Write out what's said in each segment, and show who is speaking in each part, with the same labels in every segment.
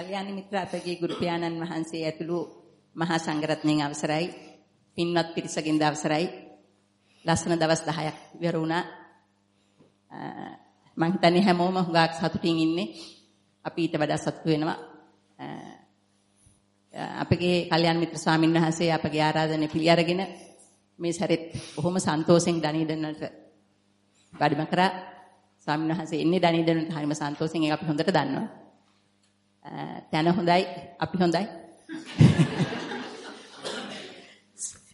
Speaker 1: කල්යාණ මිත්‍ර අපගේ ගුරු පියාණන් වහන්සේ ඇතුළු මහා සංඝරත්නයන් අවසරයි. පින්වත් පිරිසකින් අවසරයි ලස්සන දවස් 10ක් ඉවර වුණා. මම හිතන්නේ හැමෝම හුඟක් සතුටින් ඉන්නේ. අපි ඊට වඩා සතුටු වෙනවා. අපගේ කල්යාණ මිත්‍ර ස්වාමීන් වහන්සේ අපගේ ආරාධනය පිළි අරගෙන මේ සැරෙත් බොහොම සන්තෝෂෙන් දණීදනට වැඩම කරා. ස්වාමීන් වහන්සේ එන්නේ දණීදනට හරිම සන්තෝෂෙන් ඒක අපි හොඳට දන්නවා. තන හොඳයි. අපි හොඳයි.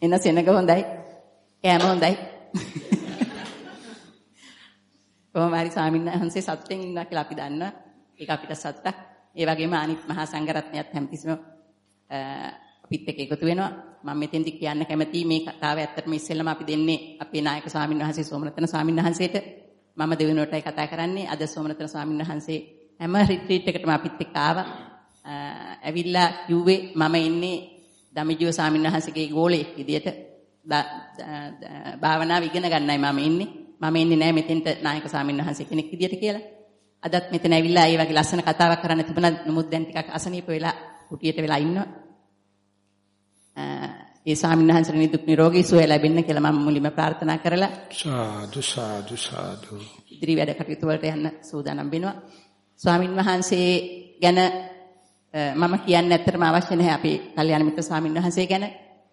Speaker 1: එන සෙනග හොඳයි. කෑම හොඳයි. කොහොම හරි ස්වාමීන් වහන්සේ සතුටෙන් ඉන්නවා කියලා අපි දන්නවා ඒක අපිට සතුටක් ඒ වගේම අනිත් මහා සංඝරත්නයත් හැමතිස්සම අපිත් එක්ක එකතු වෙනවා. මම මෙතෙන්දි කියන්න කැමතියි මේ කතාව ඇත්තටම ඉස්සෙල්ලම අපි දෙන්නේ අපේ නායක ස්වාමීන් වහන්සේ සෝමරතන ස්වාමීන් වහන්සේට. මම දෙවෙනුවටයි කතා කරන්නේ. අද සෝමරතන ස්වාමීන් වහන්සේ හැම රිට්‍රීට් එකටම අපිත් එක්ක ආවා. ඇවිල්ලා කිව්වේ මම ඉන්නේ දමිජෝ ස්වාමීන් වහන්සේගේ ගෝලෙක් විදියට. භාවනාව ඉගෙන ගන්නයි මම ඉන්නේ. මම ඉන්නේ නෑ මෙතෙන්ට නායක ස්වාමීන් වහන්සේ කෙනෙක් විදියට කියලා. අදත් මෙතන ඇවිල්ලා ඒ වගේ ලස්සන කතාවක් කරන්න තිබුණා. නමුත් දැන් ටිකක් අසනීප වෙලා කුටියට වෙලා ඉන්නවා. ඒ ස්වාමීන් වහන්සේට නිදුක් නිරෝගී සුවය ලැබෙන්න කියලා මම මුලින්ම ප්‍රාර්ථනා කරලා
Speaker 2: සාදු සාදු සාදු.
Speaker 1: ඉදිරි වැඩ කටයුතු වලට යන්න සූදානම් වෙනවා ස්වාමින් වහන්සේ ගැන මම කියන්න ඇත්තටම අවශ්‍ය නැහැ අපේ කල්යාණ මිත්‍ර ස්වාමින් වහන්සේ ගැන.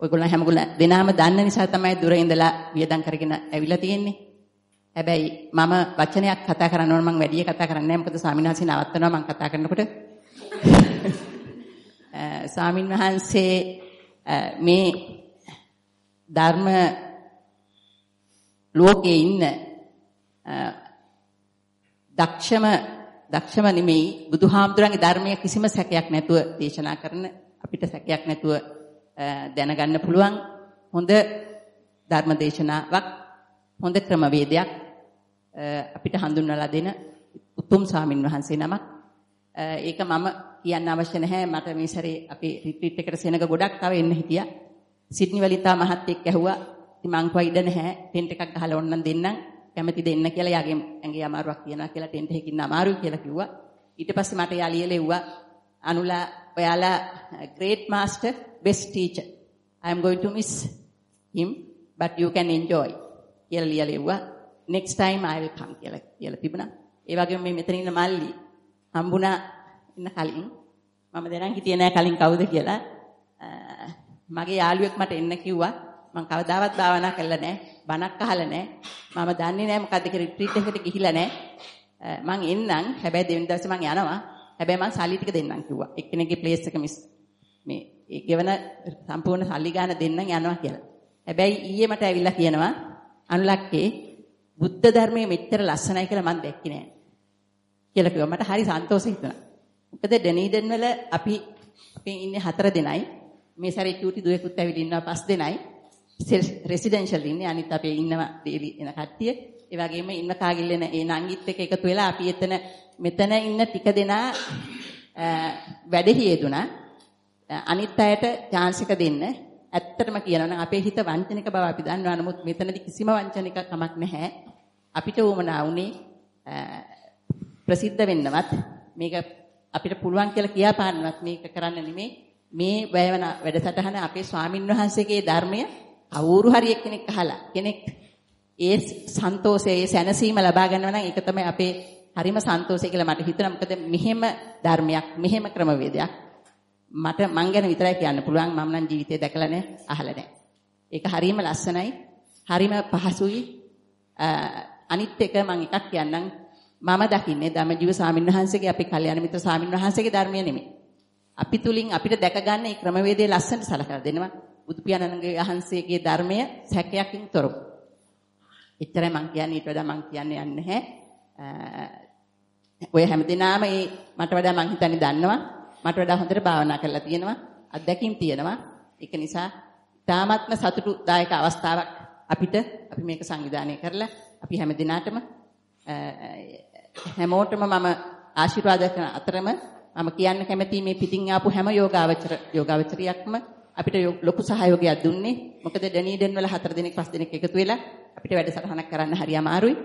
Speaker 1: ඔයගොල්ලෝ හැමගොල්ලෝ දෙනාම දන්න නිසා තමයි දුර ඉඳලා වියදම් කරගෙන ඇවිල්ලා තියෙන්නේ. හැබැයි මම වචනයක් කතා කරන්න ඕන මම වැඩි කතා කරන්නේ නැහැ මොකද ස්වාමීන් වහන්සේ නවත්තනවා මම කතා කරනකොට ස්වාමීන් වහන්සේ මේ ධර්ම ලෝකේ ඉන්න දක්ෂම දක්ෂම නෙමෙයි. බුදුහාමුදුරන්ගේ ධර්මයේ කිසිම සැකයක් නැතුව දේශනා කරන අපිට සැකයක් නැතුව දැනගන්න පුළුවන් හොඳ ධර්ම දේශනාවක් හොඳ ක්‍රමවේදයක් අපිට හඳුන්වලා දෙන උතුම් ස්වාමින් වහන්සේ නමක්. ඒක මම කියන්න අවශ්‍ය නැහැ. මට මේ සැරේ අපේ රිට්‍රීට් එකට සෙනග ගොඩක් තව එන්න හිටියා. සිඩ්නි වලිතා මහත්තයෙක් ඇහුවා ඉතින් මං කව ඉඩ නැහැ. ටෙන්ට් එකක් ගහලා ඕන්නම් දෙන්නම්. කැමති දෙන්න කියලා යාගේ ඇඟේ අමාරුවක් තියෙනවා කියලා ටෙන්ට් එකකින් අමාරුයි කියලා කිව්වා. ඊට පස්සේ මට යා ලියලෙව්වා අනුලා ඔයාලා great master best teacher. I am going to miss him but you can enjoy. කියලා ලියලෙව්වා. Next time i will come කියලා කියලා තිබුණා. ඒ වගේම මේ මෙතන ඉන්න මල්ලි හම්බුණා ඉන්න කලින්. මම දැනන් හිටියේ නෑ කලින් කවුද කියලා. මගේ යාළුවෙක් මට එන්න කිව්වා. මම කවදාවත් භාවනා කළා නෑ. බණක් අහලා නෑ මම දන්නේ නෑ මොකද්ද කියලා රිට්‍රීට් එකකට ගිහිලා නෑ මං එන්නම්. හැබැයි දෙවෙනි දවසේ මං යනවා. හැබැයි මං සල්ලි ටික දෙන්නම් කිව්වා. එක්කෙනෙක්ගේ ප්ලේස් එක මිස් මේ ඒ ගෙවන සම්පූර්ණ සල්ලි ගන්න දෙන්නම් යනවා කියලා. හැබැයි ඊයේ මට ඇවිල්ලා කියනවා අනුලක්කේ බුද්ධ ධර්මයේ මෙච්චර ලස්සනයි කියලා මං දැක්කේ නෑ. කියලා කිව්වා. මට හරි සන්තෝෂ හිතුණා. මොකද ඩෙනීඩන් වල අපි අපි ඉන්නේ හතර දෙනයි. මේ සැරේ කියුටි දුවෙකුත් ඇවිල්ලා ඉන්නවා පස් දෙනයි. රෙසිඩෙන්ෂල් ඉන්නේ. අනිත් අපේ ඉන්නවා ඩේලි එන කට්ටිය. ඒ වගේම ඉන්න කාගිල්ලෙන ඒ නංගිත් එක්ක එකතු වෙලා අපි එතන මෙතන ඉන්න ටික දෙනා වැඩෙහි යෙදුණා අනිත් අයට chance එක දෙන්න. ඇත්තටම කියනවා නම් අපේ හිත වංචනික බව අපි දන්නවා. නමුත් මෙතනදි කිසිම වංචනික කමක් නැහැ. අපිට උවමනා වුණේ ප්‍රසිද්ධ වෙන්නවත් මේක අපිට පුළුවන් කියලා කියා පාන්නවත් මේක කරන්න නෙමේ. මේ වැයවන වැඩසටහන අපේ ස්වාමින් වහන්සේගේ ධර්මය කවුරු හරි එක්කෙනෙක් අහලා කෙනෙක් ඒ සන්තෝෂයේ ඒ සැනසීම ලබා ගන්නවා නම් ඒක තමයි අපේ හරිම සන්තෝෂය කියලා මට හිතෙනවා මොකද මෙහෙම ධර්මයක් මෙහෙම ක්‍රමවේදයක් මට මං ගැන විතරයි කියන්න පුළුවන්. මම නම් ජීවිතේ දැකලා නැහැ අහලා නැහැ ඒක හරිම ලස්සනයි හරිම පහසුයි. අනිත් එක මම එකක් කියන්නම්. මම දකින්නේ ධම්මජීව ස්වාමීන් වහන්සේගේ අපේ කල්යාණ මිත්‍ර ස්වාමීන් වහන්සේගේ ධර්මය නෙමෙයි. අපි තුලින් අපිට දැක ගන්න මේ ක්‍රමවේදයේ ලස්සනට සලකලා දෙනවා. බුදු පියාණන්ගේ වහන්සේගේ ධර්මය සැකයකින් තොරව. එච්චරයි මම කියන්නේ ඊට වඩා මම කියන්නේ යන්නේ නැහැ. ඔය හැමදිනාම මේ මට වඩා මම හිතන්නේ දන්නවා. මට වඩා හොඳට භාවනා කරලා තියෙනවා. අත්දැකීම් තියෙනවා. ඒක නිසා තාමත්ම සතුටුදායක අවස්ථාවක් අපිට අපි මේක සංවිධානය කරලා අපි හැමදිනාටම හැමෝටම මම ආශිර්වාද කරන අතරම මම කියන්න කැමතියි මේ පිටින් ආපු හැම යෝගාවචර යෝගාවචරියක්ම අපිට ලොකු සහයෝගයක් දුන්නේ. මොකද ඩැනීඩන් වල හතර දිනක් පහ දිනක් එකතු වෙලා අපිට වැඩසටහනක් කරන්න හරි අමාරුයි.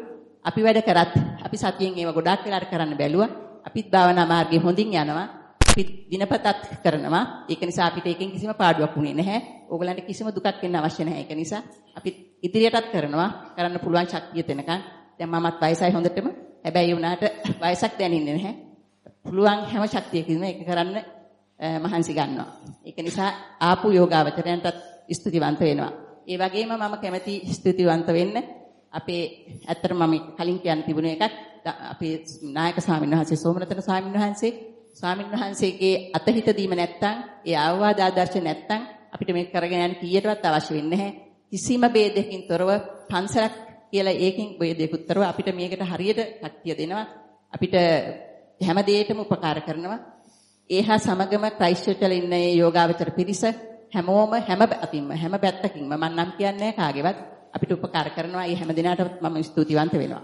Speaker 1: අපි වැඩ කරත් අපි සතියෙන් ඒව ගොඩාක් වෙලාට කරන්න බැලුවා. අපිත් භාවනා මාර්ගයේ හොඳින් යනවා. අපි දිනපතත් කරනවා. ඒක නිසා අපිට ඒකෙන් කිසිම පාඩුවක් වුණේ නැහැ. ඕගලන්ට කිසිම දුකක් වෙන්න අවශ්‍ය නැහැ. ඒක නිසා අපි ඉදිරියටත් කරනවා. කරන්න පුළුවන් ශක්තිය තැනකන්. දැන් මමත් වයසයි හොඳටම. හැබැයි වුණාට වයසක් දැනෙන්නේ නැහැ. පුළුවන් හැම ශක්තියකින්ම ඒක කරන්න මහන්සි ගන්නවා. ඒක නිසා ආපු යෝගාවචරයන්ටත් ස්තුතිවන්ත වෙනවා. ඒ වගේම මම කැමැති ස්තුතිවන්ත වෙන්න අපේ ඇත්තට මම කලින් කියන්න තිබුණ එකක් අපේ නායක ස්වාමීන් වහන්සේ සෝමනතන ස්වාමීන් වහන්සේ ස්වාමීන් වහන්සේගේ අතහිත දීම නැත්තම් ඒ ආවාද ආදර්ශ නැත්තම් අපිට මේක කරගෙන යන්න කීයටවත් අවශ්‍ය වෙන්නේ නැහැ. කිසිම ભેදයකින් තොරව පන්සලක් කියලා ඒකෙන් ભેදයකුත් තොරව අපිට මේකට හරියට ශක්තිය දෙනවා. අපිට හැම දෙයකටම උපකාර කරනවා. ඒහා සමගම ක්‍රයිස්ට්චර්ච් ඉන්න ඒ යෝගාවචර පිරිස හැමෝම හැම අතින්ම හැම පැත්තකින්ම මම නම් කියන්නේ කාගේවත් අපිට උපකාර කරනවා. ඒ හැම දිනකටම මම ස්තුතිවන්ත වෙනවා.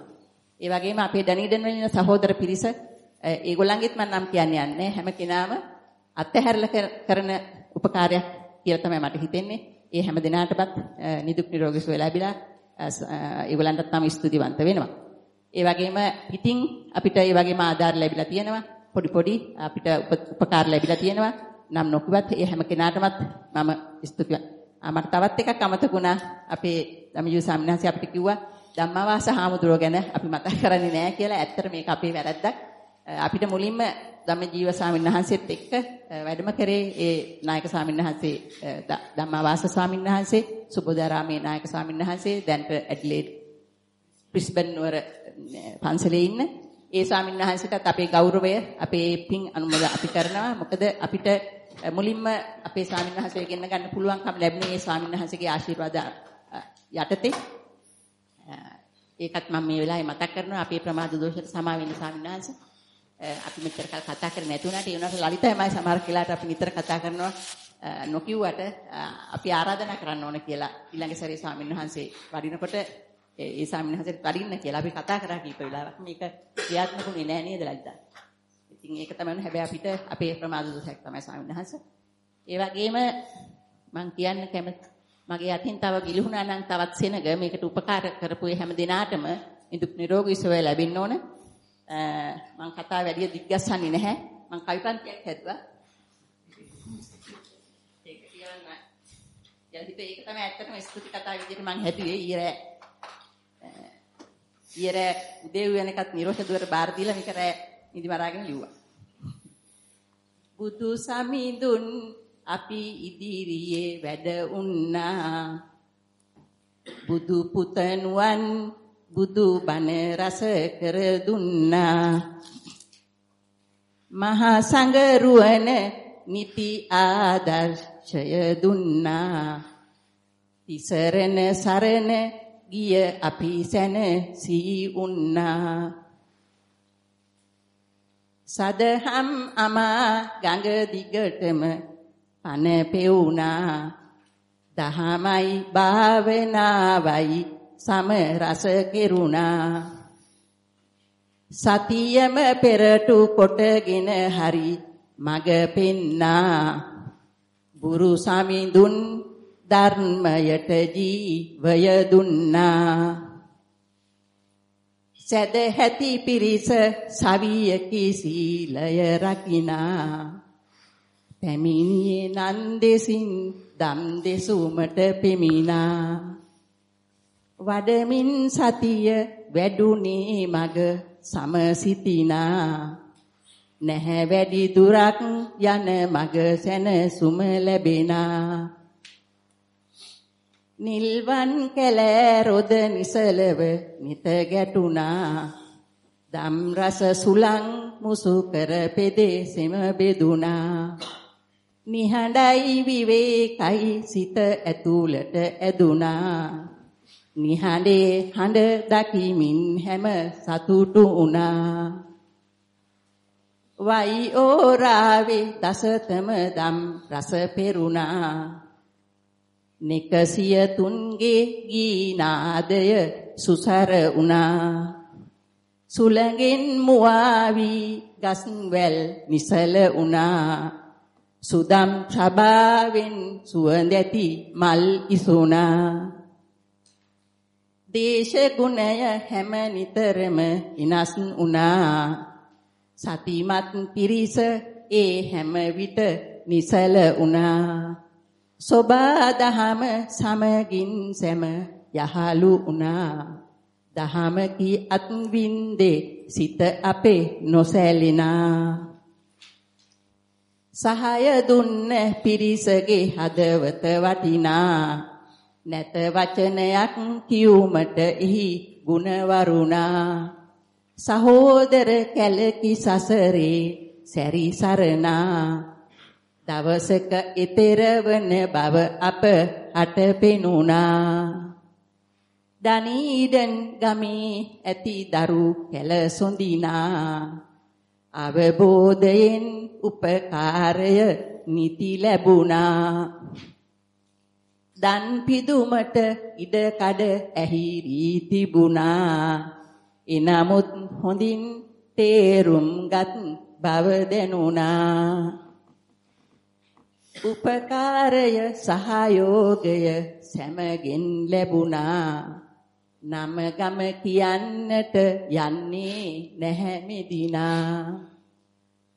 Speaker 1: ඒ වගේම අපේ ඩැනිඩන් වල ඉන්න සහෝදර පිරිස ඒගොල්ලන්ගෙත් මම නම් කියන්නේ යන්නේ හැම කෙනාම අත්හැරලා කරන උපකාරයක් කියලා තමයි මට හිතෙන්නේ. ඒ හැම දිනකටවත් නිදුක් නිරෝගී සුවය ලැබිලා ඒගොල්ලන්ටත් තම ස්තුතිවන්ත වෙනවා. ඒ වගේම පිටින් අපිට ඒ වගේම ආධාර ලැබිලා තියෙනවා. පොඩි පොඩි අපිට උපකාර ලැබිලා තියෙනවා. නම් නොකියවත් ඒ හැම කෙනාටමත් මම ස්තුතියි. මට තවත් එකක් අමතක වුණා. අපේ ධම්මජීව සම්මානසි අපිට කිව්වා ධම්මවාස හාමුදුරුවෝ ගැන අපි මතක් කරන්නේ නැහැ කියලා. ඇත්තට මේක අපේ වැරද්දක්. අපිට මුලින්ම ධම්මජීව ස්වාමීන් වහන්සේත් එක්ක වැඩම කරේ ඒ නායක ස්වාමීන් වහන්සේ ධම්මවාස ස්වාමීන් වහන්සේ, සුබෝධාරාමේ නායක ස්වාමීන් වහන්සේ, දැන්ට ඇඩ්ලේඩ් බ්‍රිස්බන් නුවර පන්සලේ ඉන්න ඒ ස්වාමීන් වහන්සේටත් අපේ ගෞරවය අපේ පින් අනුමෝද අපි කරනවා. මොකද අපිට මුලින්ම අපේ ස්වාමීන් වහන්සේ ගෙන්න ගන්න පුළුවන්කම ලැබුණේ ඒ ස්වාමීන් වහන්සේගේ ආශිර්වාද යටතේ. ඒකත් මම මේ වෙලාවේ මතක් කරනවා අපේ ප්‍රමාද දෝෂයට සමා වෙන ස්වාමීන් වහන්සේ. අපි මෙච්චර කල් කතා කරන්නේ නැති වුණාට ඒ වුණාට ලලිතයමයි සමහර වෙලාවට අපි නිතර කතා කරනවා නොකියුවට අපි ආරාධනා කරන්න ඕන කියලා ඊළඟ සැරේ ස්වාමීන් වහන්සේ වඩිනකොට ඒ ස්වාමීන් වහන්සේට වඩින්න කියලා අපි කතා කරා කීප වෙලාවක් මේක ක්‍රියාත්මකුනේ නෑ නේද ලලිතා. ඉතින් ඒක තමයි හැබැයි අපිට අපේ ප්‍රමාද දෝෂයක් තමයි ස්වාමීන් වහන්සේ. ඒ වගේම මම කියන්න කැමති මගේ අතින් තව ගිලිහුණා නම් තවත් සෙනග මේකට උපකාර කරපු හැම දිනාටම ඉදුක් නිරෝගී සුවය ලැබෙන්න ඕන. මම කතා වැඩි දිග්ගස්සන්නේ නැහැ. මම කවිපන්තියක් හැදුවා. ඒක කියන්න. යදිට ඒක තමයි ඇත්තටම ස්තුති කතා විදිහට මම හැදුවේ ඊරෑ. ඊරෑ උදේ වෙනකත් නිරෝෂ දුවර බාර දීලා මේක රෑ නිදි මරාගෙන ලිව්වා. බුදු සමිඳුන් අපි ඉදිරියේ වැඩ උන්නා බුදු පුතණුවන් බුදු බණ රස කර දුන්නා. මහා සංගරුවන නිති ආදර්ශය දුන්නා. තිසරණ සරණ ගිය අපි සැන සී උන්නා සදහම් අමා ගඟ දිගටම පන පෙවුනා දහමයි භාවනාවයි සම රස කෙරුණා. සතියම පෙරටු කොටගෙන හරි මග පෙන්නා. බුරු සමිඳුන් ධර්මයට ජීවය දුන්නා. සදහැති පිරිස සවියකි සීලය රකිනා. පැමිණියේ නන්දෙසින් දම් දෙසුමට පෙමිනා. වඩමින් සතිය වැඩුණේ මග සමසිතිනා නැහැ වැඩි දුරක් යන මග සැනසුම ලැබෙනා. නිල්වන් කැලෑ රොද නිසලව නිත ගැටුණා. දම් රස සුලං මුසු කර පෙදෙසෙම බෙදුණා. නිහඬයි විවේකයි සිත ඇතුළට ඇදුනා නිහඬේ හඬ දකිමින් හැම සතුටු වුණා. වයි ඕරාවේ දසතම දම් රස පෙරුණා. නිකසිය තුන්ගේ ගීනාදය සුසර වුණා. සුලඟෙන් මුවාවි ගස්වැල් නිසල වුණා. සුදම් ප්‍රභාවෙන් සුවඳැති මල් ඉසුණා. දේශගුණය හැම නිතරම ඉනස් වුණා. සතිමත් පිරිස ඒ හැම විට නිසල වුණා. සෝබා දහම සමගින් සැම යහලු වුණා. දහම කී අත් වින්දේ සිත අපේ නොසැලිනා. සහාය දුන්න පිරිසගේ හදවත වටිනා. නැත වචනයක් කියුමට එහි ගුණ වරුණා. සහෝදර කැලකි සසරේ සැරි සරණා. දවසක ඊතරවන බව අප අට පෙනුණා. දනීඩන් ගමේ ඇති දරු කැල සොඳිනා. අවබෝධයෙන් උපකාරය නිති ලැබුණා. දන් පිදුමට ඉඩ කඩ ඇහිරී තිබුණා. එනමුත් හොඳින් තේරුම්ගත් බව දැනුණා. උපකාරය සහයෝගය සැමගෙන් ලැබුණා. නම ගම කියන්නට යන්නේ නැහැ මෙදිනා.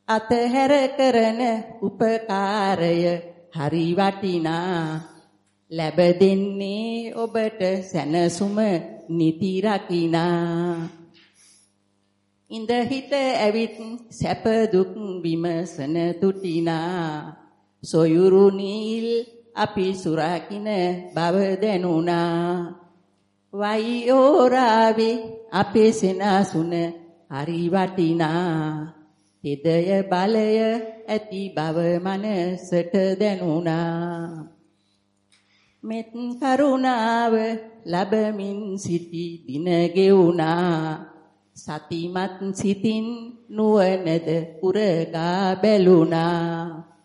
Speaker 1: අතහැර කරන උපකාරය හරි වටිනා. ලැබ දෙන්නේ ඔබට සැනසුම නිති රකිනා. ඉඳ හිත ඇවිත් සැප දුක් විමසන තුටිනා. සොයුරු නීල් අපි සුරකින බව දැනුණා. වයිෝරාවේ අපේ සෙනසුන හරි වටිනා හිතය බලය ඇති බව මනසට දැනුණා. මෙත් කරුණාව ලැබමින් සිටි දින ගෙවුණා. සතිමත් සිතින් නුවණද උරගා බැලුණා.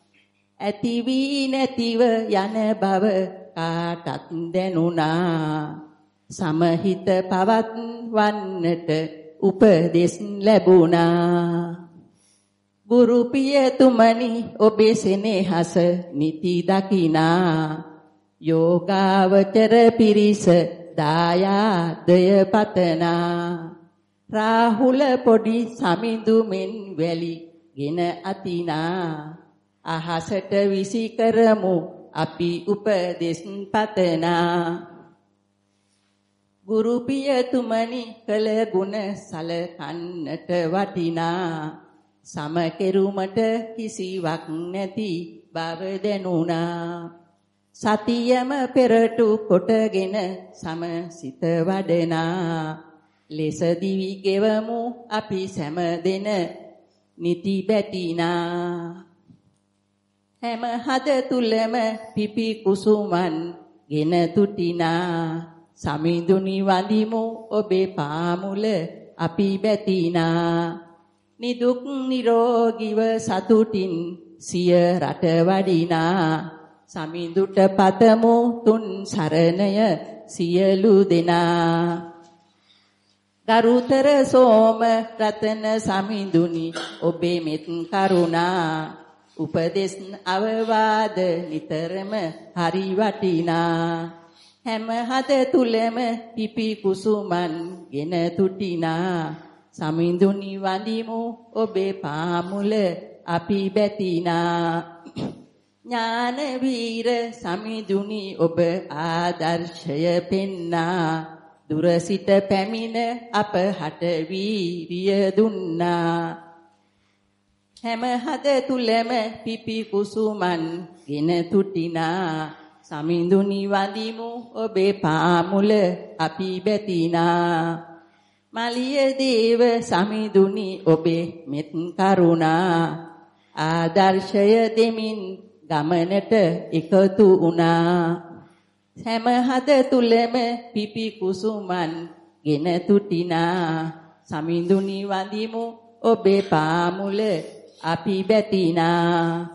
Speaker 1: ඇති වී නැතිව යන බව කාටත් දැනුණා. සමහිත පවත්වන්නට උපදෙස් ලැබුණා. ගුරු පියතුමනි ඔබේ සෙනෙහස නිති දකිනා. යෝගාවචර පිරිස දායාදය පතනා. රාහුල පොඩි සමිඳු මෙන් වැලි ගෙන අතිනා. අහසට විසි කරමු අපි උපදෙස් පතනා. ගුරු පියතුමනි කළ ගුණ සලකන්නට වටිනා. සම කෙරුමට කිසිවක් නැති බව දැනුණා. සතියම පෙරටු කොටගෙන සමසිත වඩනා. ලෙස දිවි ගෙවමු අපි සෑම දෙන නිති බැතිනා හැම හද තුලම පිපි කුසුමන් ගෙන තුටිනා. සමිඳුනි වඳිමු ඔබේ පාමුල අපි බැතිනා. නිදුක් නිරෝගීව සතුටින් සිය රට වඩිනා. සමිඳුට පතමු තුන් සරණය සියලු දෙනා. ගරුතර සෝම රතන සමිඳුනි ඔබේ මෙත් කරුණා. උපදෙස් අවවාද නිතරම හරි වටිනා. හැම හද තුලම පිපි කුසුමන් ගෙන තුටිනා. සමිඳුනි වඳිමු ඔබේ පාමුල අපි බැතිනා. ඥාන වීර සමිඳුනි ඔබ ආදර්ශය පෙන්නා. දුර සිට පැමිණ අප හට වීරිය දුන්නා. හැම හද තුලම පිපි කුසුමන් ගෙන තුටිනා. සමිඳුනි වඳිමු ඔබේ පාමුල අපි බැතිනා. මලිය දේව සමිඳුනි ඔබේ මෙත් කරුණා. ආදර්ශය දෙමින් ගමනට එකතු වුණා. හැම හද තුලම පිපි කුසුමන් ගෙන තුටිනා. සමිඳුනි වඳිමු ඔබේ පාමුල අපි බැතිනා.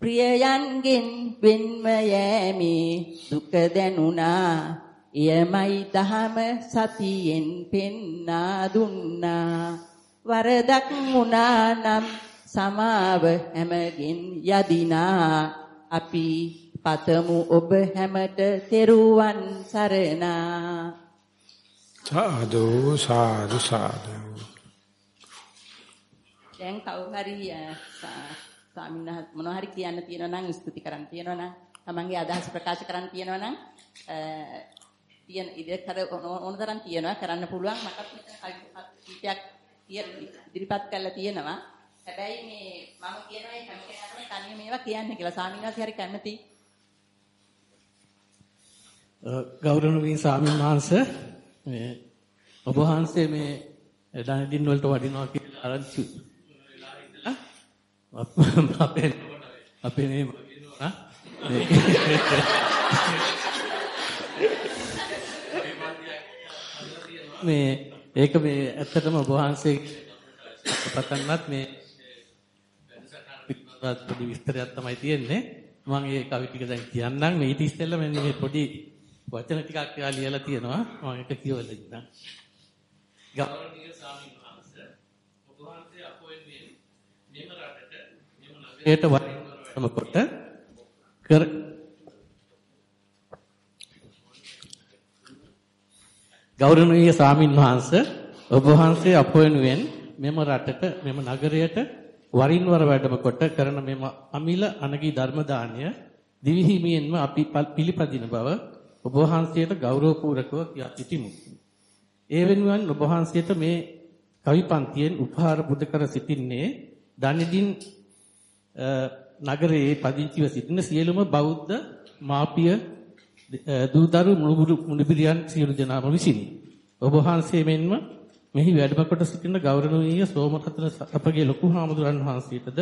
Speaker 1: ප්‍රියයන්ගෙන් වෙන්ම යෑමේ දුක දැනුණා. එයමයි දහම සතියෙන් පෙන්නා දුන්නා. වරදක් වුණා නම් සමාව හැමගෙන් යදිනා. අපි පතමු ඔබ හැමට තෙරුවන් සරණා.
Speaker 2: සාදු සාදු සාදු.
Speaker 1: දැන් කවුරු හරි ස්වාමීන් වහන්සේ මොනවා හරි කියන්න තියෙනවා නම් ස්තුති කරන්න තියෙනවා නම් තමන්ගේ අදහස් ප්‍රකාශ කරන්න තියෙනවා නම් තියෙන ඉඩකඩ ඕනතරම් තියෙනවා කරන්න පුළුවන්. මට කීපයක් ඉදිරිපත් කරලා තියෙනවා. හැබැයි මේ මම කියනවා ඒ හැම කෙනාටම තනියම මේවා කියන්න කියලා. ස්වාමීන් වහන්සේ හරි කැමති?
Speaker 3: ගෞරවනීය ස්වාමීන් වහන්සේ මේ ඔබ වහන්සේ මේ දණදින් වලට වඩිනවා කියලා ආරංචි අපේ අපේ මේ මේ ඒක මේ ඇත්තටම ඔබ වහන්සේ පතන්නත් මේ පොඩි විස්තරයක් තමයි තියෙන්නේ මම ඒ කවි ටික දැන් කියන්නම් මේ ඊට ඉස්සෙල්ලා මෙන්න මේ පොඩි වචන ටිකක් ලියලා තියෙනවා මම ඒක කියවලා දෙන්නම් ගෞරවනීය ස්වාමීන් වහන්සේ ඔබ වහන්සේ අපොයින්ට්මන්ට් මෙම රටට මෙම නගරයට වරම කොට කර ගෞරවනීය ස්වාමින් වහන්සේ ඔබ වහන්සේ අප වෙනුවෙන් මෙම රටට මෙම නගරයට වරින් වර වැඩම කොට කරන මෙම අමිල අනගී ධර්ම දාණය දිවිහිමියෙන්ම අපි පිළිපදින බව ඔබ වහන්සේට ගෞරවපූර්වකව කියා සිටිමු. ඒ වෙනුවෙන් ඔබ වහන්සේට මේ කවි පන්තියෙන් උපහාර පුද කර සිටින්නේ දනිදින් නගරයේ පදිංචිව සිටින සියලුම බෞද්ධ මාපිය දූදරු මුණුබිරියන් සියලු දෙනාම විසිනි. ඔබ වහන්සේ මෙන්ම මෙහි වැඩම කොට සිටින ගෞරවනීය සෝමරතන අපගේ ලොකු හාමුදුරන් වහන්සේටද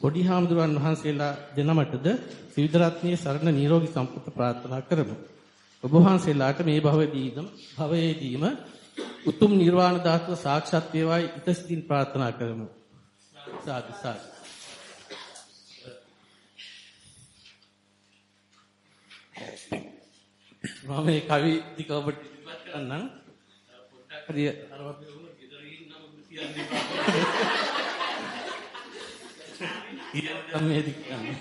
Speaker 3: පොඩි හාමුදුරන් වහන්සේලා දෙනමටද ත්‍රිවිධ රත්නයේ සරණ නිරෝගී සම්පත ප්‍රාර්ථනා කරමු. ඔබ වහන්සේලාට මේ භවයේදීම භවයේදීම උතුම් නිර්වාණ ධාතුව සාක්ෂාත් වේවායි ඉතසිතින් ප්‍රාර්ථනා කරමු. සාදු සාදු. මම මේ කවි ටික ඔබට ඉදිරිපත් කරන්නම්. පොඩ්ඩක් හරි අර වගේ වුණ ගෙදර ඉන්නම කියන්නේ. කියන්නේ මේ ටික කියන්නේ.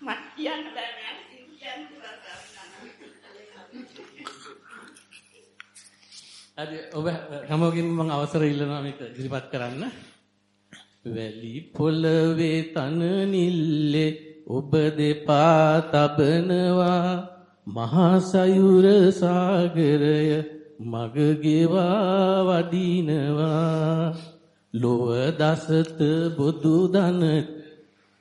Speaker 4: මත් කියන්න බෑ මම කියන්න
Speaker 3: හරි ඔබ හැමෝගෙම මම අවසර ඉල්ලනවා මේක ඉදිරිපත් කරන්න. වැලි පොළවේ තන නිල්ලේ ඔබ දෙපා තබනවා. මහා සයුර සාගරය මග ගෙවා වඩිනවා. ලොව දසත බොදු දනට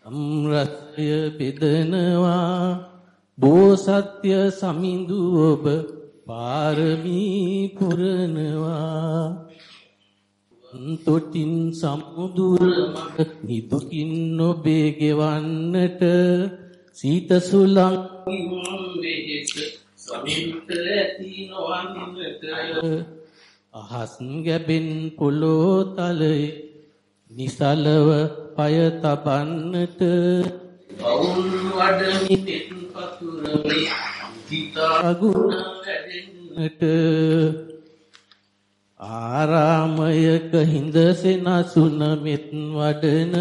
Speaker 3: අම්රත්ය බෙදනවා. බෝසත්ය සමිඳු ඔබ පාරමී පුරනවා. තොටින් සමුදුර මග නිදුකින් ඔබේ ගෙවන්නට සීත සුලං වෙහෙස සමින්ත ඇති නොවන්නට අහස් ගැබෙන් පොළො තලයේ නිසලව පය තබන්නට වුන් වඩමි පෙත් පතුරමි හිතාගුණ වැඩෙන්නට ආරාමයක හිඳ සෙනසුන මෙත් වඩන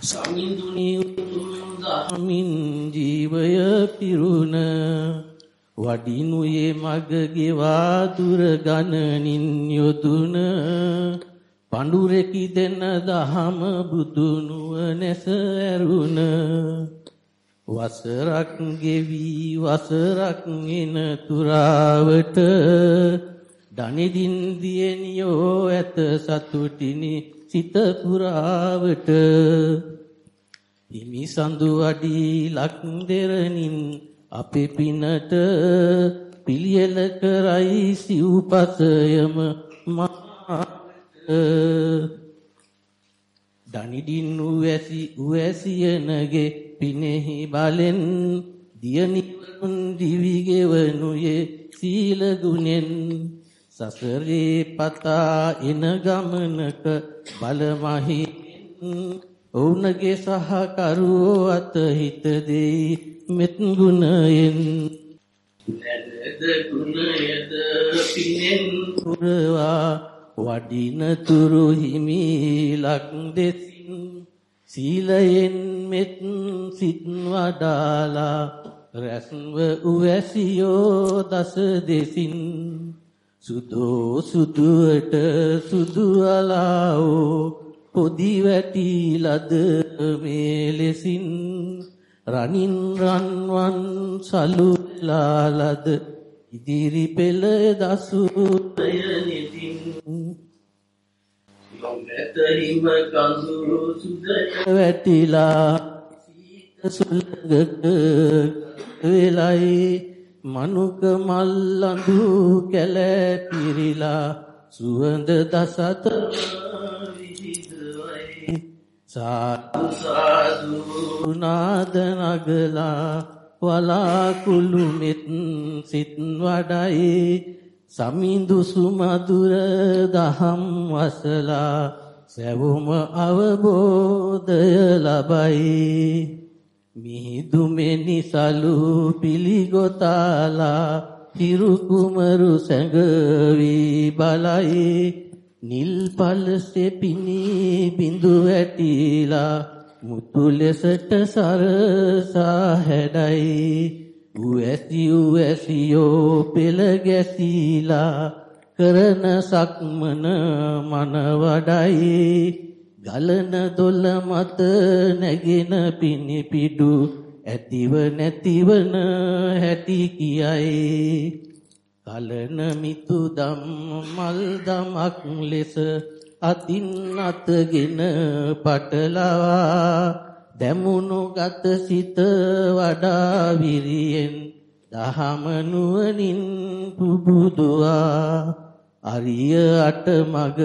Speaker 3: සමිඳුනි උතුම් දහමින් ජීවය පිරුණ වඩිනුයේ මග ගෙවා දුර ගණනින් යොදුන පඬුරෙකි දෙන දහම බුදු නුවණැස ඇරුණ වසරක් ගෙවි වසරක් එන තුරාවට ධනිදින් දියනියෝ ඇත සතුටිනි සිත පුරාවට. හිමි සඳු අඩි ලක් දෙරණින් අපේ පිනට පිළියෙල කරයි සිව්පසයම මා දනිදින් උවැසි උවැසියනගේ පිනෙහි බලෙන් දියනිවරුන් දිවිගෙවනුයේ සීල ගුණෙන් සසරේ පතා එන ගමනක බලමහි. ඔවුන්ගේ සහකරුවෝ අත හිත දෙයි මෙත් ගුණයෙන්. නැදද ගුණයද පිනෙන් පුරවා වඩින තුරු හිමිලක් දෙසින්. සීලයෙන් මෙත් සිත් වඩාලා රැස්ව උවැසියෝ දස දෙසින් සුදෝ සුදුවට සුදු අලාවෝ පොදි වැටි ලද මේ ලෙසින් රනින් රන්වන් සලු වෙලා ලද ඉදිරි පෙළ දසුතය නෙතින් නොමැතහිම කඳුරු සුදය වැටිලා සීත සුළඟක වෙලයි මනුක මල්ලඳු කැලැපිරිලා සුවඳ දසත විහිදවයි සාදු සාදු නාද නගලා වලාකුළු මෙත් සිත් වඩයි සමිඳු සුමදුර දහම් වසලා සැවුම අවබෝධය ලබයි. මිහිදු මෙනිසලු පිළිගොතාලා හිරුකුමරු සැඟවි බලයි. නිල් පලසේ පිණි බිඳු ඇටිලා මුතු ලෙසට සරසා හැඩයි. උඇසි උඇසියෝ පෙළ ගැසීලා කරන සක්මන මන වඩයි. ගලන දොල මත නැගෙන පිණිපිඩු ඇතිව නැතිවන හැටි කියයි. කලන මිතු දම් මල් දමක් ලෙස අතින් අතගෙන පටලවා. දැමුණු ගත සිත වඩා විරියෙන් දහම නුවණින් පුබුදුවා. අරිය අට මග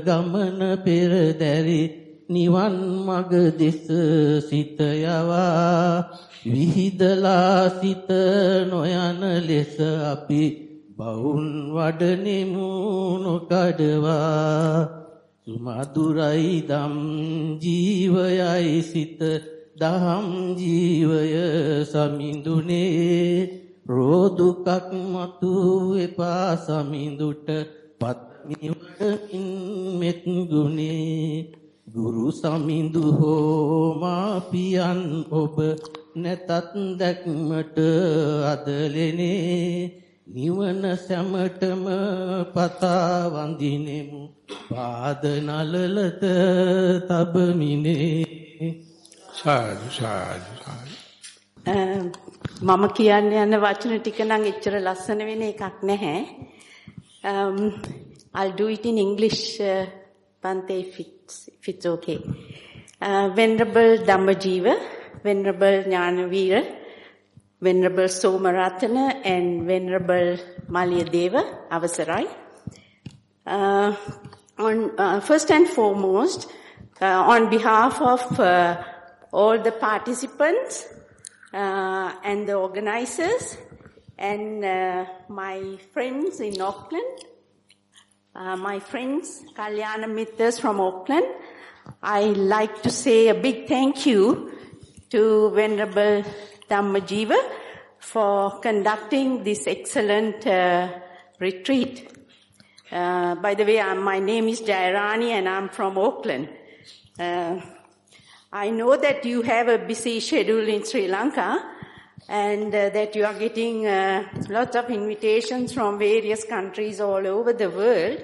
Speaker 3: ගමන පෙරදැරි නිවන් මග දෙස සිත යවා. විහිදලා සිත නොයන ලෙස අපි බවුන් වඩනෙමු නොකඩවා. සුමදුරයි දම් ජීවයයි සිත දහම් ජීවය සමිඳුනේ. රෝදුකක් මතු එපා සමිඳුට පත්මිවකින් මෙත් ගුණේ ගුරු සමිඳු හෝ මාපියන් ඔබ නැතත් දැක්මට අදලෙනේ නිවන සැමටම පතා වඳිනෙමු පාද නලලත තබමිනේ
Speaker 2: සාදු සාදු සාදු.
Speaker 4: මම කියන්න යන වචන ටික නම් එච්චර ලස්සන වෙන එකක් නැහැ. Um, I'll do it in English, uh, if it's, if it's okay. Uh, Venerable Dhammajiva, Venerable Jnanavira, Venerable Somaratana, and Venerable Malayadeva, Avasarai. Uh, on, uh, first and foremost, uh, on behalf of uh, all the participants uh, and the organizers and uh, my friends in Auckland, uh, my friends, Kalyana Mittas from Auckland, I like to say a big thank you to Venerable Dhammajiva for conducting this excellent uh, retreat. Uh, by the way, I'm, my name is Jairani and I'm from Auckland. Uh, I know that you have a busy schedule in Sri Lanka and uh, that you are getting uh, lots of invitations from various countries all over the world.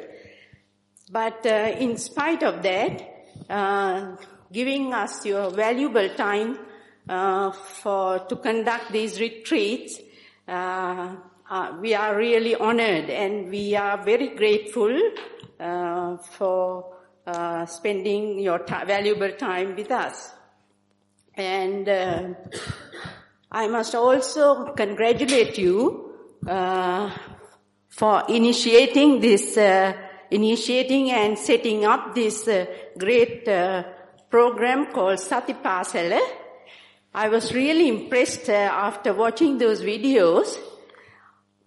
Speaker 4: But uh, in spite of that, uh, giving us your valuable time uh, for to conduct these retreats, uh, we are really honored and we are very grateful for spending your ti valuable time with us. And I must also congratulate you uh, for initiating this, uh, initiating and setting up this uh, great uh, program called Satipasala. I was really impressed uh, after watching those videos.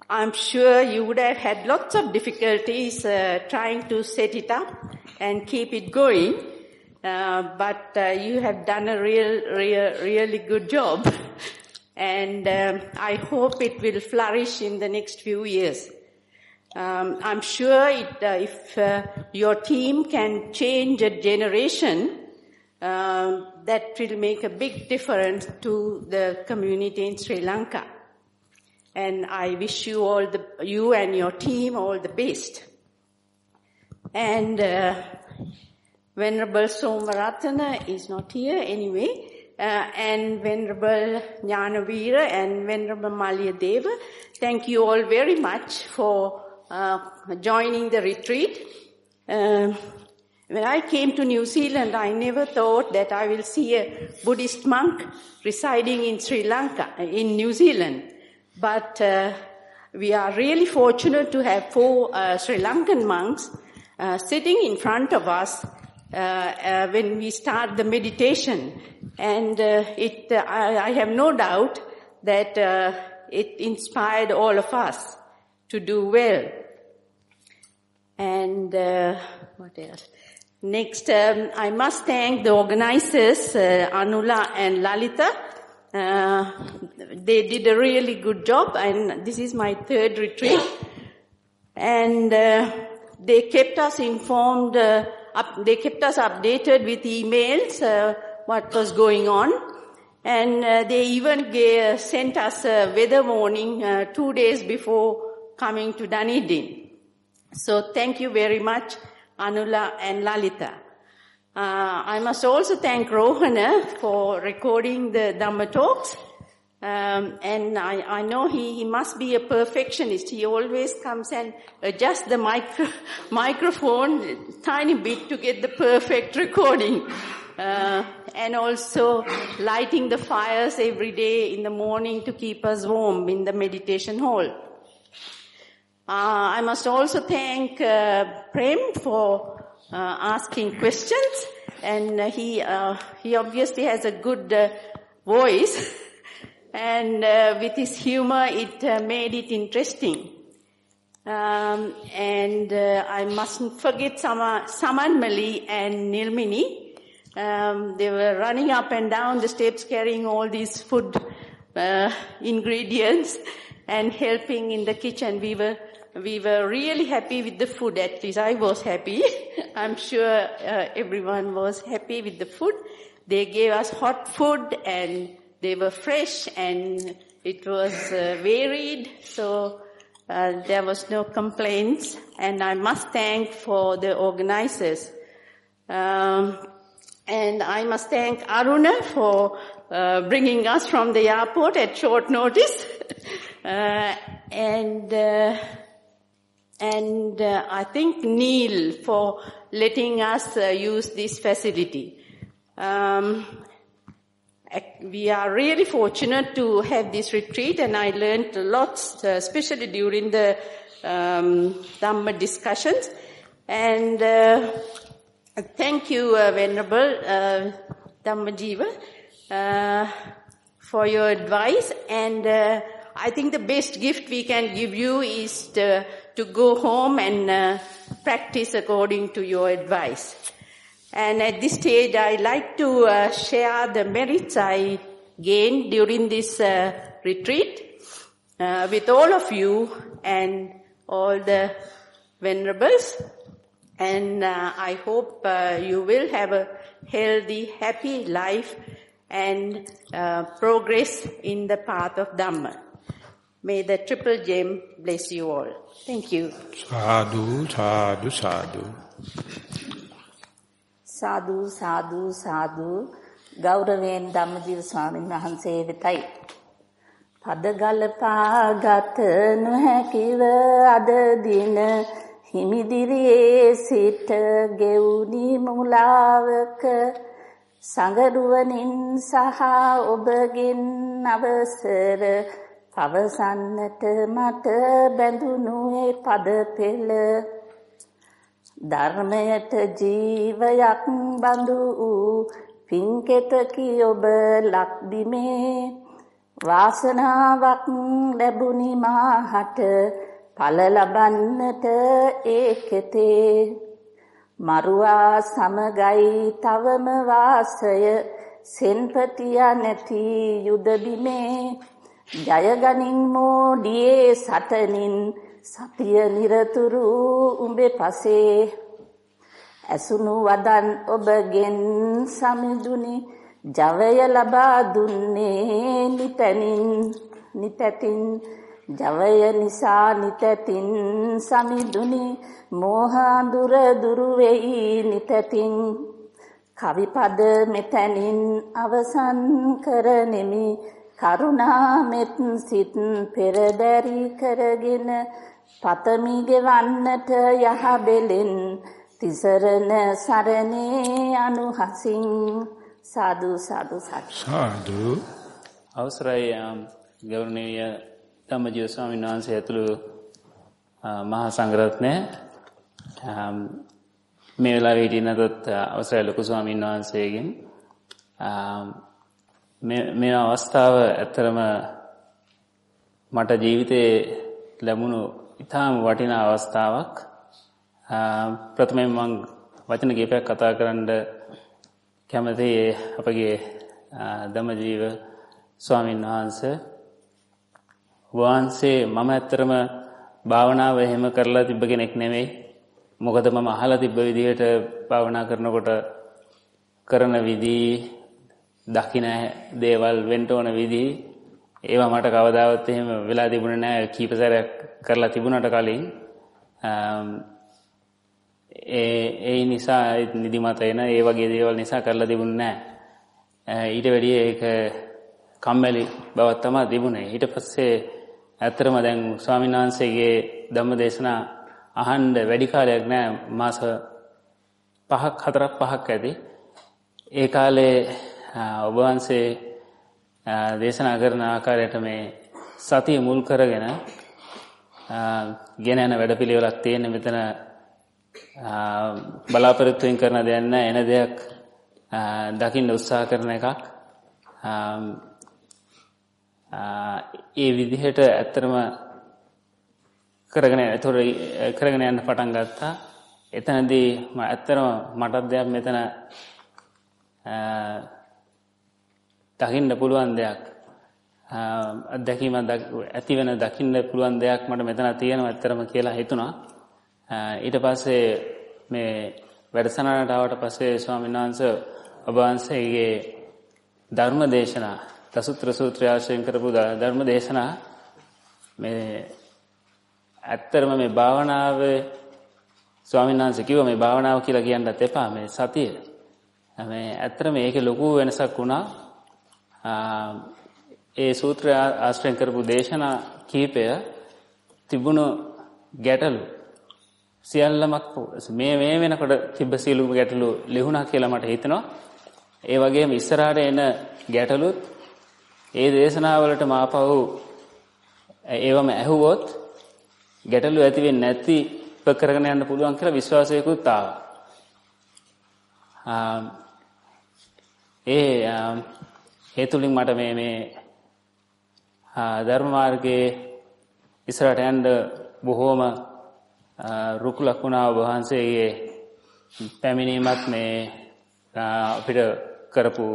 Speaker 4: I'm sure you would have had lots of difficulties uh, trying to set it up and keep it going, but you have done a real, real, really good job. And um, I hope it will flourish in the next few years. Um, I'm sure it, uh, if uh, your team can change a generation um, that will make a big difference to the community in Sri Lanka. And I wish you all the, you and your team all the best. And uh, Venerable Somvaratana is not here anyway. Uh, and Venerable Jnanavira and Venerable Malya Deva, thank you all very much for uh, joining the retreat. Um, when I came to New Zealand, I never thought that I will see a Buddhist monk residing in Sri Lanka, in New Zealand. But uh, we are really fortunate to have four uh, Sri Lankan monks uh, sitting in front of us uh, uh, when we start the meditation. And uh, it, I, I, have no doubt that it inspired all of us to do well. And what else? Next, um, I must thank the organizers, uh, Anula and Lalita. Uh, they did a really good job, and this is my third retreat. And uh, they kept us informed, uh, up, they kept us updated with emails, uh, what was going on. And uh, they even gave, sent us a weather warning two days before coming to Dunedin. So thank you very much Anula and Lalita. Uh, I must also thank Rohana for recording the Dhamma talks. Um, and I, I know he, he must be a perfectionist. He always comes and adjusts the micro, microphone tiny bit to get the perfect recording. Uh, and also lighting the fires every day in the morning to keep us warm in the meditation hall. Uh, I must also thank uh, Prem for uh, asking questions, and he uh, he obviously has a good uh, voice, and with his humor, it made it interesting. Um, and I mustn't forget Sama, Saman Mali and Nilmini. Um, they were running up and down the steps carrying all these food ingredients and helping in the kitchen. We were we were really happy with the food, at least I was happy. I'm sure uh, everyone was happy with the food. They gave us hot food and they were fresh and it was uh, varied, so uh, there was no complaints. And I must thank for the organizers. Um, and I must thank Aruna for uh, bringing us from the airport at short notice. Uh, and uh, and uh, I think Neil for letting us use this facility. Um, we are really fortunate to have this retreat and I learned a lot, uh, especially during the um, Dhamma discussions. And uh, thank you, uh, Venerable uh, Dhammajiva, uh, for your advice. And uh, I think the best gift we can give you is to to go home and uh, practice according to your advice. And at this stage, I like to uh, share the merits I gained during this uh, retreat uh, with all of you and all the venerables. And uh, I hope uh, you will have a healthy, happy life and progress in the path of Dhamma. May the triple gem bless you all. Thank you.
Speaker 2: Sadhu, sadhu, sadhu.
Speaker 5: සාදු සාදු සාදු. ගෞරවයෙන් ධම්මජීව ස්වාමීන් වහන්සේ වෙතයි. පදගල පාගත නොහැකිව අද දින හිමිදිරියේ සිට ගෙවුනි මුලාවක. සංගරුවනින් සහ ඔබගෙන් අවසර පවසන්නට මට බැඳුණු ඒ පද පෙළ. ධර්මයට ජීවයක් බඳු වූ පින්කෙතකි ඔබ ලක්දිමේ. වාසනාවක් ලැබුණි මාහට ඵල ලබන්නට ඒකෙතේ. මරුවා සමගයි තවම වාසය සෙන්පතියා නැති යුද බිමේ. ජයගනින් මෝඩියේ සටනින් සතිය නිරතුරු උඹේ පසේ. ඇසුණු වදන් ඔබගෙන් සමිඳුනි. ජවය ලබා දුන්නේ නිතනින් නිතතින්. ජවය නිසා නිතතින් සමිඳුනි. මෝහ අඳුර දුරු වෙයි නිතතින්. කවි පද මෙතනින් අවසන් කරනෙමි. කරුණා මෙත් සිත් පෙරදරි කරගෙන පතමි ගෙවන්නට යහ බෙලෙන් තිසරණ සරණේ අනුහසින්. සාදු සාදු
Speaker 2: සාදු.
Speaker 6: අවසරයි ගෞරවනීය ධම්මජීව ස්වාමීන් වහන්සේ ඇතුළු මහා සංඝරත්නය. මේ වෙලාවේ හිටිය නැතත් අවසරයි ලොකු ස්වාමීන් වහන්සේගෙන්. මේ අවස්ථාව ඇත්තරම මට ජීවිතේ ලැබුණු ඉතාම වටිනා අවස්ථාවක්. ප්‍රථමයෙන් මං වචන කීපයක් කතා කරන්න කැමති අපගේ දමජීව ස්වාමීන් වහන්සේ. වහන්සේ මම ඇත්තරම භාවනාව එහෙම කරලා තිබ්බ කෙනෙක් නෙමෙයි. මොකද මම අහලා තිබ්බ විදිහට භාවනා කරනකොට කරන විදි දකින දේවල් වෙන්න ඕන විදි ඒවා මට කවදාවත් එහෙම වෙලා තිබුණේ නැහැ. කීප සැරයක් කරලා තිබුණාට කලින්. ඒ ඒ නිසා නිදිමත එන ඒ වගේ දේවල් නිසා කරලා තිබුණේ නැහැ. ඊට වැඩිය ඒක කම්මැලි බවක් තමයි තිබුණේ. ඊට පස්සේ ඇත්තරම දැන් ස්වාමීන් වහන්සේගේ ධම්ම දේශනා අහන්න වැඩි කාලයක් නෑ මාස පහක් හතරක් පහක් ඇති. ඒ කාලේ ඔබ වහන්සේ දේශනා කරන ආකාරයට මේ සතිය මුල් කරගෙන ගෙන යන වැඩපිළිවෙලක් තියෙන මෙතන බලාපොරොත්තුෙන් කරන දෙයක් නෑ එන දෙයක් දකින්න උත්සාහ කරන එකක්. ඒ විදිහට ඇත්තරම කරගෙන එතොර කරගෙන යන්න පටන් ගත්තා එතනදී ඇත්තරම මටත් දෙයක් මෙතන දකින්න පුළුවන් දෙයක් අත්දැකීම ඇති වෙන දකින්න පුළුවන් දෙයක් මට මෙතන තියෙනවා ඇත්තරම කියලා හිතුණා ඊට පස්සේ මේ වැඩසටහනට ආවට පස්සේ ස්වාමීන් වහන්සේ ඔබ වහන්සේගේ ධර්ම දේශනා දසුත්‍ර සූත්‍රය ආශ්‍රයෙන් කරපු ධර්ම දේශනා මේ ඇත්තරම මේ භාවනාවේ ස්වාමීන් වහන්සේ කිව්වා මේ භාවනාව කියලා කියන්නත් එපා මේ සතිය. මේ ඇත්තරම ඒකේ ලොකු වෙනසක් වුණා. ඒ සූත්‍රය ආශ්‍රයෙන් කරපු දේශනා කීපය තිබුණු ගැටලු සියල්ලමක් මේ මේ වෙනකොට තිබ්බ සියලුම ගැටලු ලිහුණා කියලා මට හිතෙනවා. ඒ වගේම ඉස්සරහට එන ගැටලුත් ඒ දේශනාවලට මාපහු ඒවම ඇහුවොත් ගැටලු ඇති වෙන්නේ නැති කරගෙන යන්න පුළුවන් කියලා විශ්වාසයකුත් ආවා. ඒ ඒ තුලින් මට මේ මේ ධර්ම මාර්ගයේ ඉස්සරහට යන්න බොහෝම රුකුලක් වුණා වහන්සේගේ පැමිණීමත් මේ අපිට කරපු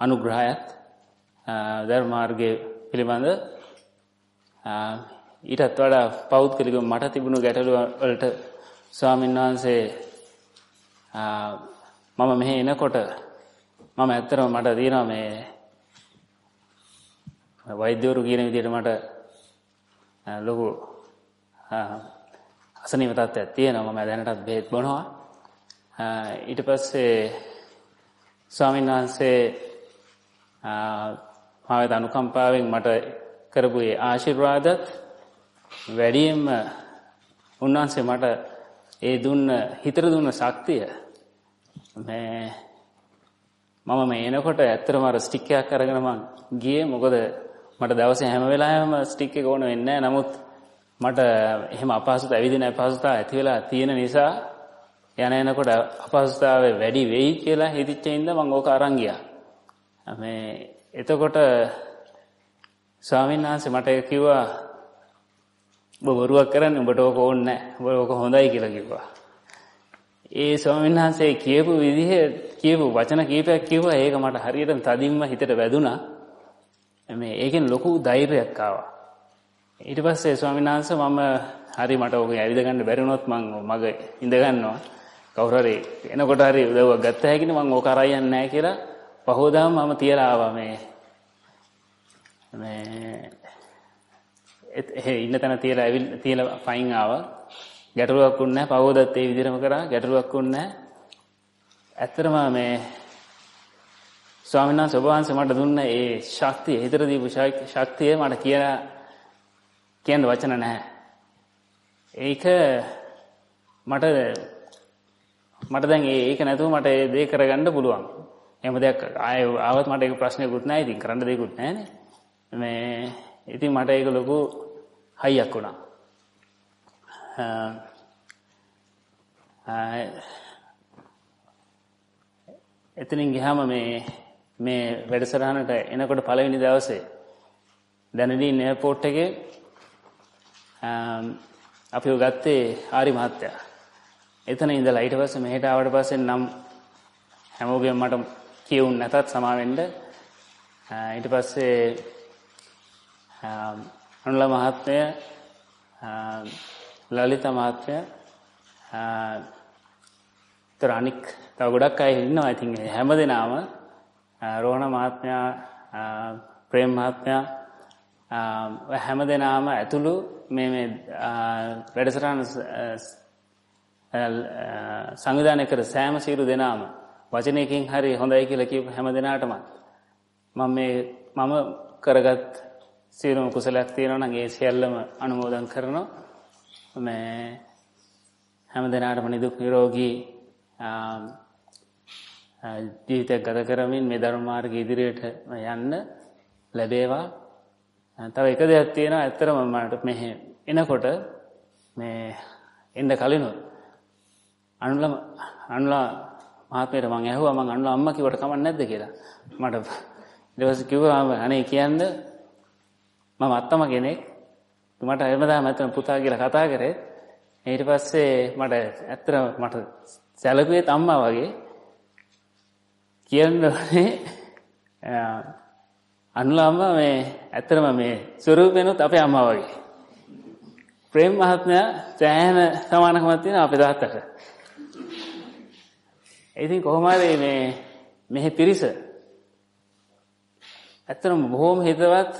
Speaker 6: අනුග්‍රහයත් ධර්මාර්ගය පිළිබඳ ඊටත් වඩා පෞද්ගලිකව මට තිබුණු ගැටලු වලට ස්වාමීන් වහන්සේ මම මෙහෙ එනකොට මම ඇත්තටම මට තියෙනවා මේ වෛද්‍යවරු කියන විදිහට මට ලොකු අසනීප තත්ත්වයක් තියෙනවා. මම දැනටත් බෙහෙත් බොනවා. ඊට පස්සේ ස්වාමීන් වහන්සේ මාවෙත අනුකම්පාවෙන් මට කරපු ඒ ආශිර්වාදත් වැඩියෙන්ම උන්වහන්සේ මට ඒ දුන්න හිතට දුන්න ශක්තිය මේ මම මේ එනකොට ඇත්තටම අර ස්ටික් එකක් අරගෙන මං ගියේ මොකද මට දවසේ හැම වෙලාවෙම ස්ටික් එක ඕන වෙන්නේ නමුත් මට එහෙම අපහසුතාව ඇවිදින අපහසුතාව ඇති වෙලා තියෙන නිසා යන එනකොට අපහසුතාවය වැඩි වෙයි කියලා හිතච්ච ඉඳ මම ඕක අරන් ගියා. මේ එතකොට ස්වාමීන් වහන්සේ මට කිව්වා ඔබ බොරුවක් කරන්නේ උඹට ඕක ඕනේ නැහැ. උඹ ඕක හොඳයි කියලා කිව්වා. ඒ ස්වාමීන් වහන්සේ කියපු විදිහ කියපු වචන කීපයක් කිව්වා ඒක මට හරියට තදින්ම හිතට වැදුනා. මේ ඒකෙන් ලොකු ධෛර්යයක් ආවා. ඊට පස්සේ ස්වාමීන් වහන්සේ මම හරි මට ඕක ඇවිද ගන්න බැරි වුණොත් මම මග ඉඳ ගන්නවා. කවුරු හරි එනකොට හරි උදව්වක් ගත්ත හැකිනේ මම ඕක අරන් යන්නේ නැහැ කියලා පහෝදාම මම තියලා ආවා මේ මේ එහෙ ඉන්න තැන තියලා ඇවිල් තියලා ෆයින් ආවා ගැටලුවක් වුණේ නැහැ පහෝදත් ඒ විදිහටම කරා ගැටලුවක් වුණේ නැහැ ඇත්තටම මේ ස්වාමීන් වහන්සේ ඔබ වහන්සේ මට දුන්න ඒ ශක්තිය හිතට දීපු ශක්තිය මට කියලා කියන්න වචන නැහැ. ඒක මට මට දැන් ඒක නැතුව මට ඒ දේ කරගන්න පුළුවන්. එහෙම දෙයක් ආයෙ ආවත් මට ඒක ප්‍රශ්නයක්වත් නැහැ. ඉතින් කරන්න දෙයක්වත් නැහැනේ. මේ ඉතින් මට ඒක ලොකු හයියක් වුණා. එතනින් ගියාම මේ මේ වැඩසටහනට එනකොට පළවෙනි දවසේ දැනදීන් එයාපෝට් එකේ අපිව ගත්තේ ආරි මහත්තයා. එතන ඉඳලා ඊට පස්සේ මෙහෙට ආවට පස්සේ නම් හැමෝගෙම මට කියුන් නැතත් සමාවෙන්න ඊට පස්සේ අනුල මහත්මය ලලිත මහත්මය තර අනික් තව ගොඩක් අය ඉන්නවා. ඉතින් හැම දෙනාම රෝහණ මහත්මයා ප්‍රේම් මහත්මයා හැම දෙනාම ඇතුළු මේ මේ වැඩසටහන සංවිධානය කර සෑම සියලු දෙනාම වචනයකින් හරි හොඳයි කියලා කියපු හැම දෙනාටම මම මේ මම කරගත් සියලුම කුසලයක් තියෙනවා නම් ඒ සියල්ලම අනුමෝදන් කරනවා. මේ හැම දෙනාටම නිදුක් නිරෝගී ජීවිතයක් ගත කරමින් මේ ධර්ම මාර්ගය ඉදිරියට යන්න ලැබේවා. තව එක දෙයක් තියෙනවා ඇත්තටම මට මෙහෙ එනකොට මේ එන්න කලිනුත් අනුල අනුලා මහත්මයට මං ඇහුවා මං අනුලා අම්මා කිව්වට කමක් නැද්ද කියලා. මට ඊට පස්සේ කිව්වා අනේ කියන්න මම අත්තම කෙනෙක් මට හැමදාම ඇත්තම පුතා කියලා කතා කරේ. ඊට පස්සේ මට ඇත්තටම මට සැලකුවේ අම්මා වගේ කියන්නනේ අනුලා අම්මා මේ ඇත්තටම මේ ස්වරූපෙනුත් අපේ අම්මා වගේ. ප්‍රේම් මහත්මයා සෑහෙන සමානකමක් තියෙනවා අපේ තාත්තට. ඉතින් කොහොම හරි මේ මෙහි පිරිස ඇත්තටම බොහොම හිතවත්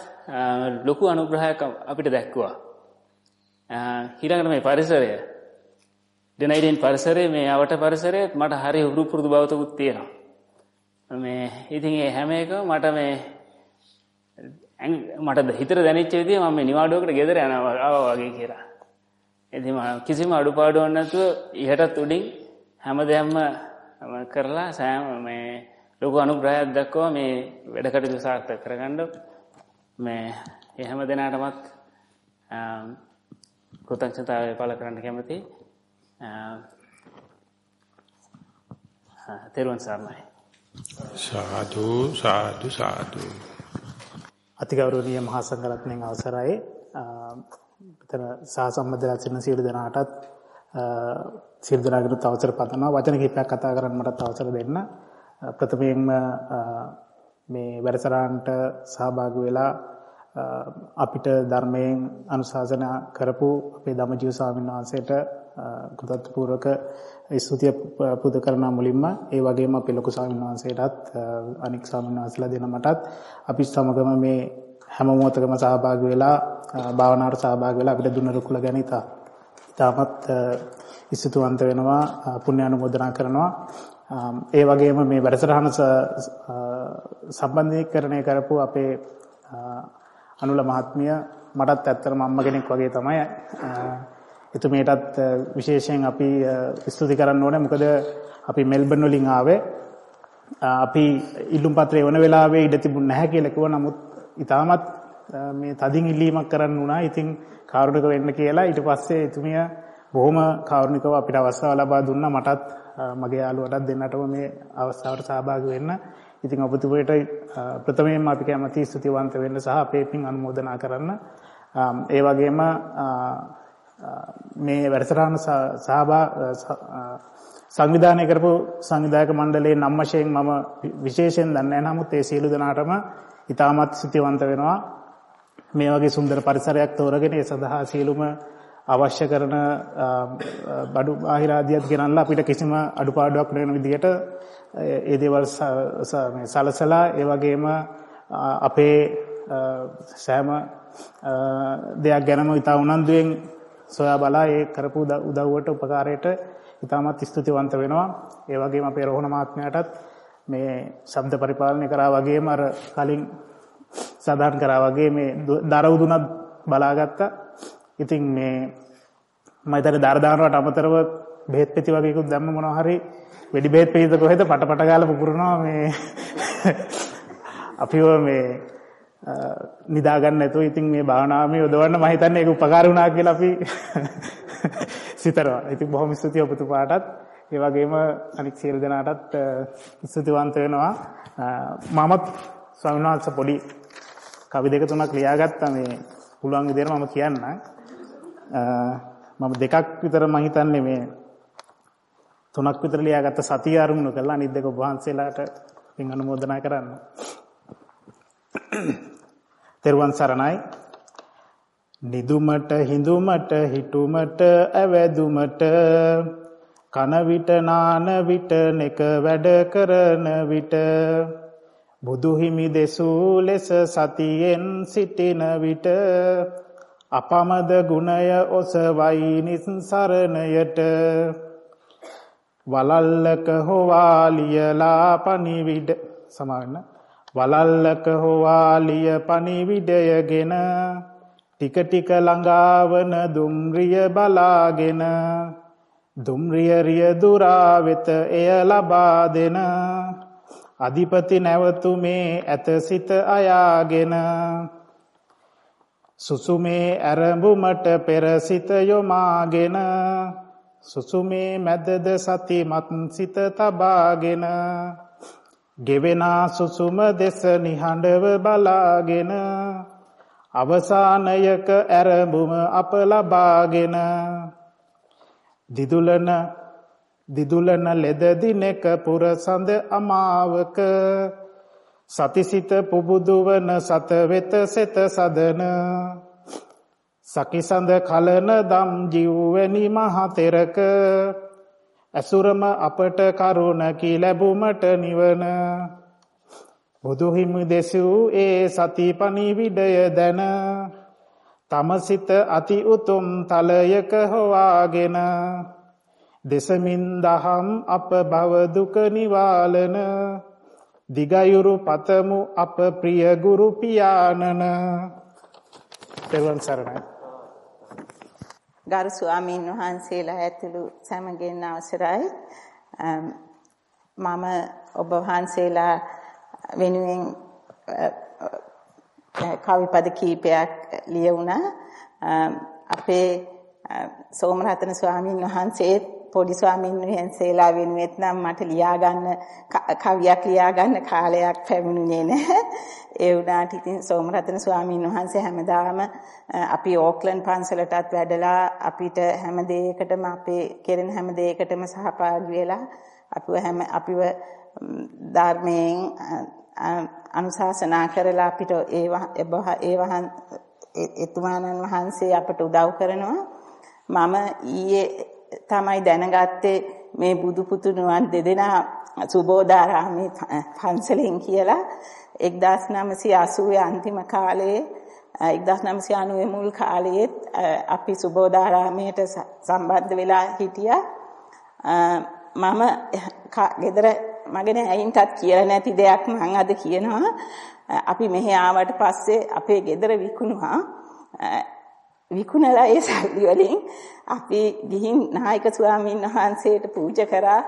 Speaker 6: ලොකු අනුග්‍රහයක් අපිට දැක්කුවා. ඊළඟට මේ පරිසරය දෙනයිඩෙන් පරිසරයේ මේ අවට පරිසරයේ මට හරි උරු පුරුදු බවතකුත් තියෙනවා. මේ ඉතින් ඒ හැම එකම මට මේ මට හිතට දැනෙච්ච විදිහ මම මේ නිවාඩුවකට ගෙදර යනවා ආවා වගේ කියලා. ඉතින් කිසිම අඩුපාඩුවක් නැතුව ඉහටත් උඩින් හැමදේම කරලා සෑම මේ ලොකු අනුග්‍රහයක් දක්වවා මේ වැඩ කටයුතු සාර්ථක කරගන්න මේ ඒ හැම දෙනාටමත් කෘතඥතාවය පළ කරන්න කැමතියි. තෙරුවන් සරණයි.
Speaker 2: සාදු සාදු සාදු.
Speaker 7: අතිගෞරවනීය මහා සංඝරත්නයන් අවසරයි. මෙතන සාසම්බන්ධලා සිටින සියලු දෙනාටත් සියලු දෙනාට අවසර පතනවා. වචන කිහිපයක් කතා කරන්න මටත් අවසර දෙන්න. ප්‍රථමයෙන්ම මේ වැඩසටහනට සහභාගී වෙලා අපිට ධර්මයෙන් අනුශාසනා කරපු අපේ ධම්මජීව ස්වාමීන් වහන්සේට කෘතඥපූර්වක ස්තුතිය පුද කරන මුලින්ම ඒ වගේම අපේ ලොකු ස්වාමීන් වහන්සේටත් අනික් ස්වාමීන් වහන්සේලා දෙනමටත් අපි සමගම මේ හැම මොහොතකම සහභාගී වෙලා භාවනාවට සහභාගී වෙලා අපිට දුන්න රුකුල ගැන ඉතාමත් ස්තුතිවන්ත වෙනවා පුණ්‍ය අනුමෝදනා කරනවා. ඒ වගේම මේ වැඩසටහන සම්බන්ධීකරණය කරපු අපේ අනුල මහත්මිය මටත් ඇත්තටම අම්ම කෙනෙක් වගේ තමයි. එතුමියටත් විශේෂයෙන් අපි ස්තුති කරන්න ඕනේ මොකද අපි මෙල්බන් වලින් ආවේ අපි ඉල්ලුම් පත්‍රය වන වෙලාවේ ඉඩ තිබුණ නැහැ කියලා කිව්වා නමුත් ඉතාමත් මේ තදින් ඉල්ලීමක් කරන්න වුණා. ඉතින් කාරුණික වෙන්න කියලා ඊට පස්සේ එතුමිය බොහොම කාරුණිකව අපිට අවස්ථාව ලබා දුන්නා. මටත් මගේ යාළුවටත් දෙන්නටම මේ අවස්ථාවට සහභාගී වෙන්න. ඉතින් ඔබතුමියට ප්‍රථමයෙන්ම අපි කැමති ස්තුතිවන්ත වෙන්න සහ අපේ පින් අනුමෝදනා කරන්න. ඒ වගේම මේ වැඩසටහන සහභා සංවිධානය කරපු සංවිධායක මණ්ඩලයේ නම් වශයෙන් මම විශේෂයෙන් දන්නේ නැහැ. නමුත් ඒ සියලු දෙනාටම ඉතාමත් ස්තුතිවන්ත වෙනවා. මේ වගේ සුන්දර පරිසරයක් තෝරගෙන ඒ සඳහා සියලුම අවශ්‍ය කරන බඩු බාහිර ආදියත් ගෙනල්ලා අපිට කිසිම අඩුපාඩුවක් නැගෙන විදිහට ඒ දේවල් සලසලා ඒ වගේම අපේ සෑම දෙයක් ගැනම ඉතා උනන්දුවෙන් සොයා බලා ඒ කරපු උදව්වට උපකාරයට ඉතාමත් ස්තුතිවන්ත වෙනවා. ඒ වගේම අපේ රෝහණ මහත්මයාටත් මේ ශබ්ද පරිපාලනය කරා වගේම අර කලින් සඳහන් කරා වගේ මේ දරවුදුනත් බලාගත්තා. ඉතින් මේ මම හිතන්නේ දාරදානවට අමතරව බෙහෙත් පෙති වගේකුත් දැම්ම මොනවා හරි වෙඩි බෙහෙත් පෙතිද කොහෙද පට පට ගාලා පුපුරනවා මේ අපිව මේ නිදාගන්න නැතුව ඉතින් මේ භාවනාව මේ යොදවන්න මම හිතන්නේ ඒක උපකාර වුණා කියලා අපි සිතනවා. ඉතින් බොහොම ස්තුතියි ඔබතුමාටත් ඒ වගේම අනික් සියලු දෙනාටත් ස්තුතිවන්ත වෙනවා. මමත් ස්වාමීන් වහන්සේ පොඩි කවි දෙක තුනක් ලියාගත්තා මේ පුළුවන් විදිහට මම කියන්න. මම දෙකක් විතර මම හිතන්නේ මේ තුනක් විතර ලියාගත්ත සතිය අරමුණු කරලා අනිත් දෙක ඔබ වහන්සේලාට පින් අනුමෝදනා කරන්න. තෙරුවන් සරණයි. නිදුමට හිඳුමට හිටුමට ඇවැදුමට කන විට නාන විට නෙක වැඩ කරන විට බුදු හිමි දෙසූ ලෙස සතියෙන් සිටින විට අපමද ගුණය ඔසවයි නිස්සරණයට වලල්ලක හොවාලියලා පනිවිඩ සමාවෙන්න වලල්ලක හොවාලිය පනිවිඩයගෙන ටික ටික ළඟාවන දුම්රිය බලාගෙන දුම්රිය රිය දුරා වෙත එය ලබා දෙන. අධිපති නැවතුමේ ඇත සිත අයාගෙන සුසුමේ ඇරඹුමට පෙර සිත යොමාගෙන සුසුමේ මැදද සතිමත් සිත තබාගෙන ගෙවෙනා සුසුම දෙස නිහඬව බලාගෙන අවසානයක ඇරඹුම අප ලබාගෙන. දිදුලන දිදුලන ලෙද දිනක පුරසඳ අමාවක සතිසිත පුබුදුවන සත වෙත සෙත සදන. සකිසඳ කලන දම් ජීවවැනි මහතෙරක ඇසුරම අපට කරුණකි ලැබුමට නිවන. බුදුහිමි දෙසූ ඒ සතිපනිවිඩය දැන. තමසිත අති උතුම් තලයක හොවාගෙන. දෙසමින් දහම් අප භවදුක නිවාලන. දිගයුරු පතමු අප ප්‍රිය ගුරු පියාණන. තෙරුවන් සරණයි.
Speaker 8: ගරු ස්වාමීන් වහන්සේලා ඇතුළු සමගෙන් අවසරයි. මම ඔබ වහන්සේලා වෙනුවෙන් කවිපද කීපයක් ලියවුණා අපේ සෝමරතන ස්වාමීන් වහන්සේ පොඩි ස්වාමීන් වහන්සේලා වෙනුවෙත් නම් මට ලියා ගන්න කවියක් ලියා ගන්න කාලයක් පැමිණුනේ නැහැ. ඒ වුණාට ඉතින් සෝමරතන ස්වාමීන් වහන්සේ හැමදාම අපි ඕක්ලන්ඩ් පන්සලටත් වැඩලා අපිට හැම දෙයකටම අපේ කෙරෙන හැම දෙයකටම සහභාගී වෙලා අපිව හැම අපිව ධර්මයෙන් අනුශාසනා කරලා අපිට ඒ වහන් එතුමාණන් වහන්සේ අපට උදව් කරනවා මම ඊයේ තමයි දැනගත්තේ මේ බුදු පුතුණුවන් දෙදෙනා සුබෝධාරාමේ පන්සලෙන් කියලා. 1980 අන්තිම කාලයේ 1990 මුල් කාලයේත් අපි සුබෝධාරාමයට සම්බන්ධ වෙලා හිටියා. මම ගෙදර මගේ ඇයින්ටත් කියලා නැති දෙයක් මම අද කියනවා. අපි මෙහි ආවට පස්සේ අපේ ගෙදර විකුණුවා. විකුණලා ඒ සල්ලි වලින් අපි ගිහින් නායක ස්වාමීන් වහන්සේට පූජා කරා.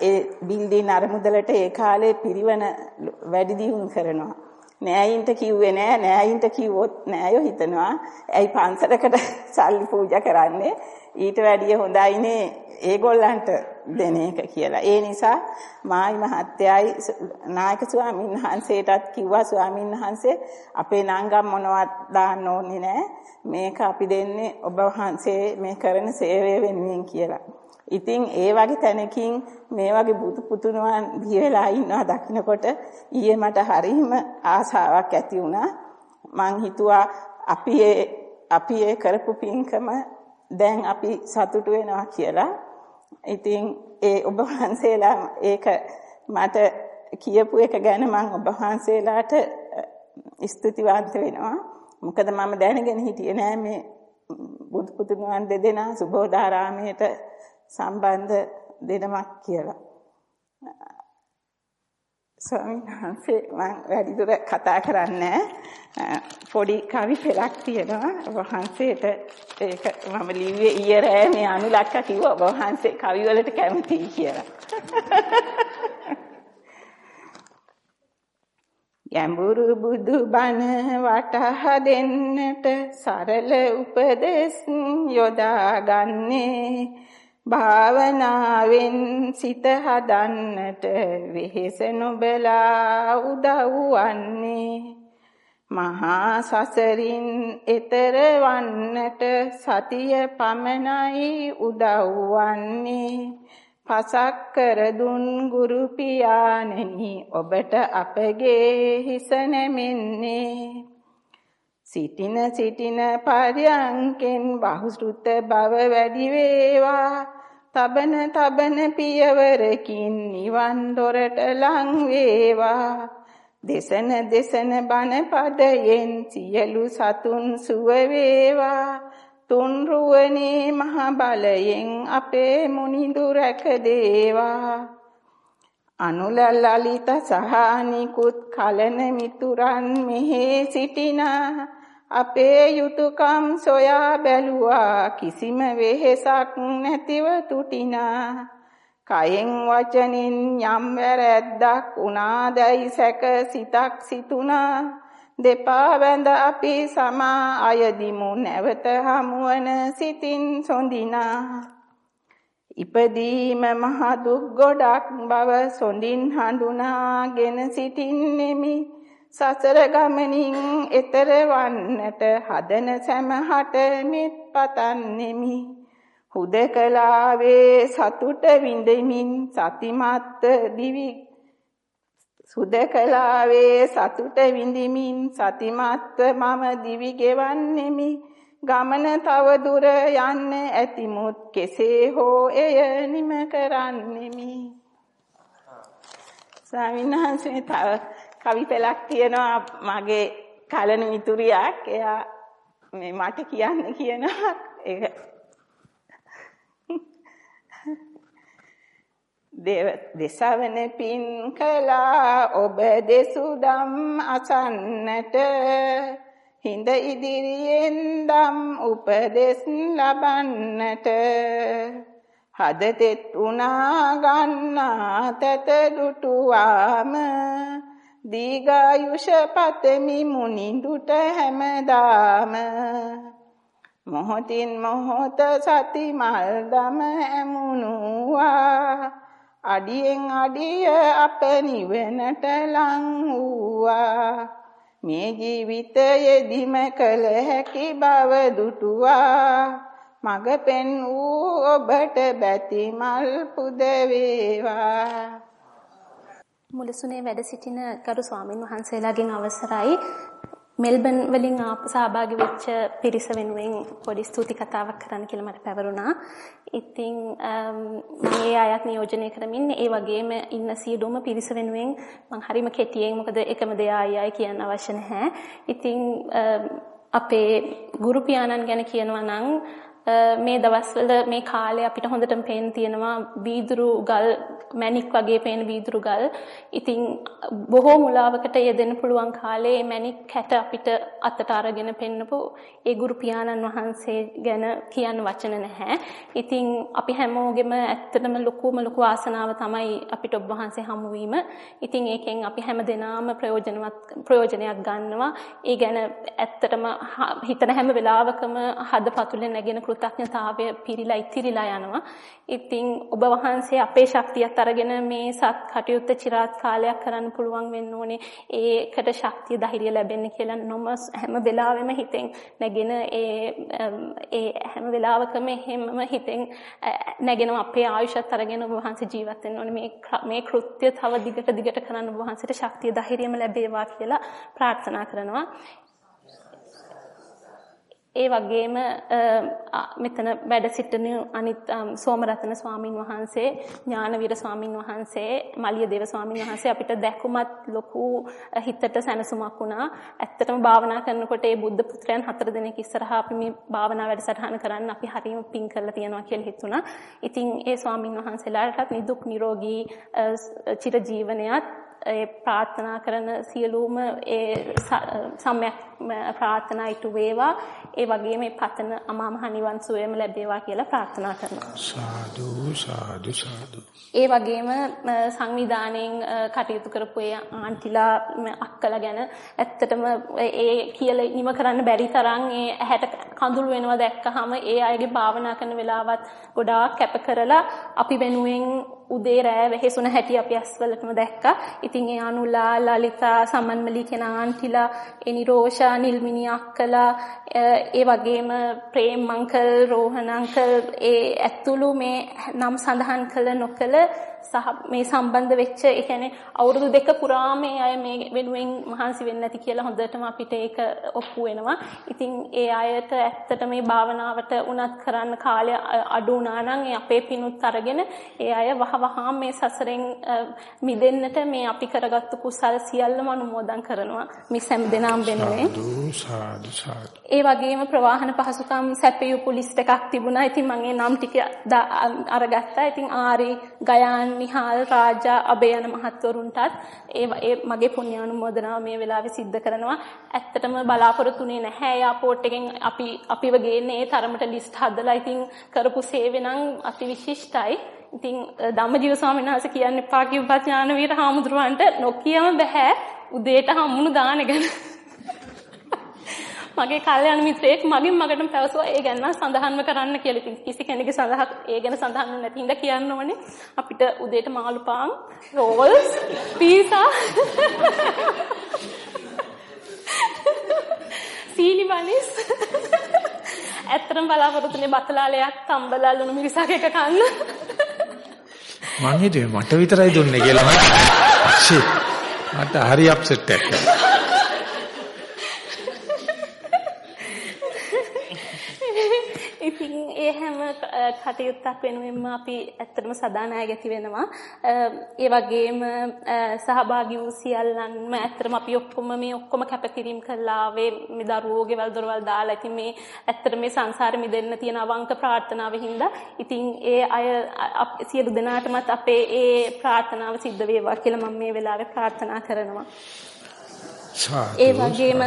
Speaker 8: ඒ බිල්ඩින් අරමුදලට ඒ කාලේ පිරිවන වැඩි දියුණු කරනවා. නෑයින්ට කිව්වේ නෑ නෑයින්ට කිව්වොත් නෑයෝ හිතනවා. ඇයි පන්සලකට සල්ලි පූජා කරන්නේ? ඊට වැඩිය හොඳයිනේ. ඒගොල්ලන්ට දෙන එක කියලා. ඒ නිසා මායි මහත්තයයි නායක ස්වාමීන් වහන්සේටත් කිව්වා ස්වාමීන් වහන්සේ අපේ නංගම් මොනවත් දාන්න ඕනේ නෑ. මේක අපි දෙන්නේ ඔබ වහන්සේ මේ කරන සේවය වෙනුවෙන් කියලා. ඉතින් ඒ වගේ තැනකින් මේ වගේ බුදු පුතුණුවන් බිහි වෙලා ඉන්නවා දකින්නකොට ඊයේ මට හරිම ආසාවක් ඇති වුණා. මං හිතුවා අපි අපි ඒ කරපු පින්කම දැන් අපි සතුටු වෙනවා කියලා. ඉතින් ඒ ඔබ වහන්සේලා ඒක මට කියපු එක ගැන මම ඔබ වහන්සේලාට ස්තුතිවන්ත වෙනවා. මොකද මම දැනගෙන හිටියේ නෑ මේ බුදු පුතුණුවන් දෙදෙනා සුබෝධාරාමයට සම්බන්ධ දෙනමක් කියලා. ස්වාමීන් වහන්සේ මම වැඩිදුර කතා කරන්නේ පොඩි කවි පෙළක් තියෙනවා වහන්සේට ඒක මම ලිව්වේ ඊයේ රෑ මේ අනුලක්ක කිව්වා වහන්සේ කවි වලට කැමතියි කියලා. යම්බුරු බුදු බණ වටහා දෙන්නට සරල උපදෙස් යොදා ගන්නේ භාවනාවෙන් සිත හදන්නට වෙහෙස නොබලා උදව් වන්නේ මහා සසරින් එතර වන්නට සතිය පමණයි උදව් වන්නේ පසක් කර දුන් ගුරු පියාණෙනි ඔබට අපගේ හිස නැමෙන්නේ. සිටින සිටින පරයන්කෙන් බහුශෘත බව වැඩි වේවා. තබන තබන පියවරකින් නිවන් දොරට ලං වේවා. දෙසන දෙසන බණ පදයෙන් සියලු සතුන් සුව වේවා. තුන් රුවනේ මහ බලයෙන් අපේ මුනිඳු රැක දේවා. අනුල ලලිත සහ නිකුත් කලන මිතුරන් මෙහි සිටිනා. අපේ යුතුයකම් සොයා බැලුවා කිසිම වෙහෙසක් නැතිව තුටිනා. කයෙන් වචනින් යම් වැරැද්දක් උනාදැයි සැක සිතක් සිතුනා. දෙපා වැඳ අපි සමා අයදිමු නැවත හමුවන සිතින් සොඳිනා. ඉපදීම මහ දුක් ගොඩක් බව සොඳින් හඳුනාගෙන සිටින්නෙමි. සසර ගමනින් එතර වන්නට හදන සැමහට මෙත් පතන්නෙමි. හුදකලාවේ සතුට විඳමින් සතිමත් දිවි. සුදකලාවේ සතුට විඳමින් සතිමත්ව මම දිවි ගෙවන්නෙමි. ගමන තව දුර යන්න ඇතිමුත් කෙසේ හෝ එය නිම කරන්නෙමි. ස්වාමීන් වහන්සේ තව කවි පෙළක් තියෙනවා මගේ කලන මිතුරියක් එයා මේ මට කියන්න කියනවා. ඒක දේව දසවන පින් කළා. ඔබ දෙසුදම් අසන්නට හිඳ ඉදිරියෙන් දම් උපදෙස් ලබන්නට හදතෙත් උනා ගන්නා තත දුටුවාම දීගායුෂ පතමි මුනිඳුට හැමදාම. මොහොතින් මොහොත සති මල් දම ඇමුණුවා. අඩියෙන් අඩිය අප නිවනට ලං වූවා මේ ජීවිතයේදිම කළ හැකි බව දුටුවා. මග පෙන් වූ ඔබට බැති මල් පුද වේවා.
Speaker 9: මුලසුනේ වැඩ සිටින ගරු ස්වාමින් වහන්සේලාගෙන් අවසරයි මෙල්බන් වලින් සහභාගී වෙච්ච පිරිස වෙනුවෙන් පොඩි ස්තුති කතාවක් කරන්න කියලා මට පැවරුණා. ඉතින් මේ අයත් නියෝජනය කරමින් ඒ වගේම ඉන්න සියලුම පිරිස වෙනුවෙන් මම හරිම කෙටියෙන් මොකද එකම දෙයා අයයි කියන්න අවශ්‍ය නැහැ. ඉතින් අපේ ගුරු පියාණන් ගැන කියනවා නම් මේ දවස්වල මේ කාලේ අපිට හොඳටම පේන තියෙනවා වීදුරු ගල් මැණික් වගේ පේන වීදුරු ගල්. ඉතින් බොහෝ මුලාවකට යෙදෙන්න පුළුවන් කාලේ මේ මැණික් කැට අපිට අතට අරගෙන පෙන්නපු ඒ ගුරු පියාණන් වහන්සේ ගැන කියන්න වචන නැහැ. ඉතින් අපි හැමෝගෙම ඇත්තටම ලොකුම ලොකු ආසනාව තමයි අපිට ඔබ වහන්සේ හමු වීම. ඉතින් ඒකෙන් අපි හැම දෙනාම ප්‍රයෝජනවත් ප්‍රයෝජනයක් ගන්නවා. ඒ ගැන ඇත්තටම හිතන හැම වෙලාවකම හදපතුලේ නැගෙන කෘතඥතාවය පිරීලා ඉතිරිලා යනවා. ඉතින් ඔබ වහන්සේ අපේ ශක්තියත් අරගෙන මේ සත් කටයුත්ත চিරාත් කාලයක් කරන්න පුළුවන් වෙන්න ඕනේ. ඒකට ශක්තිය ධෛර්යය ලැබෙන්න කියලා නොම හැම වෙලාවෙම හිතෙන් නැගෙන ඒ ඒ හැම වෙලාවකම හැමම හිතෙන් නැගෙන අපේ ආයුෂත් අරගෙන ඔබ වහන්සේ ජීවත් වෙන්න ඕනේ. මේ මේ කෘත්‍ය තව දිගට දිගට කරන්න ඔබ වහන්සේට ශක්තිය ධෛර්යයම ලැබේවා කියලා ප්‍රාර්ථනා කරනවා. ඒ වගේම මෙතන වැඩ සිටින අනිත් සෝමරතන ස්වාමින් වහන්සේ ඥානවීර ස්වාමින් වහන්සේ මලියදේව ස්වාමින් වහන්සේ අපිට දැකුමත් ලොකු හිතට සැනසුමක් වුණා. ඇත්තටම භාවනා කරනකොට ඒ බුද්ධ පුත්‍රයන් හතර දෙනෙක් ඉස්සරහා අපි මේ භාවනා වැඩසටහන කරන්න අපි හරියම පින් කරලා තියෙනවා කියලා හිතුණා. ඉතින් ඒ ස්වාමින් වහන්සේලාටත් නිදුක් නිරෝගී චිර ජීවනයත් ඒ ප්‍රාර්ථනා කරන සියලුම ඒ සම්‍යක් ප්‍රාර්ථනා ඉටු වේවා. ඒ වගේම මේ පතන අමා මහ නිවන් සුවයම ලැබේවා කියලා ප්‍රාර්ථනා කරනවා.
Speaker 2: සාදු සාදු සාදු.
Speaker 9: ඒ වගේම සංවිධානයෙන් කටයුතු කරපු ඒ ආන්ටිලා අක්කලා ගැන ඇත්තටම ඒ කියලා නිම කරන්න බැරි තරම් ඒ ඇහැට කඳුළු වෙනවා දැක්කහම ඒ අයගේ භාවනා කරන වෙලාවත් ගොඩාක් කැප කරලා අපි වෙනුවෙන් උදේ රෑ වෙහෙසුන හැටි අපි ඇස්වලටම දැක්කා. ඉතින් ඒ අනුලා ලලිතා සමන්මලි කියන ආන්ටිලා ඒ නිරෝෂා නිල්මිනි අක්කලා ඒ වගේම ප්‍රේම් අංකල් රෝහණ අංකල් ඒ ඇතුළු මේ නම් සඳහන් කළ නොකළ සහ මේ සම්බන්ධ වෙච්ච ඒ කියන්නේ අවුරුදු දෙක පුරාම මේ අය මේ වෙනුවෙන් මහන්සි වෙන්නේ නැති කියලා හොඳටම අපිට ඒක ඔප්පු වෙනවා. ඉතින් ඒ අයට ඇත්තට මේ භාවනාවට උනත් කරන්න කාලය අඩු වුණා නම් ඒ අපේ පිනුත් අරගෙන ඒ අය වහවහාම මේ සසරෙන් මිදෙන්නට මේ අපි කරගත්තු කුසල් සියල්ලම අනුමෝදන් කරනවා. මේ සෑම දෙනාම වෙනුවෙන්. ඒ වගේම ප්‍රවාහන පහසුකම් සැපයූපු ලිස්ට් එකක් තිබුණා. ඉතින් මම ඒ නම් ටික අරගත්තා. ඉතින් ආරි ගයාන් නිහාල් රාජා අබේ යන මහත්වරුන්ටත් ඒ මගේ පුණ්‍යානුමෝදනාව මේ වෙලාවේ සිද්ධ කරනවා. ඇත්තටම බලාපොරොත්තුනේ නැහැ එයාපෝට් එකෙන් අපි අපිව ගේන්නේ ඒ තරමට ලිස්ට් හදලා ඉතින් කරපු සේවය නම් අතිවිශිෂ්ටයි. ඉතින් ධම්මජීව ස්වාමීන් වහන්සේ කියන්න එපා කිව්වා ඥානවීර හාමුදුරුවන්ට නොකියම බෑ උදේට හම්බුණු දාන ගැන. මගේ කල්යාණ මිත්‍රයෙක් මගෙන් මගටම පැවසුවා ඒ ගැන සඳහන්ව කරන්න කියලා. ඉතින් කිසි කෙනෙකුගේ සඳහන් ඒ ගැන සඳහන් නැති හින්දා කියන්න ඕනේ. අපිට උදේට මාළු පාන්, රෝල්ස්, පීසා සීනි බනිස් ඇත්තටම බලාපොරොත්තුනේ බතලාලයක් තම්බලා ලුණු මිරිසක් එක කන්න.
Speaker 2: මං හිතුවේ මට විතරයි දුන්නේ කියලා මට. මට හරි අප්සෙට් එකක්.
Speaker 9: ඒ හැම කටයුත්තක් වෙනුවෙන්ම අපි ඇත්තටම සදානායක වෙනවා. ඒ වගේම සහභාගී වූ සියල්ලන්ම ඇත්තටම අපි ඔක්කොම මේ ඔක්කොම කැපකිරීම කළා ආවේ මේ දරුවෝ ගෙවල් දොරවල් දාලා. ඉතින් මේ ඇත්තට මේ සංසාරෙ මිදෙන්න තියෙන අවංක ප්‍රාර්ථනාවෙන් හින්දා ඉතින් ඒ අය සියලු දෙනාටමත් අපේ ඒ ප්‍රාර්ථනාව සිද්ධ වේවා කියලා මම මේ වෙලාවේ ප්‍රාර්ථනා කරනවා. ඒ වගේම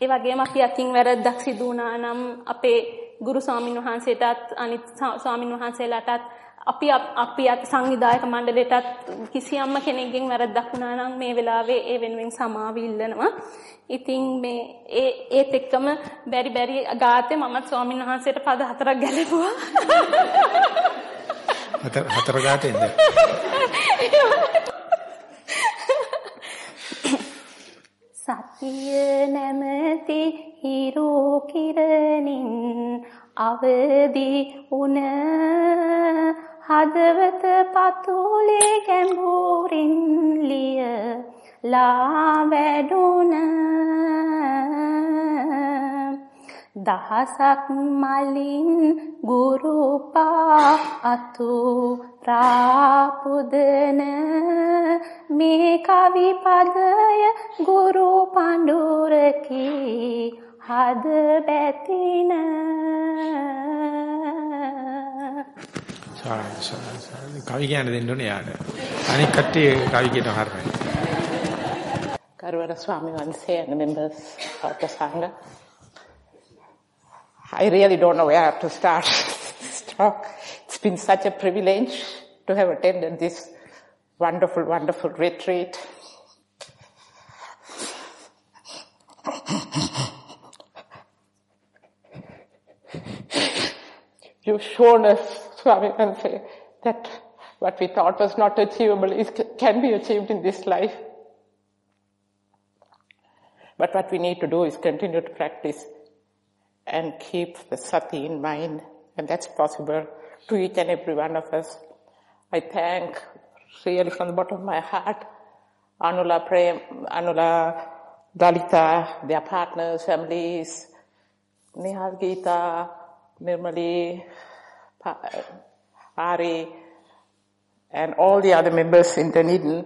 Speaker 9: ඒ වගේම අපි අතින් වැරද්දක් සිදු වුණා නම් අපේ ගුරු ස්වාමින් වහන්සේටත් අනිත් ස්වාමින් වහන්සේලාටත් අපි අපි අත් සංවිධායක මණ්ඩලයටත් කිසියම්ම කෙනෙක්ගෙන් වැරද්දක් වුණා නම් මේ වෙලාවේ ඒ වෙනුවෙන් සමාව ඉල්ලනවා. ඉතින් මේ ඒ ඒත් එක්කම බැරි බැරි ගාතේ මමත් ස්වාමින් වහන්සේට පද හතරක් ගැලපුවා.
Speaker 2: හතර හතර ගාතෙන්ද?
Speaker 9: සතිය නැමැති හිරු කිරණින් අවදි උන හදවත පතුලේ ගැඹුරින් ලිය ලා වැඩුණ දහසක් මලින් ගුරුපා අතු ප්‍රාපුදන මේ කවි පදය ගුරු පඬුරකි හද බැතින
Speaker 2: කවි කියන්න දෙන්න ඕනේ යාට. අනික කට්ටිය කවි කියන හරියි.
Speaker 8: Karwara Swami Vanse and the members of the Sangha. I really don't know where to start this talk. It's been such a privilege to have attended this wonderful, wonderful retreat. You've shown us, Swami Kanse, that what we thought was not achievable is, can be achieved in this life. But what we need to do is continue to practice and keep the sati in mind, and that's possible to each and every one of us. I thank really from the bottom of my heart Anula Prem, Anula Dalita, their partners, families,
Speaker 10: Nihal Gita, Nirmali, Ari, and all the other members in Dunedin.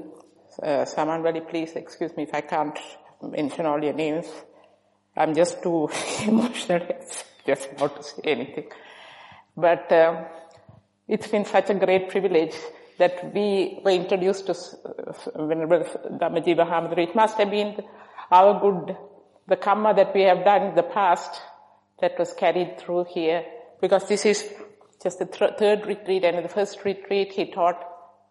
Speaker 10: Uh, Samanwali, please excuse me if I can't mention all your names. I'm just too emotional, just not to say anything. But um, it's been such a great privilege that we were introduced to Venerable Dhammaji Bahamadri. It must have been our good, the karma that we have done in the past that was carried through here. Because this is just the th- third retreat and the first retreat he taught,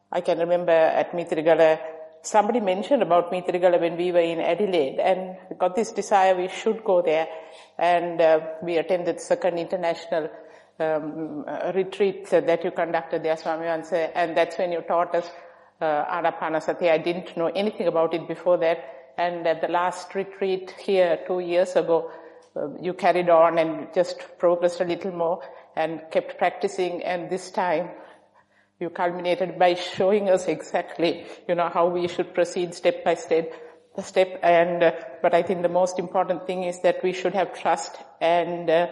Speaker 10: I can remember at Mitrigala, somebody mentioned about Mitrigala when we were in Adelaide and got this desire we should go there and uh, we attended second international um, uh, retreat that you conducted there, Swami Vansa, and that's when you taught us uh, Anapanasati. I didn't know anything about it before that. And at the last retreat here two years ago, uh, you carried on and just progressed a little more and kept practicing. And this time, you culminated by showing us exactly, you know, how we should proceed step by step. Step and, uh, but I think the most important thing is that we should have trust and uh,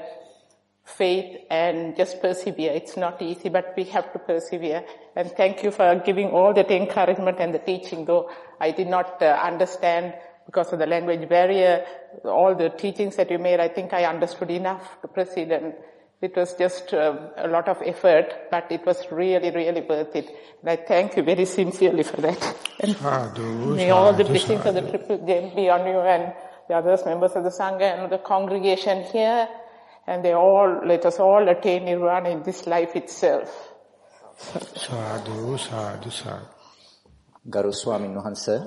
Speaker 10: faith and just persevere. It's not easy, but we have to persevere. And thank you for giving all that encouragement and the teaching, though I did not uh, understand because of the language barrier, all the teachings that you made, I think I understood enough to proceed and it was just uh, a lot of effort, but it was really, really worth it. And I thank you very sincerely for that. And
Speaker 2: Sadhu,
Speaker 10: may all the
Speaker 2: sadhu,
Speaker 10: blessings of the triple gem be on you and the others members of the Sangha and the congregation here. And they all, let us all attain Nirvana in this life itself.
Speaker 2: සාදු සාදු සාදු
Speaker 11: ගරු ස්වාමින් වහන්සේ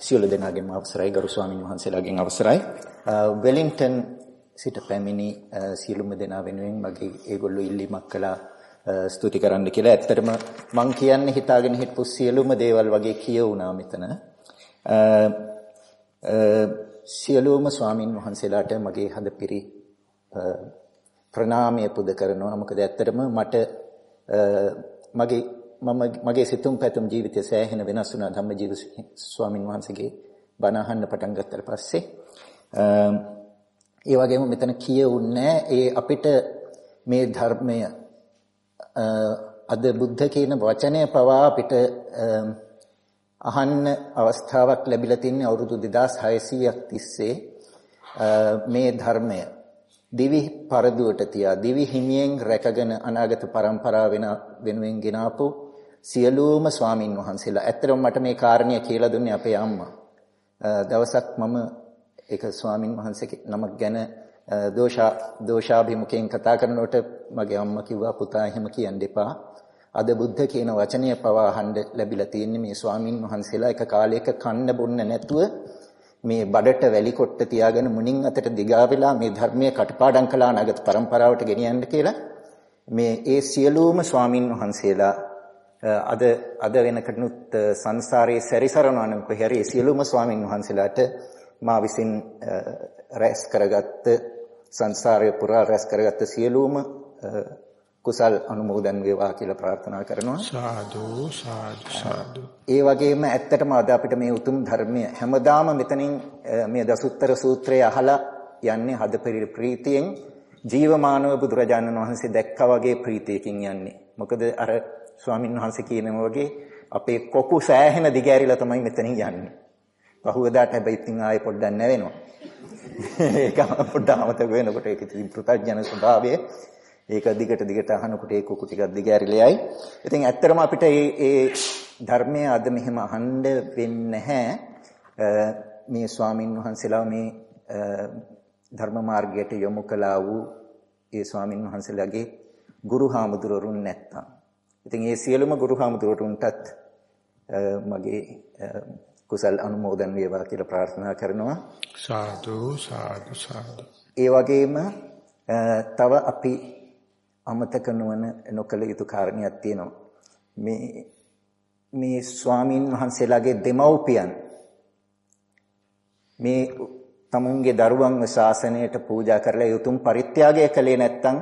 Speaker 11: සියලු දෙනාගේම අවසරයි ගරු ස්වාමින් වහන්සේලාගෙන් අවසරයි වෙලින්ටන් සිට පැමිණි සියලුම දෙනා වෙනුවෙන් මගේ ඒගොල්ලෝ ඉල්ලීමක් කළා ස්තුති කරන්න කියලා. ඇත්තටම මං කියන්නේ හිතාගෙන හිටපු සියලුම දේවල් වගේ කියවුණා මෙතන. සියලුම ස්වාමින් වහන්සේලාට මගේ හදපිරි ප්‍රණාමය පුද කරනවා. මොකද ඇත්තටම මට මගේ මම මගේ සිතුම් පැතුම් ජීවිතය සෑහෙන වෙනස් වුණා ධම්මජීව ස්වාමින් වහන්සේගේ බණ අහන්න පටන් ගත්තට පස්සේ ඒ වගේම මෙතන කියවුන්නේ ඒ අපිට මේ ධර්මය අද බුද්ධ කියන වචනය පවා අපිට අහන්න අවස්ථාවක් ලැබිලා තින්නේ අවුරුදු 2600ක් තිස්සේ මේ ධර්මය. දිවි පරදුවට තියා දිවි හිමියෙන් රැකගෙන අනාගත પરම්පරාව වෙන වෙනුවෙන් ගෙනාපු සියලුම ස්වාමින් වහන්සේලා. ඇත්තටම මට මේ කාරණිය කියලා දුන්නේ අපේ අම්මා. දවසක් මම ඒක ස්වාමින් වහන්සේ නමක් ගැන දෝෂා දෝෂාභිමුඛයෙන් කතා කරනකොට මගේ අම්මා කිව්වා පුතා එහෙම කියන්න එපා. අද බුද්ධ කියන වචනය පවා අහන්න ලැබිලා තියෙන්නේ මේ ස්වාමින් වහන්සේලා එක කාලයක කන්න බොන්න නැතුව මේ බඩට වැලි කොට්ට තියාගෙන මුණින් අතට දිගා වෙලා මේ ධර්මයේ කටපාඩම් කළා නගත પરම්පරාවට ගෙනියන්න කියලා මේ ඒ සියලුම ස්වාමින් වහන්සේලා අද අද වෙනකනුත් සංසාරයේ සැරිසරනවා නම් කොහේ හරි සියලුම ස්වාමින් වහන්සේලාට මා විසින් රැස් කරගත්ත සංසාරය පුරා රැස් කරගත්ත සියලුම කුසල් අනුමෝදන් වේවා කියලා ප්‍රාර්ථනා කරනවා.
Speaker 2: සාදු සාදු සාදු.
Speaker 11: ඒ වගේම ඇත්තටම අද අපිට මේ උතුම් ධර්මය හැමදාම මෙතනින් මේ දසුත්තර සූත්‍රය අහලා යන්නේ හද ප්‍රීතියෙන්. ජීවමානව බුදුරජාණන් වහන්සේ දැක්කා වගේ ප්‍රීතියකින් යන්නේ. මොකද අර ස්වාමින් වහන්සේ කියනම වගේ අපේ කොකු සෑහෙන දිගෑරිලා තමයි මෙතනින් යන්නේ. පහුවදාට හැබැයි ඉතින් ආයෙ පොඩ්ඩක් නැවෙනවා. ඒක පොඩ්ඩක් අමතක වෙනකොට ඒක ඉතින් පෘථග්ජන ස්වභාවය. ඒක දිගට දිගට අහනකොට ඒ කුකු ටිකක් දිගහැරිලයි. ඉතින් ඇත්තටම අපිට මේ ඒ ධර්මය අද මෙහෙම අහන්න වෙන්නේ නැහැ. මේ ස්වාමින් වහන්සේලා මේ ධර්ම මාර්ගයට යොමු කළා වූ ඒ ස්වාමින් වහන්සේලාගේ ගුරු හාමුදුරුවරුන් නැත්තම්. ඉතින් ඒ සියලුම ගුරු හාමුදුරුවරුන්ටත් මගේ කුසල් අනුමෝදන් වේවා කියලා ප්‍රාර්ථනා කරනවා
Speaker 2: සාදු සාදු සාදු
Speaker 11: ඒ වගේම තව අපි අමතක නොවන නොකල යුතු කාරණයක් තියෙනවා මේ මේ ස්වාමින් වහන්සේලාගේ දෙමව්පියන් මේ තමුන්ගේ දරුවන්ව ශාසනයට පූජා කරලා යුතුම් පරිත්‍යාගය කළේ නැත්නම්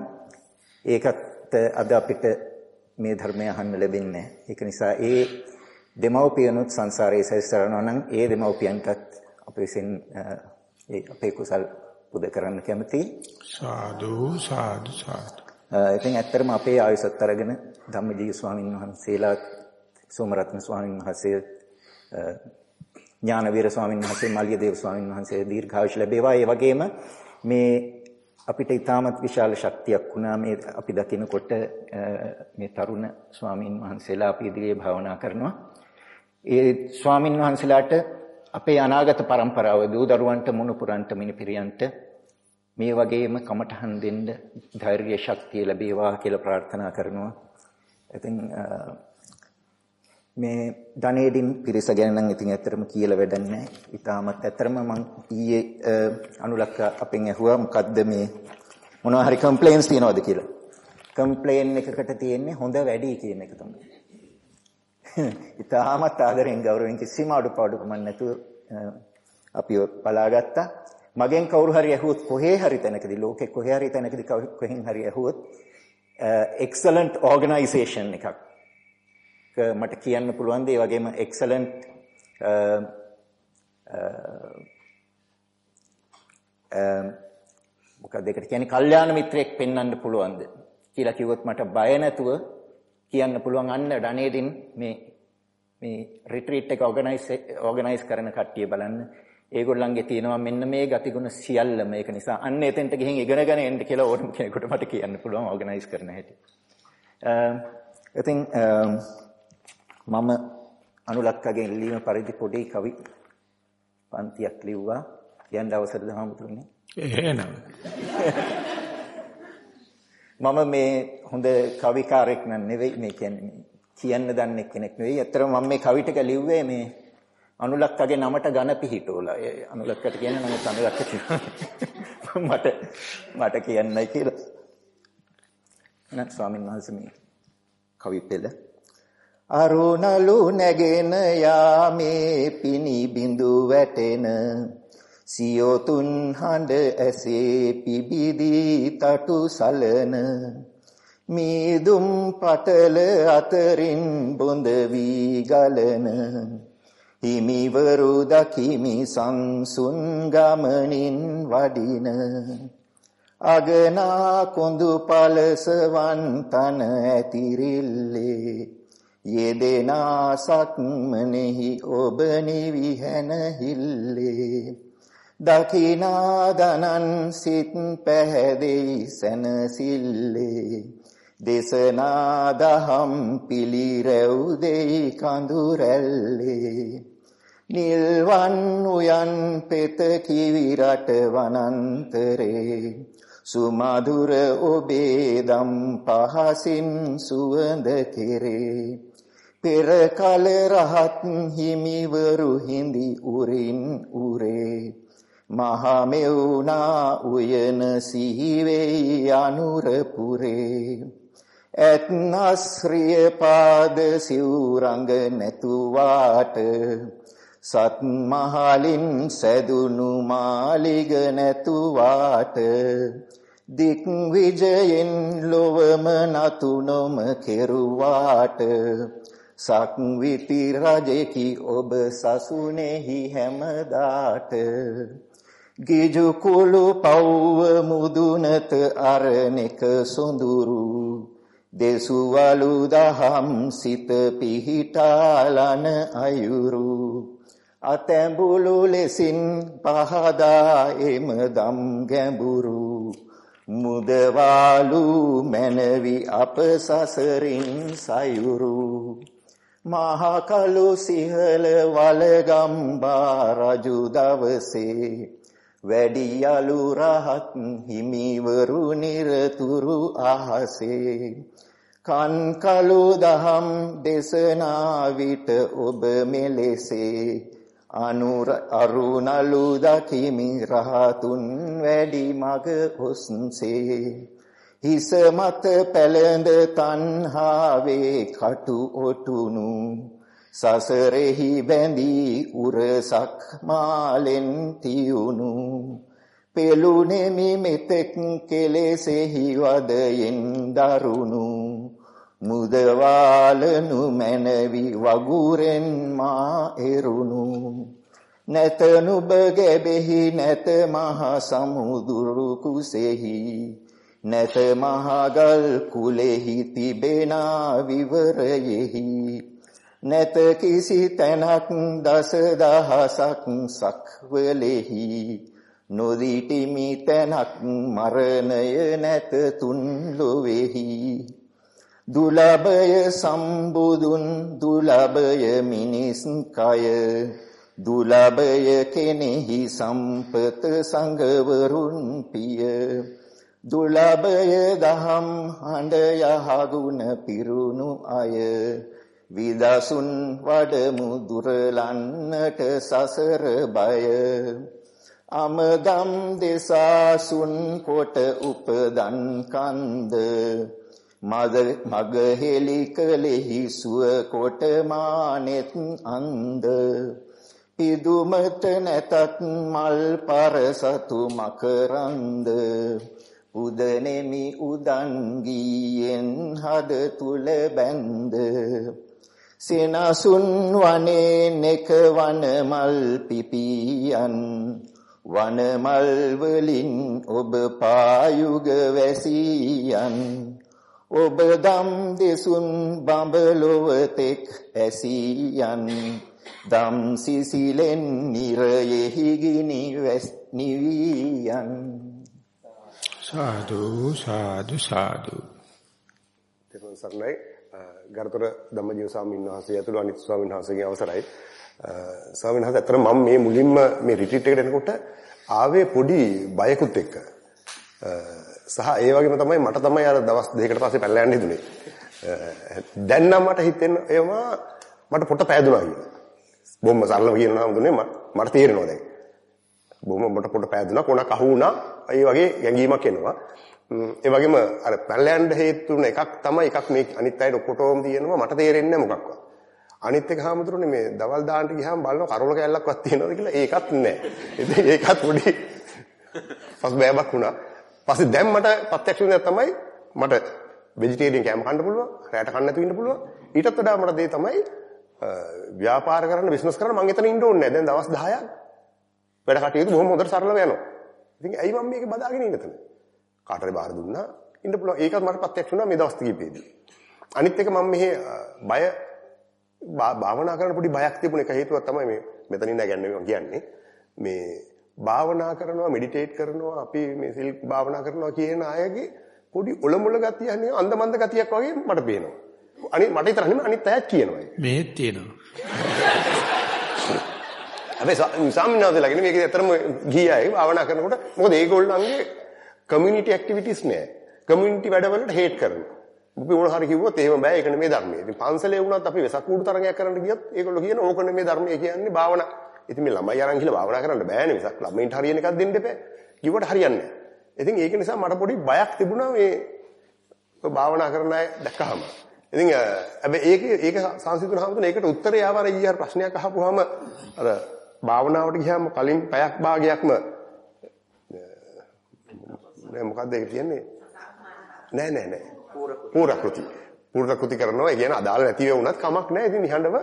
Speaker 11: ඒකත් අද අපිට මේ ධර්මය අහන්න ලැබෙන්නේ ඒක නිසා ඒ දෙමව්පියනුත් සංසාරයේ සැරිසරනවා නම් ඒ දෙමව්පියන්ටත් අප විසින් ඒ අපේ කුසල්
Speaker 12: පුද කරන්න කැමතියි.
Speaker 2: සාදු සාදු සාදු.
Speaker 12: ඉතින් ඇත්තටම අපේ ආයසත් අරගෙන ධම්මජීව ස්වාමීන් වහන්සේලා සෝමරත්න ස්වාමීන් වහන්සේ ඥානවීර ස්වාමීන් වහන්සේ මල්යදේව ස්වාමීන් වහන්සේ දීර්ඝායුෂ ලැබේවා. ඒ වගේම මේ අපිට ඊටමත් විශාල ශක්තියක් වුණා මේ අපි දකිනකොට මේ තරුණ ස්වාමීන් වහන්සේලා අපි ඉදිරියේ භාවනා කරනවා. ඒ ස්වාමීන් වහන්සේලාට අපේ අනාගත પરම්පරාව දූ දරුවන්ට මුණුපුරන්ට මිනිපිරියන්ට මේ වගේම කමටහන් දෙන්න ධෛර්ය ශක්තිය ලැබේවා කියලා ප්‍රාර්ථනා කරනවා. ඉතින් මේ ධනේදින් පිරිස ගැන නම් ඉතින් ඇත්තටම කියලා වැඩක් නැහැ. ඊටමත් ඇත්තටම මම ඊයේ අනුලක්ක අපෙන් ඇහුවා මොකද්ද මේ මොනවා හරි කම්ප්ලේන්ස් තියනවද කියලා. කම්ප්ලේන් එකකට තියෙන්නේ හොඳ වැඩි කියන එක තමයි. ඊටමත් ආදරෙන් ගෞරවයෙන් කිසිම අඩුපාඩුකමක් නැතුව අපිව බලාගත්තා. මගෙන් කවුරු හරි ඇහුවොත් කොහේ හරි තැනකදී ලෝකේ කොහේ හරි තැනකදී කොහෙන් හරි ඇහුවොත් excellent organization එකක්. මට කියන්න පුළුවන් දේ වගේම excellent මොකක්ද ඒකට කියන්නේ? කල්යාණ මිත්‍රයෙක් පෙන්වන්න පුළුවන්ද? කියලා කිව්වොත් මට බය නැතුව කියන්න පුළුවන් අන්න ඩනේදින් මේ මේ රිට්‍රීට් එක ඕගනයිස් ඕගනයිස් කරන කට්ටිය බලන්න. ඒගොල්ලන්ගේ තියෙනවා මෙන්න මේ ගතිගුණ සියල්ල මේක නිසා අන්න එතෙන්ට ගිහින් ඉගෙනගෙන එන්න කියලා ඕනම කෙනෙකුට මට කියන්න පුළුවන් ඕගනයිස් කරන හැටි. ඉතින් මම අනුලක්කගේ ඉල්ලීම පරිදි පොඩි කවි පන්තියක් ලිව්වා. කියන්න අවසරද හාමුදුරනේ?
Speaker 2: එහෙනම්.
Speaker 12: මම මේ හොඳ කවිකාරයෙක් නන් නෙවෙයි මේ කියන්නේ කියන්න දන්නේ කෙනෙක් නෙවෙයි. ඇත්තටම මම මේ කවි ටික ලිව්වේ මේ අනුලක්කගේ නමට ඝන පිහිටෝලා. ඒ අනුලක්කට කියන්නේ නමුත් අනුලක්ක මට මට කියන්නයි කියලා. එහෙනම් ස්වාමීන් වහන්සේ මේ කවි පෙළ අරුණලු නැගෙන යාමේ පිනි බිඳු වැටෙන සියොතුන් හඬ ඇසේ පිබිදී තටු සලන මීදුම් පටල අතරින් බොඳ වී ගලන හිමිවරු දකිමි සංසුන් ගමනින් වඩින. අගනා කොඳු පලසවන් තන ඇතිරිල්ලේ. යෙදෙනා සක්මනෙහි ඔබ නිවිහැන හිල්ලේ. දකිනා දනන් සිත් පැහැදෙයි සැනසිල්ලේ. දේශනා දහම් පිළිරැව් දෙයි කඳුරැල්ලේ. නිල්වන් උයන් පෙත කිවිරට වනන්තරේ. සුමధుර ඔබේ දම් පහසින් සුවඳ කෙරේ. පෙර කල රහත් හිමිවරු හිඳි උරින් උරේ. මහමෙවුනා උයන සිහිවෙයි අනුරපුරේ. ඇත්නස්රිය පාද සිවුරංග නැතුවාට සත් මහලින් සැදුණු මාලිග නැතුවාට දික් විජයෙන් ලොවම නතු නොම කෙරුවාට. සක්විති රජෙකි ඔබ සසුනේහි හැමදාට. ගිජු කුළු පව්ව මුදුනත අරණෙක සොඳුරු. දෙසුවලු දහම් සිත පිහිටාලන අයුරු. අතැඹුලු ලෙසින් පහදා එම දම් ගැඹුරු. මුදවාලු මැනවි අප සසරින් සයුරු. මහකලු සිහල වලගම්බා රජු දවසේ. වැඩියලු රහත් හිමිවරු නිරතුරු අහසේ. කන් කලු දහම් දේශනා විට ඔබ මෙලෙසේ. අනුර අරුණලු දකිමි රහතුන් වැඩි මග ඔස්සේ. හිස මත පැලඳ තණ්හාවේ කටු ඔටුනු. සසරෙහි බැඳී උරසක් මාලෙන් තියුණු. පෙළුණෙමි මෙතෙක් කෙලෙසෙහි වදයෙන් දරුණු. මුදවාලනු මැනවි වගුරෙන් මා එරුණු. නැත නුඹ ගැබෙහි නැත මහ සමුදුරු කුසෙහි. නැත මහගල් කුලෙහි තිබෙනා විවරයෙහි. නැත කිසි තැනක් දස දහසක් සක්වලෙහි. නොදිටිමි තැනක් මරණය නැත තුන් ලොවේහි. දුලබය සම්බුදුන් දුලබය මිනිස් කය. දුලබය කෙනෙහි සම්පත සංගවරුන් පිය. දුලබය දහම් හඬ යහගුණ පිරුණු අය. විදසුන් වඩමු දුරලන්නට සසර බය. අමදම් දෙසාසුන් කොට උපදන් කන්ද. මද මග හෙලි කලෙහි සුව කොට මානෙත් අන්ද. පිදුමට නැතත් මල් පරසතු මකරන්ද. උදනෙමි උදන් ගීයෙන් හද තුල බැන්ද. සෙනසුන් වනේ නෙක වන මල් පිපියන්. වනමල් වලින් ඔබ පායුග වැසියන්. ඔබ දම් දෙසුන් බඹලොව තෙක් ඇසියන්. දම් සිසිලෙන් නිරයෙහි ගිනි වැස් නිවියන්.
Speaker 2: සාදු සාදු සාදු.
Speaker 13: තෙරුවන් සරණයි. ගරුතර ධම්මජීව ස්වාමීන් වහන්සේ ඇතුළු අනිත් ස්වාමීන් වහන්සේගේ අවසරයි. ස්වාමීන් වහන්සේ අතර මම මේ මුලින්ම මේ රිට්‍රීට් එකට එනකොට ආවේ පොඩි බයකුත් එක්ක සහ ඒ වගේම තමයි මට තමයි අර දවස් දෙකකට පස්සේ පැනලා යන්න හිතුනේ දැන් නම් මට හිතෙන්නේ ඒවා මට පොට පෑදුනා කියලා බොම්ම සරලව කියනවා හම්දුනේ මට තේරෙනවා දැන් බොම්ම මට පොට පෑදුනා කොනක් අහු වුණා ඒ වගේ ගැඟීමක් එනවා ඒ වගේම අර පැනලයන්ඩ හේතු වෙන එකක් තමයි එකක් මේ අනිත් අයට ඔක්කොටම තියෙනවා මට තේරෙන්නේ මොකක්වත්. අනිත් එක හැමතුරුනේ මේ දවල් දාන්නට ගියාම බලනවා කරවල කැල්ලක්වත් තියෙනවද කියලා ඒකත් නැහැ. ඒකත් පොඩි පස් බෑබක් වුණා. පස්සේ දැන් මට ප්‍රත්‍යක්ෂ වෙන තමයි මට වෙජිටේරියන් කෑම කන්න පුළුවන්, රැට කන්න නැතුව ඉන්න පුළුවන්. ඊටත් වඩා මට දේ තමයි ව්‍යාපාර කරන්න, බිස්නස් කරන්න මම එතන ඉන්න ඕනේ නැහැ. දැන් දවස් 10ක් වැඩ කටයුතු බොහොම හොඳට සරලව යනවා. ඉතින් ඇයි මම මේක බදාගෙන ඉන්නේ එතන? කාටරි බාර දුන්නා ඉන්න පුළුවන් ඒකත් මට ප්‍රත්‍යක්ෂ වුණා මේ දවස් කිහිපෙදී අනිත් එක මම මෙහි බය භාවනා කරන පොඩි බයක් තිබුණ එක හේතුවක් තමයි මේ මෙතනින් නැගන්නේ මම කියන්නේ මේ භාවනා කරනවා මෙඩිටේට් කරනවා අපි මේ සිල් භාවනා කරනවා කියන අයගේ පොඩි ඔලමුල ගතිය අනේ අන්දමන්ද ගතියක් වගේ මට පේනවා අනිත් මට විතර නෙමෙයි අනිත් අයත් කියනවා
Speaker 2: මේත් තියෙනවා
Speaker 13: හැබැයි සාමිනාදලා කියන්නේ මේක ඇත්තටම ගියයි භාවනා කරනකොට මොකද ඒගොල්ලන්ගේ කමියුනිටි ඇක්ටිවිටිස් නෑ. කමියුනිටි වැඩවලට හේට් කරනවා. අපි මොන හරි කිව්වොත් එහෙම බෑ ඒක නෙමෙයි ධර්මය. ඉතින් පන්සලේ වුණත් අපි වෙසක් කූඩු තරගයක් කරන්න ගියත් ඒගොල්ලෝ කියන ඕක නෙමෙයි ධර්මය කියන්නේ භාවනා. ඉතින් මේ ළමයි අරන් ගිහලා භාවනා කරන්න බෑනේ වෙසක් ළමයින්ට හරියන එකක් දෙන්න එපා. කිව්වට හරියන්නේ නෑ. ඉතින් ඒක නිසා මට පොඩි බයක් තිබුණා මේ භාවනා කරන අය දැක්කහම. ඉතින් හැබැයි ඒක ඒක සංසිඳුන හැමෝටම ඒකට උත්තරය ආවර ඊයර ප්‍රශ්නයක් අහපුවාම අර භාවනාවට ගියාම කලින් පැයක් භාගයක්ම නෑ මොකද්ද ඒක කියන්නේ? නෑ නෑ නෑ. පූර්වකෘති. පූර්වකෘති. කරනවා. ඒ කියන්නේ අදාළ නැති වුණත් කමක් නෑ. ඉතින් නිහඬව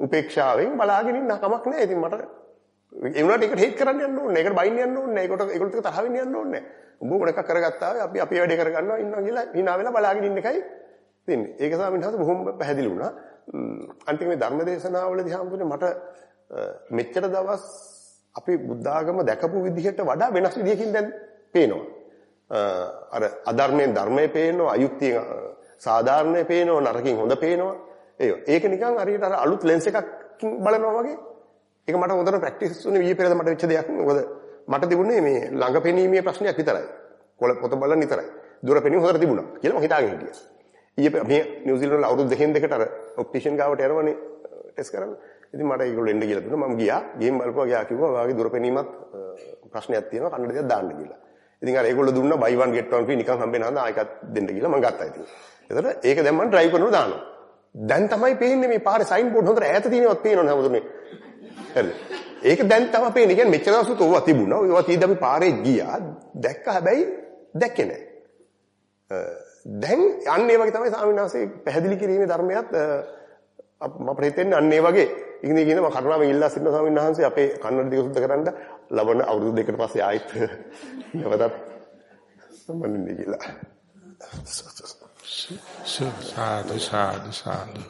Speaker 13: උපේක්ෂාවෙන් බලාගෙන ඉන්න කමක් නෑ ඉතින් මට ඒ වුණාට ඒකට හේත් කරන්න යන්න ඕනේ. ඒකට බයින්න යන්න ඕනේ. ඒකට ඒකට තරහ වෙන්න යන්න ඕනේ. උඹ මොන එකක් කරගත්තා අපි අපි වැඩේ කරගන්නවා ඉන්නවා කියලා hina වෙලා බලාගෙන ඉන්න එකයි තින්නේ. ඒක සාමින්හස බොහොම පැහැදිලි වුණා. අන්තිම මේ ධර්ම දේශනාවලදී හම්බුනේ මට මෙච්චර දවස් අපි බුද්ධ ආගම දැකපු විදිහට වඩා වෙනස් විදිහකින් දැන් පේනවා. අර අධර්මයෙන් ධර්මයේ පේනවා අයුක්තියෙන් සාධාරණයේ පේනවා නරකින් හොඳ පේනවා. ඒක ඒක නිකන් හරියට අර අලුත් ලෙන්ස් එකකින් බලනවා වගේ. ඒක මට හොඳට ප්‍රැක්ටිස් වුණේ ඊයේ පෙරේද මට වෙච්ච දෙයක්. මොකද මට තිබුණේ මේ ළඟ පෙනීමේ ප්‍රශ්නයක් විතරයි. කොළ පොත බලන විතරයි. දුර පෙනීම හොඳට තිබුණා කියලා මම හිතාගෙන හිටියා. ඊයේ මේ නිව්සීලන්ත වල අවුරුදු දෙකෙන් දෙකට අර ඔප්ටිෂියන් ගාවට යනවනේ ටෙස්ට් කරන්න. ඉතින් මට ඒගොල්ලෝ එන්න කියලා දුන්නා. මම ගියා ගේම් බලපුවා ගියා කිව්වා ඔයාගේ දුර පෙනීමත් ප්‍රශ්නයක් තියෙනවා කන්න දෙයක් දාන්න කියලා. ඉතින් අර ඒගොල්ලෝ දුන්නා buy one get one free නිකන් හම්බෙන හන්ද ආයකත් දෙන්න කියලා මම ගත්තා. ඉතින්. එතකොට ඒක දැන් මම drive කරනවා දානවා. දැන් තමයි පේන්නේ මේ පාරේ sign board හොඳට ඈත තියෙනවත් පේනවනේ හැමෝටම. හරිද? ඒක දැන් තමයි පේන්නේ. කියන්නේ මෙච්චර දවසුත් ඕවා තිබුණා. ඒවා තීද්දි අපි පාරේ ගියා. දැක්ක හැබැයි දැක්කේ නැහැ. දැන් අන්න ඒ වගේ තමයි ස්වාමීන් වහන්සේ පැහැදිලි කිරීමේ ධර්මයක් අපිට හිතෙන්නේ අන්න ඒ වගේ ඉතින් ඒ කියනවා කරුණාවෙන් ඉල්ලා සිටින ස්වාමීන් වහන්සේ අපේ කන්නඩ දිග සුද්ධ කරන්න ලබන අවුරුදු දෙකකට පස්සේ ආයෙත් නැවතත් සම්බන්ධ වෙන්න කියලා.
Speaker 2: සාදු සාදු සාදු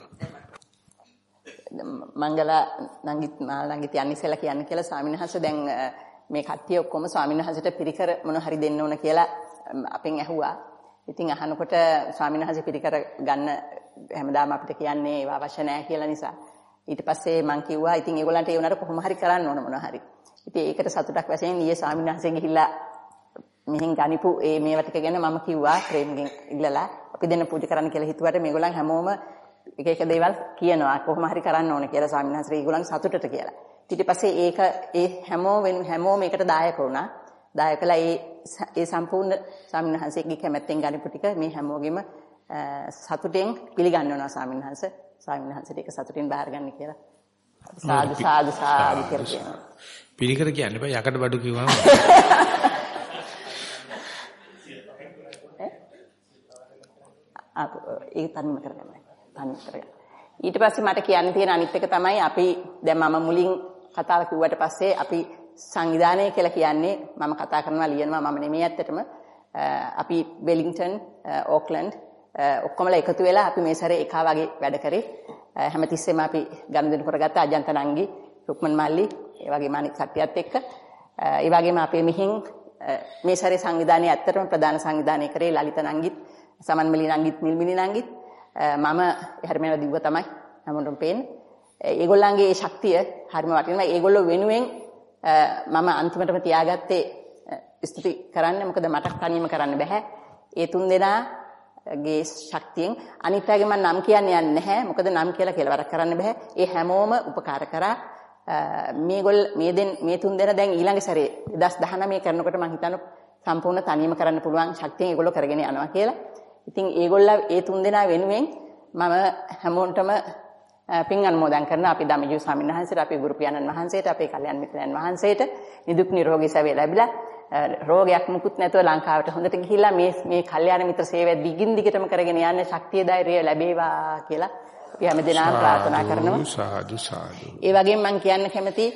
Speaker 1: මංගලා නංගිත් මාල් නංගිත් යන්නේ ඉස්සෙල්ලා කියන්න කියලා ස්වාමීන් වහන්සේ දැන් මේ කට්ටිය ඔක්කොම ස්වාමීන් වහන්සේට පිරිකර මොන හරි දෙන්න ඕන කියලා අපෙන් ඇහුවා. ඉතින් අහනකොට ස්වාමීන් වහන්සේ පිරිකර ගන්න හැමදාම අපිට කියන්නේ ඒව අවශ්‍ය නැහැ කියලා නිසා. ඊට පස්සේ මං කිව්වා ඉතින් ඒගොල්ලන්ට ඒ උනාට කොහොම හරි කරන්න ඕන මොනවා හරි. ඉතින් ඒකට සතුටක් වශයෙන් ඊයේ ස්වාමීන් වහන්සේ ගිහිල්ලා මෙහෙන් ගනිපු ඒ මේවා ටික ගැන මම කිව්වා ප්‍රේමගෙන් ඉල්ලලා අපි දෙන්න පූජා කරන්න කියලා හිතුවට මේගොල්ලන් හැමෝම එක එක දේවල් කියනවා කොහොම හරි කරන්න ඕන කියලා ස්වාමීන් වහන්සේ ඒගොල්ලන් සතුටට කියලා. ඊට පස්සේ ඒක ඒ හැමෝම හැමෝම ඒකට දායක වුණා. දායකලා ඒ ඒ සම්පූර්ණ ස්වාමීන් වහන්සේගේ කැමැත්තෙන් ගනිපු ටික මේ හැමෝගෙම සතුටෙන් පිළිගන්නවා ස්වාමීන් වහන්සේ. ස්වාමීන් වහන්සේට ඒක සතුටින් බාර ගන්න කියලා. සාදු සාදු සාදු කියලා කියනවා.
Speaker 2: පිළිකර කියන්නේ බෑ යකඩ බඩු කිව්වම
Speaker 1: ඒක තනියම කරගන්න. තනියම කරගන්න. ඊට පස්සේ මට කියන්න තියෙන අනිත් එක තමයි අපි දැන් මම මුලින් කතාව කිව්වට පස්සේ අපි සංවිධානය කියලා කියන්නේ මම කතා කරනවා ලියනවා මම නෙමෙයි ඇත්තටම අපි වෙලින්ටන් ඕක්ලන්ඩ් ඔක්කොමලා එකතු වෙලා අපි මේ සැරේ එකා වගේ වැඩ කරේ හැමතිස්සෙම අපි ගනුදෙනු කරගත්ත අජන්ත නංගි රුක්මන් මල්ලි ඒ වගේම අනිත් කට්ටියත් එක්ක ඒ වගේම අපේ මෙහින් මේ සැරේ සංවිධානයේ ඇත්තටම ප්‍රධාන සංවිධානය කරේ ලලිත නංගිත් සමන්මලි නංගිත් නිල්මිනි නංගිත් මම හරිමේව දිව්ව තමයි හැමෝටම පේන්නේ. ඒගොල්ලන්ගේ ඒ ශක්තිය හරිම වටිනවා. ඒගොල්ලෝ වෙනුවෙන් මම අන්තිමටම තියාගත්තේ ස්තුති කරන්න. මොකද මට තනියම කරන්න බෑ. ඒ තුන් දෙනාගේ ශක්තියෙන් අනිත් අයගේ මම නම් කියන්න යන්නේ නැහැ. මොකද නම් කියලා කෙලවරක් කරන්න බෑ. ඒ හැමෝම උපකාර කරා. මේගොල්ල මේ දෙන් මේ තුන් දෙනා දැන් ඊළඟ සැරේ 2019 කරනකොට මම හිතන්නේ සම්පූර්ණ තනියම කරන්න පුළුවන් ශක්තියෙන් ඒගොල්ලෝ කරගෙන යනවා කියලා. ඉතින් ඒගොල්ලා ඒ තුන් දෙනා වෙනුවෙන් මම හැමෝටම පින් අනුමෝදන් කරන අපි ධම්මජීව ස්වාමීන් වහන්සේට අපේ ගුරු පියාණන් වහන්සේට අපේ කල්යන් මිත්‍රයන් වහන්සේට නිදුක් නිරෝගී සැපය ලැබිලා රෝගයක් මුකුත් නැතුව ලංකාවට හොඳට ගිහිල්ලා මේ මේ කල්යාණ මිත්‍ර සේවය දිගින් දිගටම කරගෙන යන්න ශක්තිය ධෛර්යය ලැබේවා කියලා අපි හැමදෙනාම ප්‍රාර්ථනා කරනවා.
Speaker 2: සාදු සාදු.
Speaker 1: ඒ වගේම මම කියන්න කැමති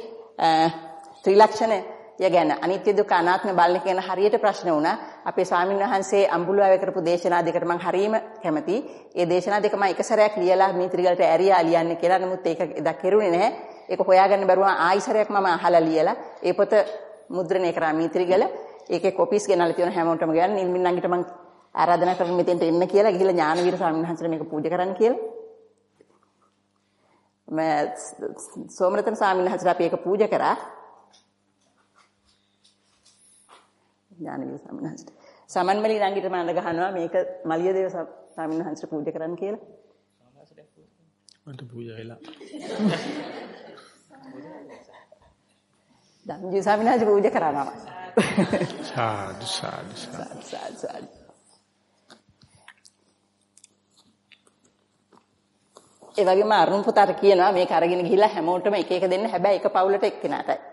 Speaker 1: ත්‍රිලක්ෂණ ය ගැන අනිත්‍ය දුක්ඛ අනාත්ම බලන කියන හරියට ප්‍රශ්න වුණා. අපේ ස්වාමීන් වහන්සේ අඹුලාවේ කරපු දේශනා දෙකට මම හරීම කැමතියි. ඒ දේශනා දෙක මම එක සැරයක් ලියලා මීත්‍රිගලට ඇරියා ලියන්නේ කියලා. නමුත් ඒක එදා කෙරුණේ නැහැ. ඒක හොයාගන්න බැරුව ආයි සැරයක් මම අහලා ලියලා ඒ පොත මුද්‍රණය කරා මීත්‍රිගල. ඒකේ කොපිස් ගෙනල්ලා තියෙන හැමෝටම ගන්න නිල්මින් නංගිට මම ආරාධනා කරන මෙතෙන්ට එන්න කියලා ගිහිල්ලා ඥානවීර ස්වාමීන් වහන්සේට මේක පූජා කරන්න කියලා. මම සෝමරතන ස්වාමීන් වහන්සේට අපි ඒක පූජා කරා. ඥානවීර ස්වාමීන් වහන්සේට. සමන්මලි ළඟිට මම ගහනවා මේක මලියදේව ස්වාමීන් වහන්සේට පූජා කරන්න කියලා.
Speaker 2: මට පූජා වෙලා.
Speaker 1: ධම්මජී ස්වාමීන් වහන්සේ පූජා කරනවා.
Speaker 2: සාදු සාදු
Speaker 1: සාදු සාදු. ඒ වගේම අරුණ පුතාට කියනවා මේක අරගෙන ගිහිල්ලා හැමෝටම එක එක දෙන්න හැබැයි එක පවුලට එක්කෙනාටයි.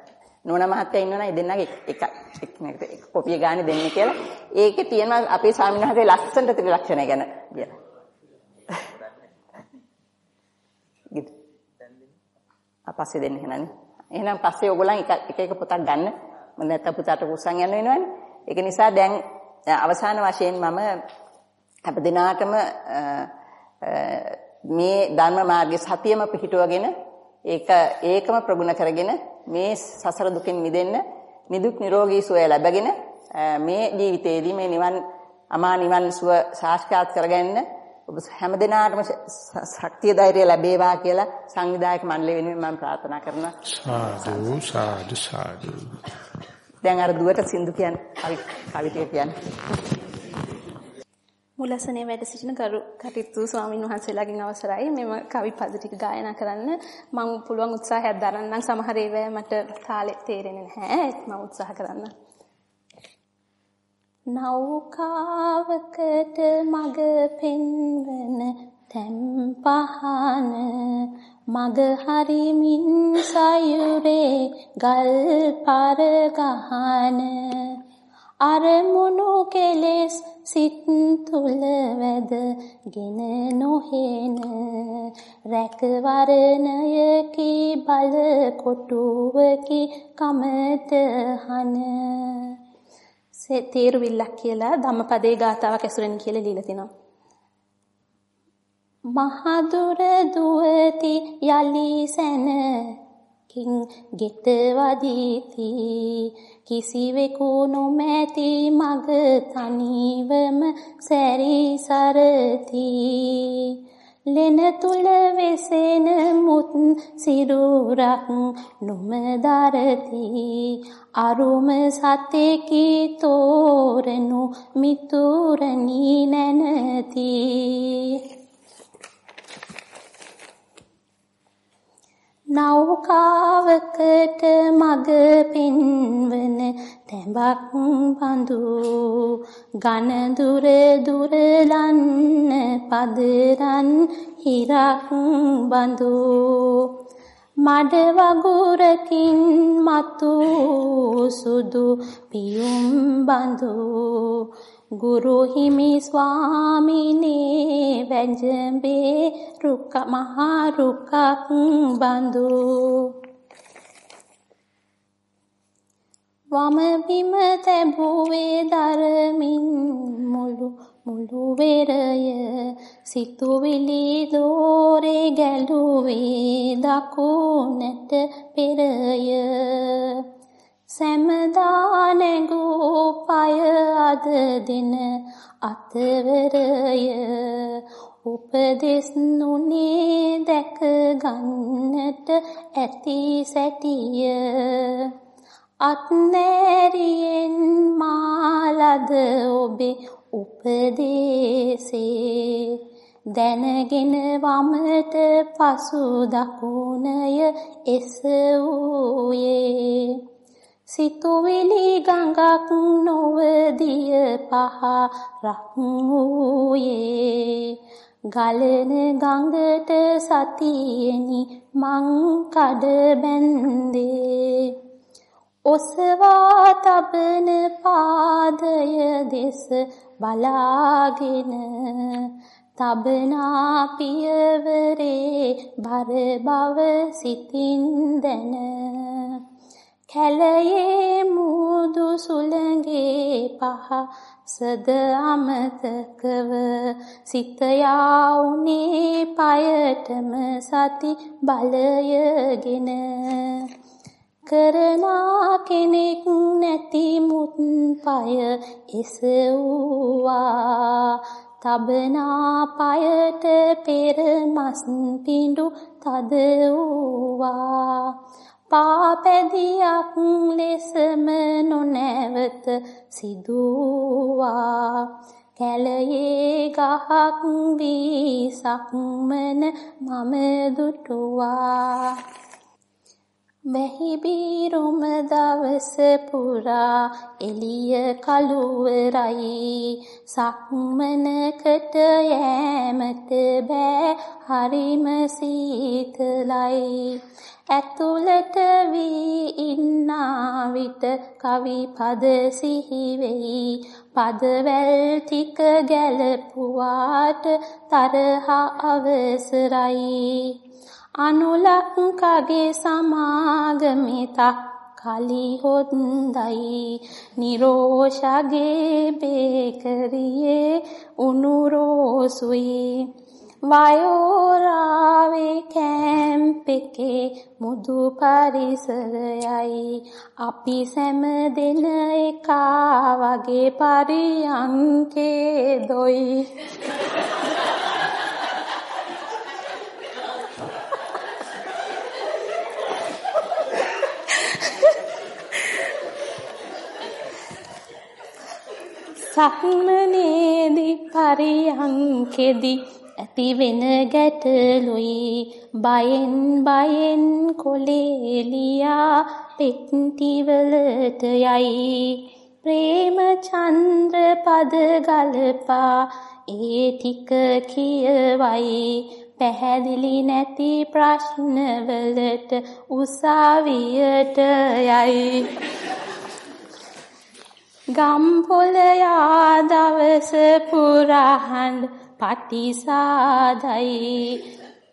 Speaker 1: නෝන මහත්තයා ඉන්නවනේ ඒ දෙන්නගේ එක එක්කෙනෙක්ට එක කොපිය ගානේ දෙන්න කියලා. ඒකේ තියෙන අපේ ස්වාමීන් වහන්සේ ලස්සනට ත්‍රිලක්ෂණය ගැන කියලා. ගිත්. අපස්සේ දෙන්න එහෙනම්. එහෙනම් පස්සේ ඕගොල්ලන් එක එක එක පොතක් ගන්න. මම නැත්නම් පුතාට උස්සන් යන්න වෙනවනේ. ඒක නිසා දැන් අවසාන වශයෙන් මම අප දිනාටම මේ ධර්ම මාර්ගයේ සතියම පිහිටුවගෙන ඒක ඒකම ප්‍රගුණ කරගෙන මේ සසර දුකින් මිදෙන්න නිදුක් නිරෝගී සුවය ලැබගෙන මේ ජීවිතයේදී මේ නිවන් අමා නිවන් සුව සාක්ෂාත් කරගන්න ඔබ හැමදෙනාටම ශක්තිය ධෛර්යය ලැබේවා කියලා සංවිධායක මණ්ඩලය වෙනුවෙන් මම ප්‍රාර්ථනා කරනවා.
Speaker 2: සාදු සාදු සාදු.
Speaker 1: දැන් අර දුවට සින්දු කියන්නේ කවි කවි ටික කියන්නේ
Speaker 9: මුලසනේ වැඩ සිටින ගරු කටයුතු ස්වාමින් වහන්සේලාගෙන් අවසරයි. මෙම කවි පද ටික ගායනා කරන්න මම පුළුවන් උත්සාහයක් දරන්නම් සමහර ඒවා මට තාලේ තේරෙන්නේ නැහැ. මම උත්සාහ කරන්න. නෞකාවකට මග පෙන්වන තැම් පහන මග හරිමින් සයුරේ ගල් පර ගහන
Speaker 14: අරමුණු කෙලෙස් සිත් තුල වැදගෙන නොහෙන රැකවරණයකි බල කොටුවකි කමතහන තේරුවිල්ලක් කියලා ධම්මපදේ ගාතාවක් ඇසුරෙන් කියලා ලියලා තිනවා. මහදුර දුවති යලි සැනකින් ගෙත වදිති. කිසිවෙකු නොමැති මග තනිවම සැරිසරති ලෙන තුල වෙසෙන මුත් සිරුරක් නොමදරති. අරුම සතෙකි තෝරනු මිතුරනි නැනති. නෞකාවකට මග පෙන්වන තැඹක් බඳු ඝන දුර දුරලන්න පදරන් හිරක් බඳු මඩ වගුරකින් මතු සුදු පියුම් බඳු ගුරු හිමි ස්වාමිනේ වැජඹේ රුක්ක මහා රුක්කක් බඳු. වම බිම තැබුවේ දරමින් මුළු මුළු වෙරය සිතුවිලි දෝරේ ගැලුවේ දකුණට පෙරය. සැමදා නැගූ පය අද දින අතවරය. උපදෙස් නුනේ දැක ගන්නට ඇති සැටිය. අත්නෑරියෙන් මාලද ඔබේ උපදේසේ දැනගෙන වමට පසු දකුණය එසවූයේ සිතුවිලි ගඟක් නොවදිය පහරක් වූයේ ගලන ගඟට සතියෙනි මං කඩ බැන්දේ ඔසවා තබන පාදය දෙස බලාගෙන තබනා පියවරේ බර බව සිතින් දැන කැලයේ මුදු සුළඟේ පහ සද අමතකව සිත යාවුනේ පයටම සති බලයගෙන. කරනා කෙනෙක් නැති මුත් පය එසවුවා. තබනා පයට පෙර මස් පිඬු තද වූවා පාපැදියක් ලෙසම නොනැවත සිදුවා. කැලයේ ගහක් වී සක්මන මම දුටුවා. වැහිබීරුම දවස පුරා එළිය කළුවරයි. සක්මනකට යෑමට බෑ හරිම සීතලයි. ඇතුළට වී ඉන්නා විට කවි පද සිහි වෙයි. පදවැල් ටික ගැලපුවාට තරහ අවසරයි. අනුලක් කගේ සමාගමිතක් කලි හොද්දයි නිරෝෂගේ බේකරියේ උනුරෝසුයි වයෝරාවේ කැම්ප් එකේ මුදු පරිසරයයි. අපි සැම දෙන එකා වගේ පරියන්කේ දොයි. සක්මනේදි පරියන්කෙදි ඇති වෙන ගැටලුයි. බයෙන් බයෙන් කොලේලියා පෙට්ටිවලට යයි. ප්‍රේම චන්ද්‍ර පද ගලපා ඒ ටික කියවයි. පැහැදිලි නැති ප්‍රශ්නවලට උසාවියට යයි. ගම්පොලයා දවස පුරහඬ පටිසාදයි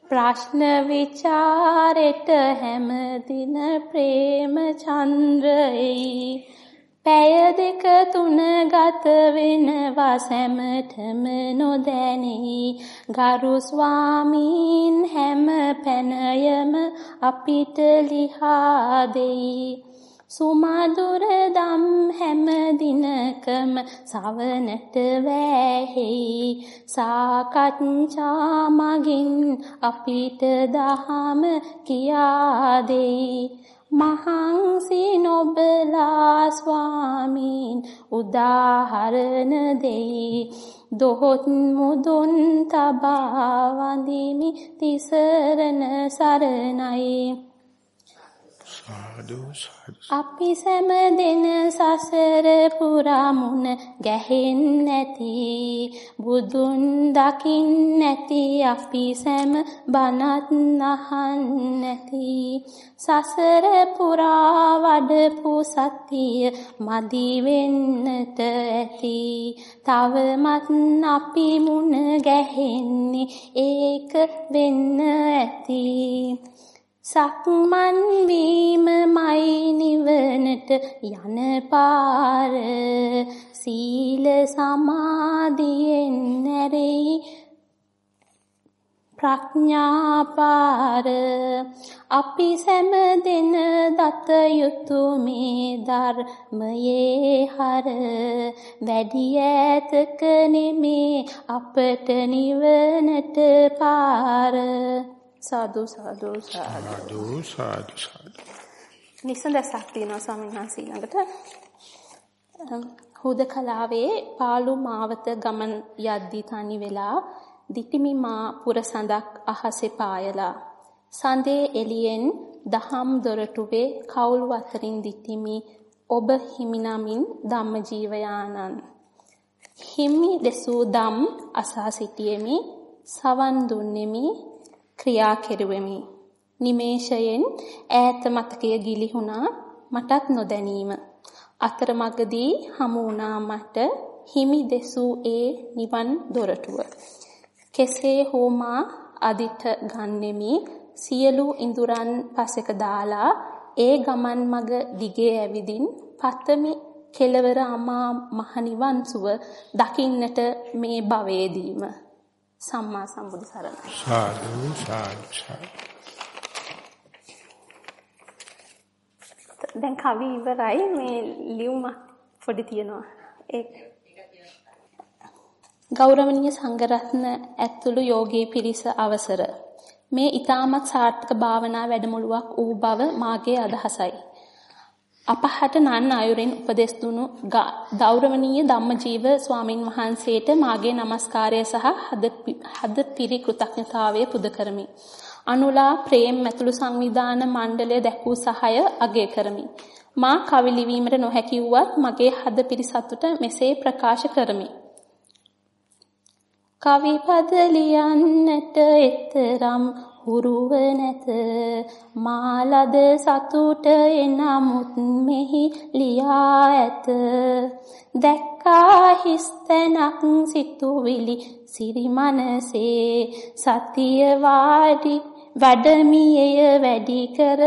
Speaker 14: ප්‍රශ්න විචාරෙට හැමදින ප්‍රේම චන්ද්‍රයි පැය දෙක තුන ගත වෙනවා සැමටම නොදැනී. ගරු ස්වාමීන් හැම පැනයම අපිට ලිහා දෙයි. සුමදුර දම් හැම දිනකම සවනට වැහෙයි. සාකච්ඡා මගින් අපිට දහම කියා දෙයි. මහන්සි නොබලා ස්වාමීන් උදාහරණ දෙයි. දොහොත් මුදුන් තබා වඳිමි තිසරණ සරණයි.
Speaker 2: සාදු සාදු
Speaker 14: අපි සැම දෙන සසර පුරාමුණ ගැහෙන් නැති බුදුන් දකින් නැති අපි සැම බනත් නහන් නැති. සසර පුරා වඩපු සතිය මදි වෙන්නට ඇති. තවමත් අපි මුණ ගැහෙන්නේ ඒක වෙන්න ඇති. සක්මන් වීමමයි නිවනට යන පාර. සීල සමාධියෙන් නැරෙයි ප්‍රඥා පාර අපි සෑම දෙන දත යුතු මේ ධර්මයේ හර. වැඩි ඈතක නෙමේ අපට නිවනට පාර. සාදු සාදු සාදු
Speaker 2: සාදු සාදු
Speaker 9: නිසඳසක් තියෙනවා ස්වාමීන් වහන්සේ ළඟට. හුදකලාවේ පාළු මාවත ගමන් යද්දී තනි වෙලා දිටිමි මා පුරසඳක් අහසේ පායලා. සඳේ එළියෙන් දහම් දොරටුවේ කවුළු අතරින් දිටිමි ඔබ හිමිනමින් ධම්මජීවයානන් හිමි දෙසූ දම් අසා සිටියෙමි සවන් දුන්නෙමි ක්‍රියා කෙරුවෙමි. නිමේෂයෙන් ඈත මතකය ගිලිහුණා මටත් නොදැනීම. අතරමඟදී හමු වුණා මට හිමි දෙසූ ඒ නිවන් දොරටුව. කෙසේ හෝ මා අදිට ගන්නෙමි සියලු ඉඳුරන් පසෙක දාලා ඒ ගමන් මග දිගේ ඇවිදින් පතමි කෙලවර අමා මහ නිවන් සුව දකින්නට මේ භවයේදීම. සම්මා සම්බුදු සරණයි.
Speaker 2: සාදු සාදු සාදු.
Speaker 9: දැන් කවි ඉවරයි. මේ ලියුමක් පොඩි තියෙනවා. ඒක ගෞරවනීය සංඝරත්න ඇතුළු යෝගී පිරිස අවසර. මේ ඊටමත් සාර්ථක භාවනා වැඩමුළුවක් වූ බව මාගේ අදහසයි අපහට නන් අයුරින් උපදෙස් දුණු ගෞරවනීය ධම්මජීව ස්වාමින් වහන්සේට මාගේ নমස්කාරය සහ හද පිරි කෘතඥතාවය පුද කරමි. අනුලා ප්‍රේම් ඇතුළු සංවිධාන මණ්ඩලය දැක්වූ සහාය අගය කරමි. මා කවි ලිවීමට නොහැකි වුවත් මගේ හද පිරි සතුට මෙසේ ප්‍රකාශ කරමි. කවි පද ලියන්නට එතරම් හුරුව නැත. මාලද සතුට එනමුත් මෙහි ලියා ඇත. දැක්කා හිස්තැනක් සිතුවිලි සිරි මනසේ සතිය වාඩි වැඩමියය වැඩි කර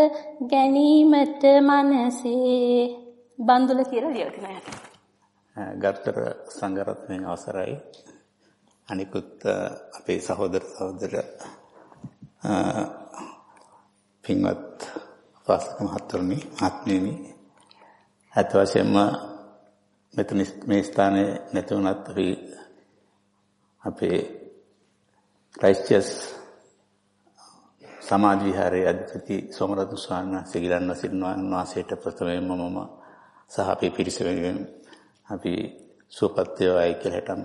Speaker 9: ගැනීමට මනසේ. බන්දුල කියලා ලියලා තියෙනවා
Speaker 15: ගත්තර සංඝරත්නයේ අවසරයි. අනිකුත් අපේ සහෝදර සහෝදර පින්වත් වාසක මහත්වරුනි ආත්මීයනි අත් වශයෙන්ම මෙතන මේ ස්ථානයේ නැතුණත් අපි අපේ ක්‍රයිස්ට්චර්ච් සමාජ විහාරයේ අධිපති සෝමරත්න ස්වාමීන් වහන්සේ ගිලන්න සිටිනවා වාසයට ප්‍රථමයෙන්ම මම සහ අපේ පිරිස වෙනුවෙන් අපි සුවපත් වේවායි කියලා හිතම්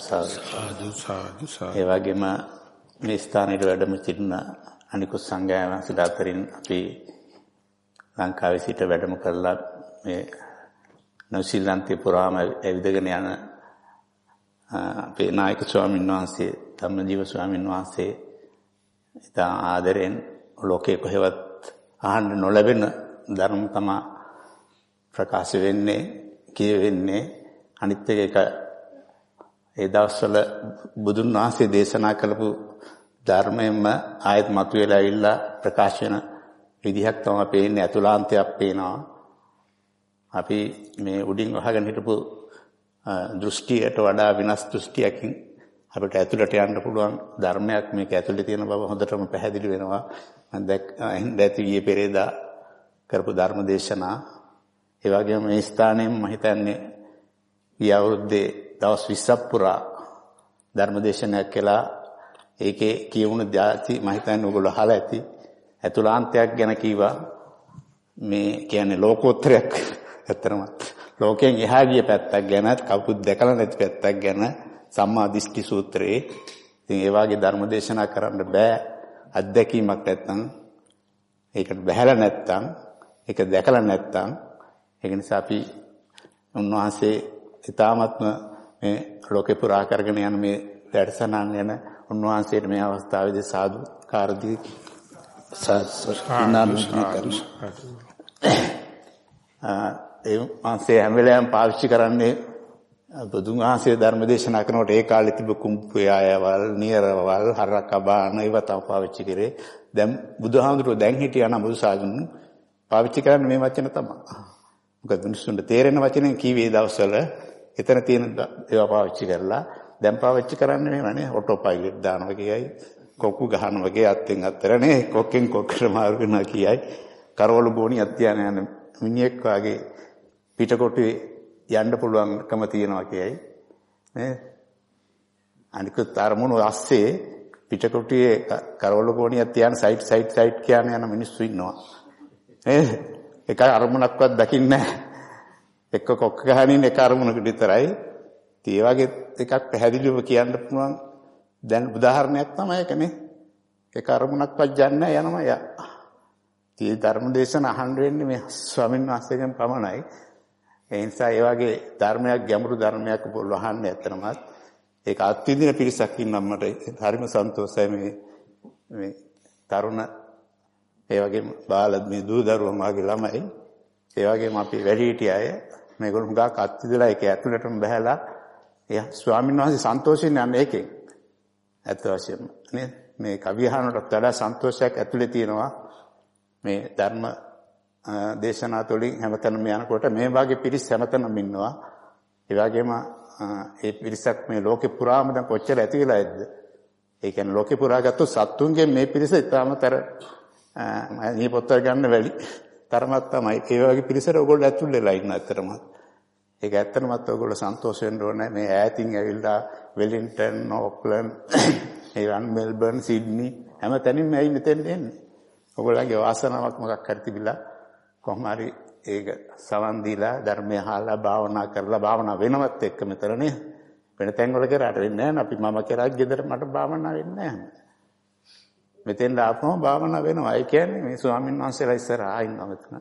Speaker 2: සාදු සාදු සාදු.
Speaker 15: ඒ වගේම මේ ස්ථානයේ වැඩම සිටින අනිකුත් සංඝයා වහන්සේලා අතරින් අපි ලංකාවේ සිට වැඩම කරලා මේ නවසීලන්තේ පුරාම ඇවිදගෙන යන අපේ නායක ස්වාමීන් වහන්සේ ධම්මජීව ස්වාමීන් වහන්සේ ඉතා ආදරෙන් ලෝකේ කොහෙවත් අහන්න නොලැබෙන ධර්ම තමා ප්‍රකාශ වෙන්නේ කියවෙන්නේ අනිත් එක. එක ඒ දවස්වල බුදුන් වහන්සේ දේශනා කළපු ධර්මයෙන්ම ආයත් මතුවලා ඇවිල්ලා ප්‍රකාශ වෙන විදිහක් තමයි පේන්නේ අතුලාන්තයක් පේනවා. අපි මේ උඩින් වහගෙන හිටපු දෘෂ්ටියට වඩා විනාශ දෘෂ්ටියකින් අපිට ඇතුළට යන්න පුළුවන් ධර්මයක් මේක ඇතුළේ තියෙන බව හොඳටම පැහැදිලි වෙනවා. මම දැක් ඇති ගියේ පෙරේදා කරපු ධර්ම දේශනා. ඒ වගේම මේ ස්ථානයෙන් මම හිතන්නේ ගිය අවුරුද්දේ දවස් 20ක් පුරා ධර්ම දේශනාවක් කළා. ඒකේ කියවුණු જાති මම හිතන්නේ ඔයගොල්ලෝ අහලා ඇති. අතුලාන්තයක් ගැන කීවා. මේ කියන්නේ ලෝකෝත්තරයක් ඇත්තරම ලෝකයෙන් එහා ගිය පැත්තක් ගැන කවුරුත් දැකලා නැති පැත්තක් ගැන සම්මා දිට්ඨි සූත්‍රයේ ඉතින් ඒ වගේ ධර්ම දේශනා කරන්න බෑ අත්දැකීමක් නැත්තම් ඒකට බහැලා නැත්තම් ඒක දැකලා නැත්තම් ඒක නිසා අපි උන්වහන්සේ ඊ타මත්ම මේ ලෝකේ පුරා කරගෙන යන මේ වැඩසටහන යන උන්වහන්සේට මේ අවස්ථාවේදී සාදු කාර්දී ඒ වහන්සේ හැම වෙලාවෙම පාවිච්චි කරන්නේ බුදුන් වහන්සේ ධර්ම දේශනා කරනකොට ඒ කාලේ තිබු කුම්පුයායවල්, නියරවල්, හරකබාන ඒවා තමයි පාවිච්චි කරේ. දැන් බුදුහාමුදුරුවෝ දැන් හිටියා නම් බුදුසාසුන් පාවිච්චි කරන්නේ මේ වචන තමයි. මොකද මිනිස්සුන්ට තේරෙන වචනෙන් කීවේ දවස්වල එතන තියෙන ඒවා පාවිච්චි කරලා දැන් පාවිච්චි කරන්නේ මේවනේ ඔටෝ පයිලට් දානවා කියයි. කොක්කු ගහනවා වගේ අත්ෙන් අත්තරනේ කොක්කෙන් කොක්කට මාරු වෙනවා කියයි. කරවලු ගෝණියක් තියන යන මිනිහෙක් වගේ පිටකොටුවේ යන්න පුළුවන්කම තියනවා කියයි. නේ? අනිකුත් අරමුණු ASCII පිටකොටුවේ කරවල ගෝණියක් තියන සයිට් සයිට් සයිට් කියන යන මිනිස්සු ඉන්නවා. නේ? එක අරමුණක්වත් දකින්නේ නැහැ. එක්ක කොක්ක ගහනින් එක අරමුණකට විතරයි. ඒ වගේ එකක් පැහැදිලිව කියන්න පුළුවන්. දැන් උදාහරණයක් තමයි ඒකනේ. ඒක අරමුණක්වත් යන්නේ යනවා. යා. tie ධර්ම දේශන අහන්න වෙන්නේ මේ ස්වාමීන් වහන්සේගෙන් පමණයි. ඒ නිසා ඒ වගේ ධර්මයක් ගැඹුරු ධර්මයක් ඔයගොල්ලෝ අහන්නේ ඇත්තනමත් ඒක අත්විඳින පිරිසක් ඉන්නම් මට හරිම සන්තෝෂයි. මේ මේ තරුණ ඒ වගේම බාල මේ දූ දරුවන් වගේ ළමයි. ඒ වගේම අපි වැඩිහිටි අය මේගොල්ලෝ හුඟක් අත්විඳලා ඒක ඇතුළටම බහැලා එයා ස්වාමීන් වහන්සේ සන්තෝෂයෙන් යන්නේ ඒකෙන් ඇත්ත වශයෙන්ම. නේද මේ කවියහනට වඩා සන්තෝෂයක් ඇතුලේ තියෙනවා මේ ධර්ම දේශනා තුළින් හැමතැනම යනකොට මේ වගේ පිරිස් හැමතැනම ඉන්නවා. ඒ වගේම ඒ පිරිසක් මේ ලෝකේ පුරාම දැන් කොච්චර ඇති වෙලා ඇද්ද? ඒ කියන්නේ ලෝකේ පුරා ගත්ත සත්තුන්ගේ මේ පිරිස ඉතාමතර මේ පොතර ගන්න වැඩි තරමක් තමයි. ඒ වගේ පිරිසට ඔයගොල්ලෝ ඇතුල් වෙලා ඉන්න ඇත්තටම. ඒක ඇත්තටමත් ඔයගොල්ලෝ සන්තෝෂ වෙන්න ඕනේ. මේ ඈතින් ඇවිල්ලා වෙලින්ටන් ඕක්ලන්ඩ් ඒවන් මෙල්බර්න් සිඩ්නි හැම තැනින්ම ඇයි මෙතෙන් එන්නේ? ඔයගොල්ලන්ගේ වාසනාවක් මොකක් හරි තිබිලා කොහොම හරි ඒක සවන් දීලා ධර්මය අහලා භාවනා කරලා භාවනා වෙනවත් එක්ක මෙතනනේ වෙන තැන් වල කරාට වෙන්නේ නැහැ අපි මම කරා ගෙදර මට භාවනා වෙන්නේ නැහැ. මෙතෙන් ආපුවම භාවනා වෙනවා. ඒ කියන්නේ මේ ස්වාමීන් වහන්සේලා ඉස්සරහා ඉන්නවා මෙතන.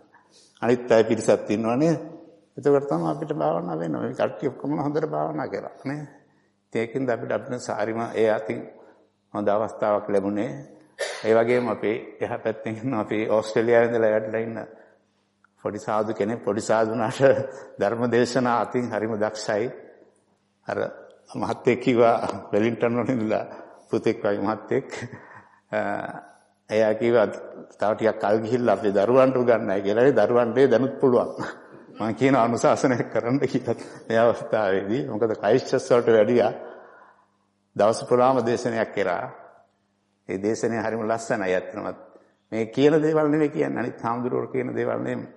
Speaker 15: අනිත් අය පිරිසක් ඉන්නවනේ එතකොට තමයි අපිට භාවනා වෙනවා මේ කට්ටිය ඔක්කොම හොඳට භාවනා කරා නේ ඒකින්ද අපිට අපිට සාරිම ඒ අතින් හොඳ අවස්ථාවක් ලැබුණේ ඒ වගේම අපේ එහා පැත්තෙන් ඉන්න අපේ ඕස්ට්‍රේලියාවේ ඉඳලා වැඩලා ඉන්න පොඩි සාදු කෙනෙක් පොඩි සාදුනාට ධර්ම දේශනා අතින් හරිම දක්ෂයි. අර මහත්තයෙක් කිව්වා වෙලින්ටන් වල ඉඳලා පුතෙක් වගේ මහත්තයෙක් එයා කිව්වා තව ටිකක් කල් ගිහිල්ලා අපේ දරුවන්ට උගන්නයි කියලා. ඒ දරුවන්ට දැනුත් පුළුවන්. මම කියන අනුශාසනයක් කරන්න කියලා මේ අවස්ථාවේදී මොකද කයිස්ටස් වලට වැඩියා දවස් පුරාම දේශනයක් කරා. ඒ දේශනය හරිම ලස්සනයි අත්නමත්. මේ කියන දේවල් නෙවෙයි කියන්නේ අනිත් හාමුදුරුවෝ කියන දේවල් නෙමෙයි.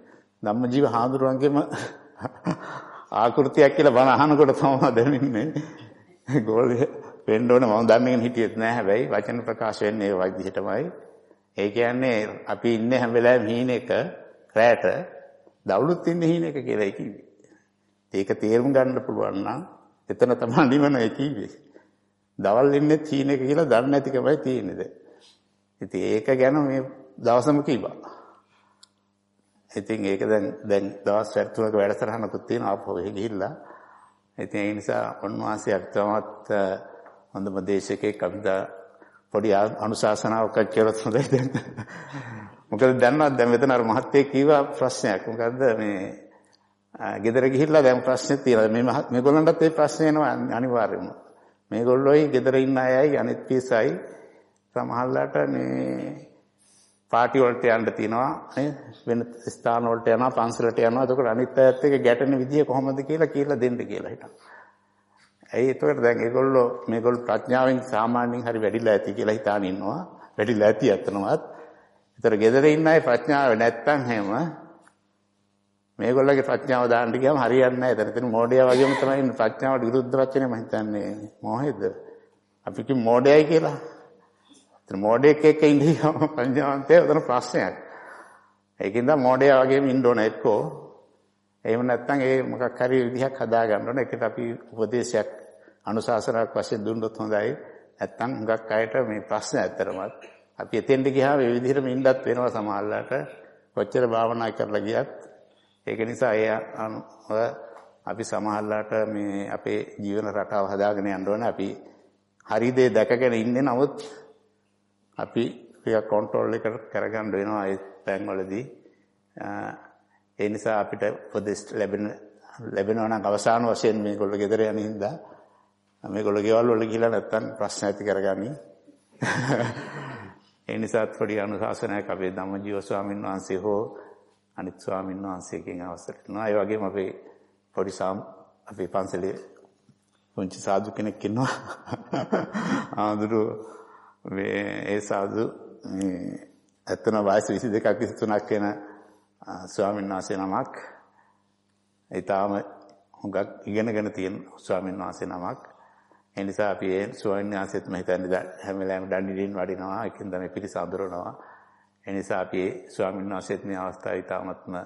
Speaker 15: ධම්මජීව හාමුදුරුවන්ගේම ආකෘතියක් කියලා බණ අහනකොට තමයි දැනෙන්නේ. ගෝලයේ වෙන්න ඕන මම දන්නේගෙන හිටියෙත් නෑ හැබැයි වචන ප්‍රකාශ වෙන්නේ ඒ වගේ විදිහටමයි. ඒ කියන්නේ අපි ඉන්නේ හැම වෙලාවෙම හීනෙක රැට දවුලුත් ඉන්නේ හීනෙක කියලා කිව්වේ. ඒක තේරුම් ගන්න පුළුවන් නම් එතන තමයි නිවන කිව්වේ. දවල් ඉන්නේ හීනෙක කියලා දන්නේ නැතිකමයි තියෙන්නේ දැන්. ඉතින් ඒක ගැන මේ දවසම කිව්වා. ඉතින් ඒක දැන් දැන් දවස් තුනක වැඩසටහනකුත් තියෙනවා ආපහු ගිහිල්ලා. ඉතින් ඒ නිසා ඔන්වාසිය අපිටමත් හොඳම දේශකෙක් අපිට පොඩි අනුශාසනාවක් කියලා හොඳයි දැන්. මොකද දැන්වත් දැන් මෙතන අර මහත්තයෙක් කීවා ප්‍රශ්නයක්. මොකද්ද මේ ගෙදර ගිහිල්ලා දැන් ප්‍රශ්නේ තියෙනවා. මේ මේගොල්ලන්ටත් ඒ ප්‍රශ්නේ එනවා අනිවාර්යයෙන්ම. මේගොල්ලෝයි ගෙදර ඉන්න අයයි අනිත් පිසයි සමහරලාට මේ පාටි වලට යන්න තියෙනවා නේ වෙන ස්ථාන වලට යනවා පන්සලට යනවා එතකොට අනිත් අයත් එක්ක ගැටෙන විදිය කොහොමද කියලා කියලා දෙන්න කියලා හිතනවා. ඇයි එතකොට දැන් ඒගොල්ලෝ මේගොල්ලෝ ප්‍රඥාවෙන් සාමාන්‍යයෙන් හරි වැඩිලා ඇති කියලා හිතාන ඉන්නවා. වැඩිලා ඇති අතනවත්. ඒතර ගෙදර ඉන්න අය ප්‍රඥාව නැත්තම් හැම මේගොල්ලෝගේ ප්‍රඥාව දාන්න ගියාම හරියන්නේ නැහැ. එතන එතන මෝඩයා වගේම තමයි ප්‍රඥාවට විරුද්ධ වචනේ මම හිතන්නේ. මොහේද? අපි කි මෝඩයයි කියලා. එතන මෝඩයෙක් එක්ක ඉඳියම ප්‍රඥාවන්තය උතන ප්‍රශ්නයක්. ඒකින්ද මෝඩයා වගේම ඉන්න ඕන එක්කෝ. එහෙම නැත්නම් ඒ මොකක් හරි විදිහක් හදා ගන්න ඕන. ඒකට අපි උපදේශයක් අනුශාසනාවක් වශයෙන් දුන්නොත් හොඳයි. නැත්නම් හුඟක් අයට මේ ප්‍රශ්න ඇත්තරමත් අපි එතෙන්ට ගියාම මේ විදිහටම ඉන්නත් වෙනවා සමහරලාට. කොච්චර භාවනා කරලා ගියත් ඒක නිසා ඒ අපි සමහරලාට මේ අපේ ජීවන රටාව හදාගෙන යන්න ඕනේ. අපි හරි දේ දැකගෙන ඉන්නේ නමුත් අපි ටිකක් කන්ට්‍රෝල් එක කරගන්න වෙනවා ඒ තැන්වලදී. ඒ නිසා අපිට උපදෙස් ලැබෙන ලැබෙනවා නම් අවසාන වශයෙන් මේගොල්ලෝ ගෙදර යන හින්දා මේගොල්ලෝ ගෙවල් වල ගිහලා නැත්තම් ප්‍රශ්න ඇති කරගනි. ඒ නිසා පොඩි අනුශාසනයක් අපේ ධම්මජීව ස්වාමීන් වහන්සේ හෝ අනිත් ස්වාමීන් වහන්සේගෙන් අවසර කරනවා. ඒ වගේම අපේ පොඩි සාම් අපේ පන්සලේ පුංචි සාදු කෙනෙක් ඉන්නවා. ආඳුරු මේ ඒ සාදු මේ ඇත්තන වයස 22ක් 23ක් වෙන ස්වාමීන් වහන්සේ නමක් ඊටාම හුඟක් ඉගෙනගෙන තියෙන ස්වාමීන් වහන්සේ නමක් ඒ නිසා අපි ඒ ස්වාමීන් වහන්සේත් මම හිතන්නේ හැම වෙලාවෙම දඬිදින් වඩිනවා ඒකෙන් තමයි පිරිස අඳුරනවා ඒ නිසා අපි ස්වාමීන් වහන්සේත් මේ අවස්ථාව ඊටාමත්ම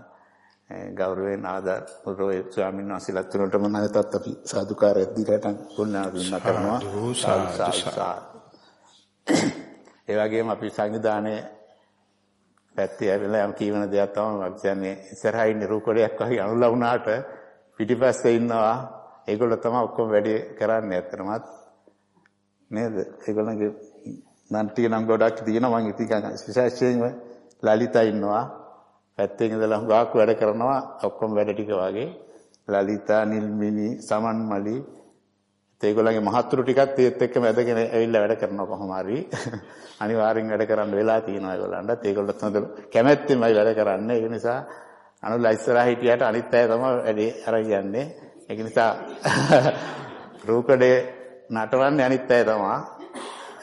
Speaker 15: ගෞරවයෙන් ආදර පුරෝය ස්වාමීන් වහන්සේලාත් තුනටම නැවතත් අපි සාදුකාරයක් දීලා පුණ්‍යාවින්න කරනවා. සාදු සාදු ඒ වගේම අපි සංවිධානයේ පැත්තේ ඇවිල්ලා යම් කියවන දෙයක් තමයි මම කියන්නේ ඉස්සරහා ඉන්න රූකඩයක් වගේ අනුලා වුණාට පිටිපස්සේ ඉන්නවා ඒගොල්ලෝ තමයි ඔක්කොම වැඩි කරන්නේ අතරමත් නේද ඒගොල්ලන්ගේ නම් ටික නම් ගොඩක් තියෙනවා මම ඉතින් විශේෂයෙන්ම ලලිතා ඉන්නවා පැත්තෙන් ඉඳලා හුඟක් වැඩ කරනවා ඔක්කොම වැඩ ටික වගේ ලලිතා නිල්මිනි සමන් මලි ඒගොල්ලන්ගේ මහත්තුරු ටිකත් ඒත් එක්කම ඇදගෙන ඇවිල්ලා වැඩ කරනවා කොහොම හරි. අනිවාර්යෙන් වැඩ කරන්න වෙලා තියෙනවා ඒගොල්ලන්ටත්. ඒගොල්ලොත් හොඳ කැමැත්තෙන්මයි වැඩ කරන්නේ. ඒ නිසා අනුලා ඉස්සරහා හිටියට අනිත් අය තමයි වැඩේ අරන් යන්නේ. ඒක නිසා රූකඩේ නටවන්නේ අනිත් අය තමයි.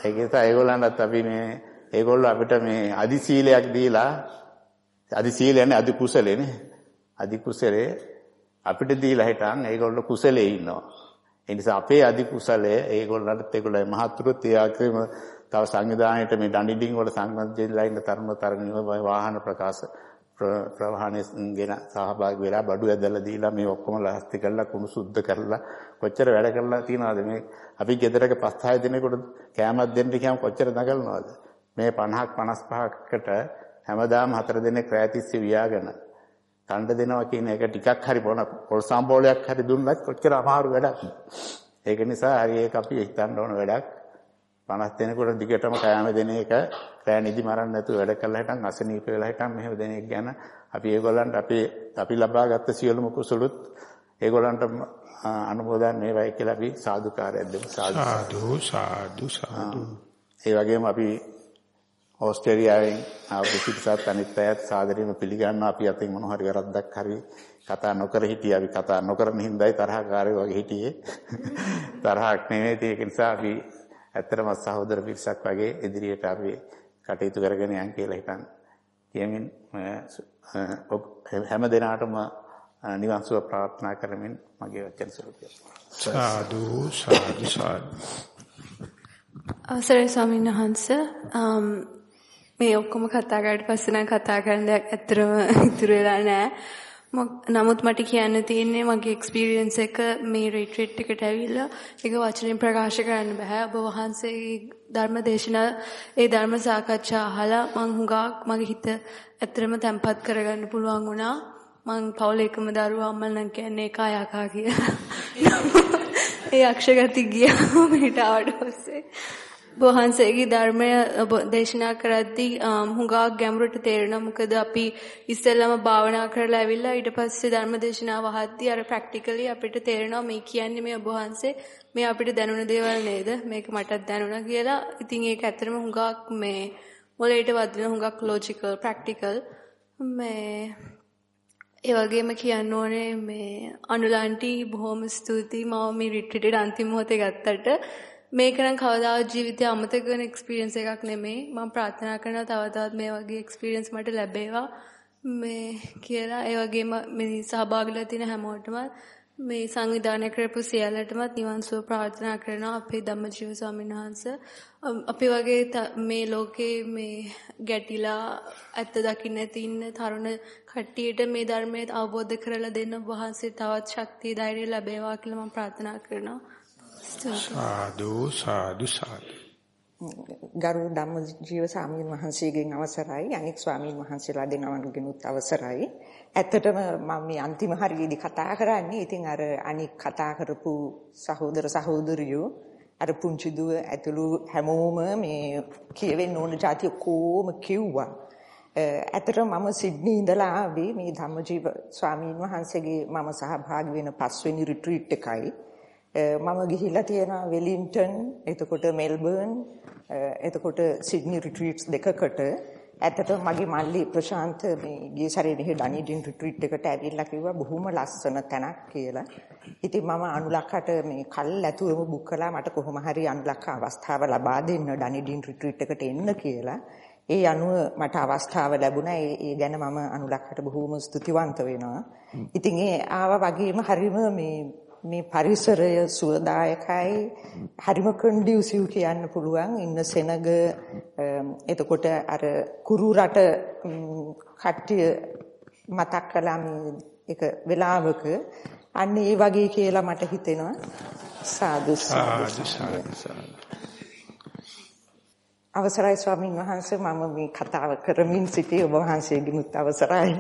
Speaker 15: ඒක නිසා ඒගොල්ලන්ටත් අපි මේ ඒගොල්ලෝ අපිට මේ අදි සීලයක් දීලා අදි සීලයනේ අදි කුසලේනේ. අදි කුසලේ අපිට දීලා හිටන් ඒගොල්ලෝ කුසලේ ඉන්නවා. ඒ නිසා අපේ අධි කුසලය ඒගොල්ලන්ට ඒගොල්ලෝ මහත්තුරුත් ඒ ආකාරයෙන්ම තව සංවිධානයේට මේ දඬිඩින් වල සංබන්ධ ඉන්න තරුණ තරුණියෝ වාහන ප්‍රකාශ ප්‍රවාහණයෙන් ගෙන සහභාගී වෙලා බඩු ඇදලා දීලා මේ ඔක්කොම ලෑස්ති කරලා කුණු සුද්ධ කරලා කොච්චර වැඩ කරලා තියනවද මේ අපි ගෙදරක පස් හය දිනකට කෑමක් දෙන්න කියම කොච්චර දඟලනවද මේ 50ක් 55කට හැමදාම හතර දිනක් රැය තිස්සේ වියාගෙන කණ්ඩ දෙනවා කියන එක ටිකක් හරි පොන පොල් සම්බෝලයක් හරි දුන්නත් කොච්චර අමාරු වැඩක්. ඒක නිසා හරි ඒක අපි හිතන්න ඕන වැඩක්. 50 දෙනෙකුට දිගටම කෑම දෙන එක රෑ නිදි මරන්න නැතුව වැඩ කළා හිටන් අසනීප වෙලා හිටන් මෙහෙම දෙන එක ගැන අපි ඒගොල්ලන්ට අපි අපි ලබාගත්ත සියලුම කුසලුත් ඒගොල්ලන්ට අනුමෝදන් වේවයි කියලා අපි සාදුකාරයක් දෙමු.
Speaker 2: සාදු. සාදු සාදු
Speaker 15: ඒ වගේම අපි ඕස්ට්‍රේලියාවෙන් ආපු පිටසත් අනිත් අයත් සාදරයෙන් පිළිගන්නවා. අපි අතින් මොන හරි වැරද්දක් හරි කතා නොකර හිටියේ. අපි කතා නොකරන හින්දායි තරහකාරයෝ වගේ හිටියේ. තරහක් නෙමෙයි. ඒක නිසා අපි ඇත්තටම සහෝදර පිරිසක් වගේ ඉදිරියට අපි කටයුතු කරගෙන යන් කියලා හිතන්. කියමින් හැම දිනාටම නිවන් සුව ප්‍රාර්ථනා කරමින් මගේ වචන සුරුපිය
Speaker 2: සාදු සාදු සාදු.
Speaker 16: අවසරයි ස්වාමීන් වහන්සේ. මේ ඔක්කොම කතා කරලා පස්සේ නම් කතා කරන්න දෙයක් ඇත්තටම ඉතුරු වෙලා නැහැ. නමුත් මට කියන්න තියෙන්නේ මගේ එක්ස්පීරියන්ස් එක මේ රිට්‍රීට් එකට ඇවිල්ලා ඒක වචනෙන් ප්‍රකාශ කරන්න බෑ. ඔබ වහන්සේගේ ධර්ම දේශනා ඒ ධර්ම සාකච්ඡා අහලා මං හුඟක් මගේ හිත ඇත්තටම තැම්පත් කරගන්න පුළුවන් වුණා. මං පවුලේ එකම දරුවා අම්මලා නම් කියන්නේ එකා යකා කියලා. ඒ අක්ෂගති ගියා මෙහෙට ආවට පස්සේ වහන්සේගේ ධර්මය ඔබ දේශනා කරද්දී හුඟා ගැඹුරට තේරෙනවා. මොකද අපි ඉස්සෙල්ලාම භාවනා කරලා ඇවිල්ලා ඊට පස්සේ ධර්ම දේශනාව අහද්දී අර ප්‍රැක්ටිකලි අපිට තේරෙනවා මේ කියන්නේ මේ ඔබ වහන්සේ මේ අපිට දැනුණ දේවල් නේද? මේක මටත් දැනුණා කියලා. ඉතින් ඒක ඇත්තටම හුඟක් මේ මොලේට වදින හුඟක් ලොජිකල් ප්‍රැක්ටිකල් මේ ඒ වගේම කියන්න ඕනේ මේ අනුලාන්ටි බොහොම ස්තුතියි. මම මේ රිට්‍රීට් අන්තිම මොහොතේ ගත්තට. මේක නම් කවදාවත් ජීවිතේ අමතක වෙන එක්ස්පීරියන්ස් එකක් නෙමෙයි. මම ප්‍රාර්ථනා කරනවා තව තවත් මේ වගේ එක්ස්පීරියන්ස් මට ලැබේවා. මේ කියලා ඒ වගේම මේ සහභාගීලා තියෙන හැමෝටම මේ සංවිධානය කරපු සියල්ලටමත් නිවන් සුව ප්‍රාර්ථනා කරනවා අපේ ධම්මජීව ස්වාමීන් වහන්සේ. අපි වගේ මේ ලෝකේ මේ ගැටිලා ඇත්ත දකින්න නැති ඉන්න තරුණ කට්ටියට මේ ධර්මය අවබෝධ කරලා දෙන්න වහන්සේ තවත් ශක්තිය ධෛර්යය ලැබේවා කියලා මම ප්‍රාර්ථනා කරනවා.
Speaker 2: සාදු. සාදු සාදු
Speaker 17: ගරු ධම්මජීව ස්වාමීන් වහන්සේගෙන් අවසරයි. අනික් ස්වාමීන් වහන්සේලා දෙනවන්ගෙනුත් අවසරයි. ඇත්තටම මම මේ අන්තිම හරියේදී කතා කරන්නේ ඉතින් අර අනික් කතා කරපු සහෝදර සහෝදරියෝ අර පුංචි දුව ඇතුළු හැමෝම මේ කියවෙන්න ඕන જાති කොහොම කිව්වා. ඇත්තටම මම සිඩ්නි ඉඳලා ආවේ මේ ධම්මජීව ස්වාමීන් වහන්සේගේ මම සහභාගී වෙන පස්වෙනි රිට්‍රීට් එකයි මම ගිහිල්ලා තියෙනවා වෙලින්ටන් එතකොට මෙල්බර්න් එතකොට සිඩ්නි රිට්‍රීට්ස් දෙකකට ඇත්තටම මගේ මල්ලි ප්‍රශාන්ත මේ ගිය සැරේ මෙහි ඩනිඩින් රිට්‍රීට් එකට ඇවිල්ලා කිව්වා බොහොම ලස්සන තැනක් කියලා. ඉතින් මම අනුලක්කට මේ කල් ඇතුළම බුක් කළා මට කොහොම හරි අනුලක්ක අවස්ථාව ලබා දෙන්න ඩනිඩින් රිට්‍රීට් එකට එන්න කියලා. ඒ අනුව මට අවස්ථාව ලැබුණා. ඒ ගැන මම අනුලක්කට බොහොම ස්තුතිවන්ත වෙනවා. ඉතින් ඒ ආවා වගේම හරිම මේ මේ පරිසරය සුවදායකයි. හරිම කන්ඩියුසිව් කියන්න පුළුවන්. ඉන්න සෙනග එතකොට අර කුරු රට කට්ටිය මතක් කළා මේ එක වෙලාවක අන්න ඒ වගේ කියලා මට හිතෙනවා. සාදු
Speaker 2: සාදු. සාදු
Speaker 17: අවසරයි ස්වාමීන් වහන්සේ. මම මේ කතාව කරමින් සිටි ඔබ වහන්සේගෙනුත් අවසරයි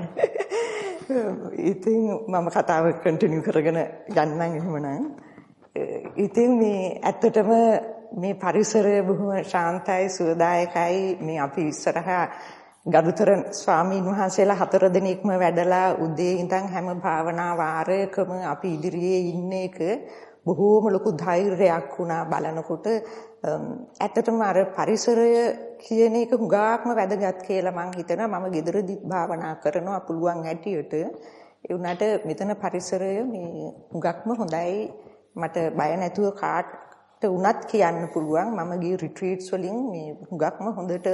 Speaker 17: ඉතින් මම කතාව කන්ටිනියු කරගෙන යන්නම් එහෙමනම්. ඉතින් මේ ඇත්තටම මේ පරිසරය බොහොම ශාන්තයි සුවදායකයි මේ අපි ඉස්සරහා ගරුතර ස්වාමීන් වහන්සේලා හතර දෙනෙක්ම වැඩලා උදේ ඉඳන් හැම භාවනා වාරයකම අපි ඉදිරියේ ඉන්න එක බොහෝම ලොකු ධෛර්යයක් වුණා බලනකොට ඇත්තටම අර පරිසරය කියන එක හුඟක්ම වැදගත් කියලා මම හිතනවා. මම ගෙදරදි භාවනා කරනවා පුළුවන් හැටියට. ඒ වුණාට මෙතන පරිසරය මේ හුඟක්ම හොඳයි. මට බය නැතුව කාට උනත් කියන්න පුළුවන්. මම ගිය රිට්‍රීට්ස් වලින් මේ හුඟක්ම හොඳට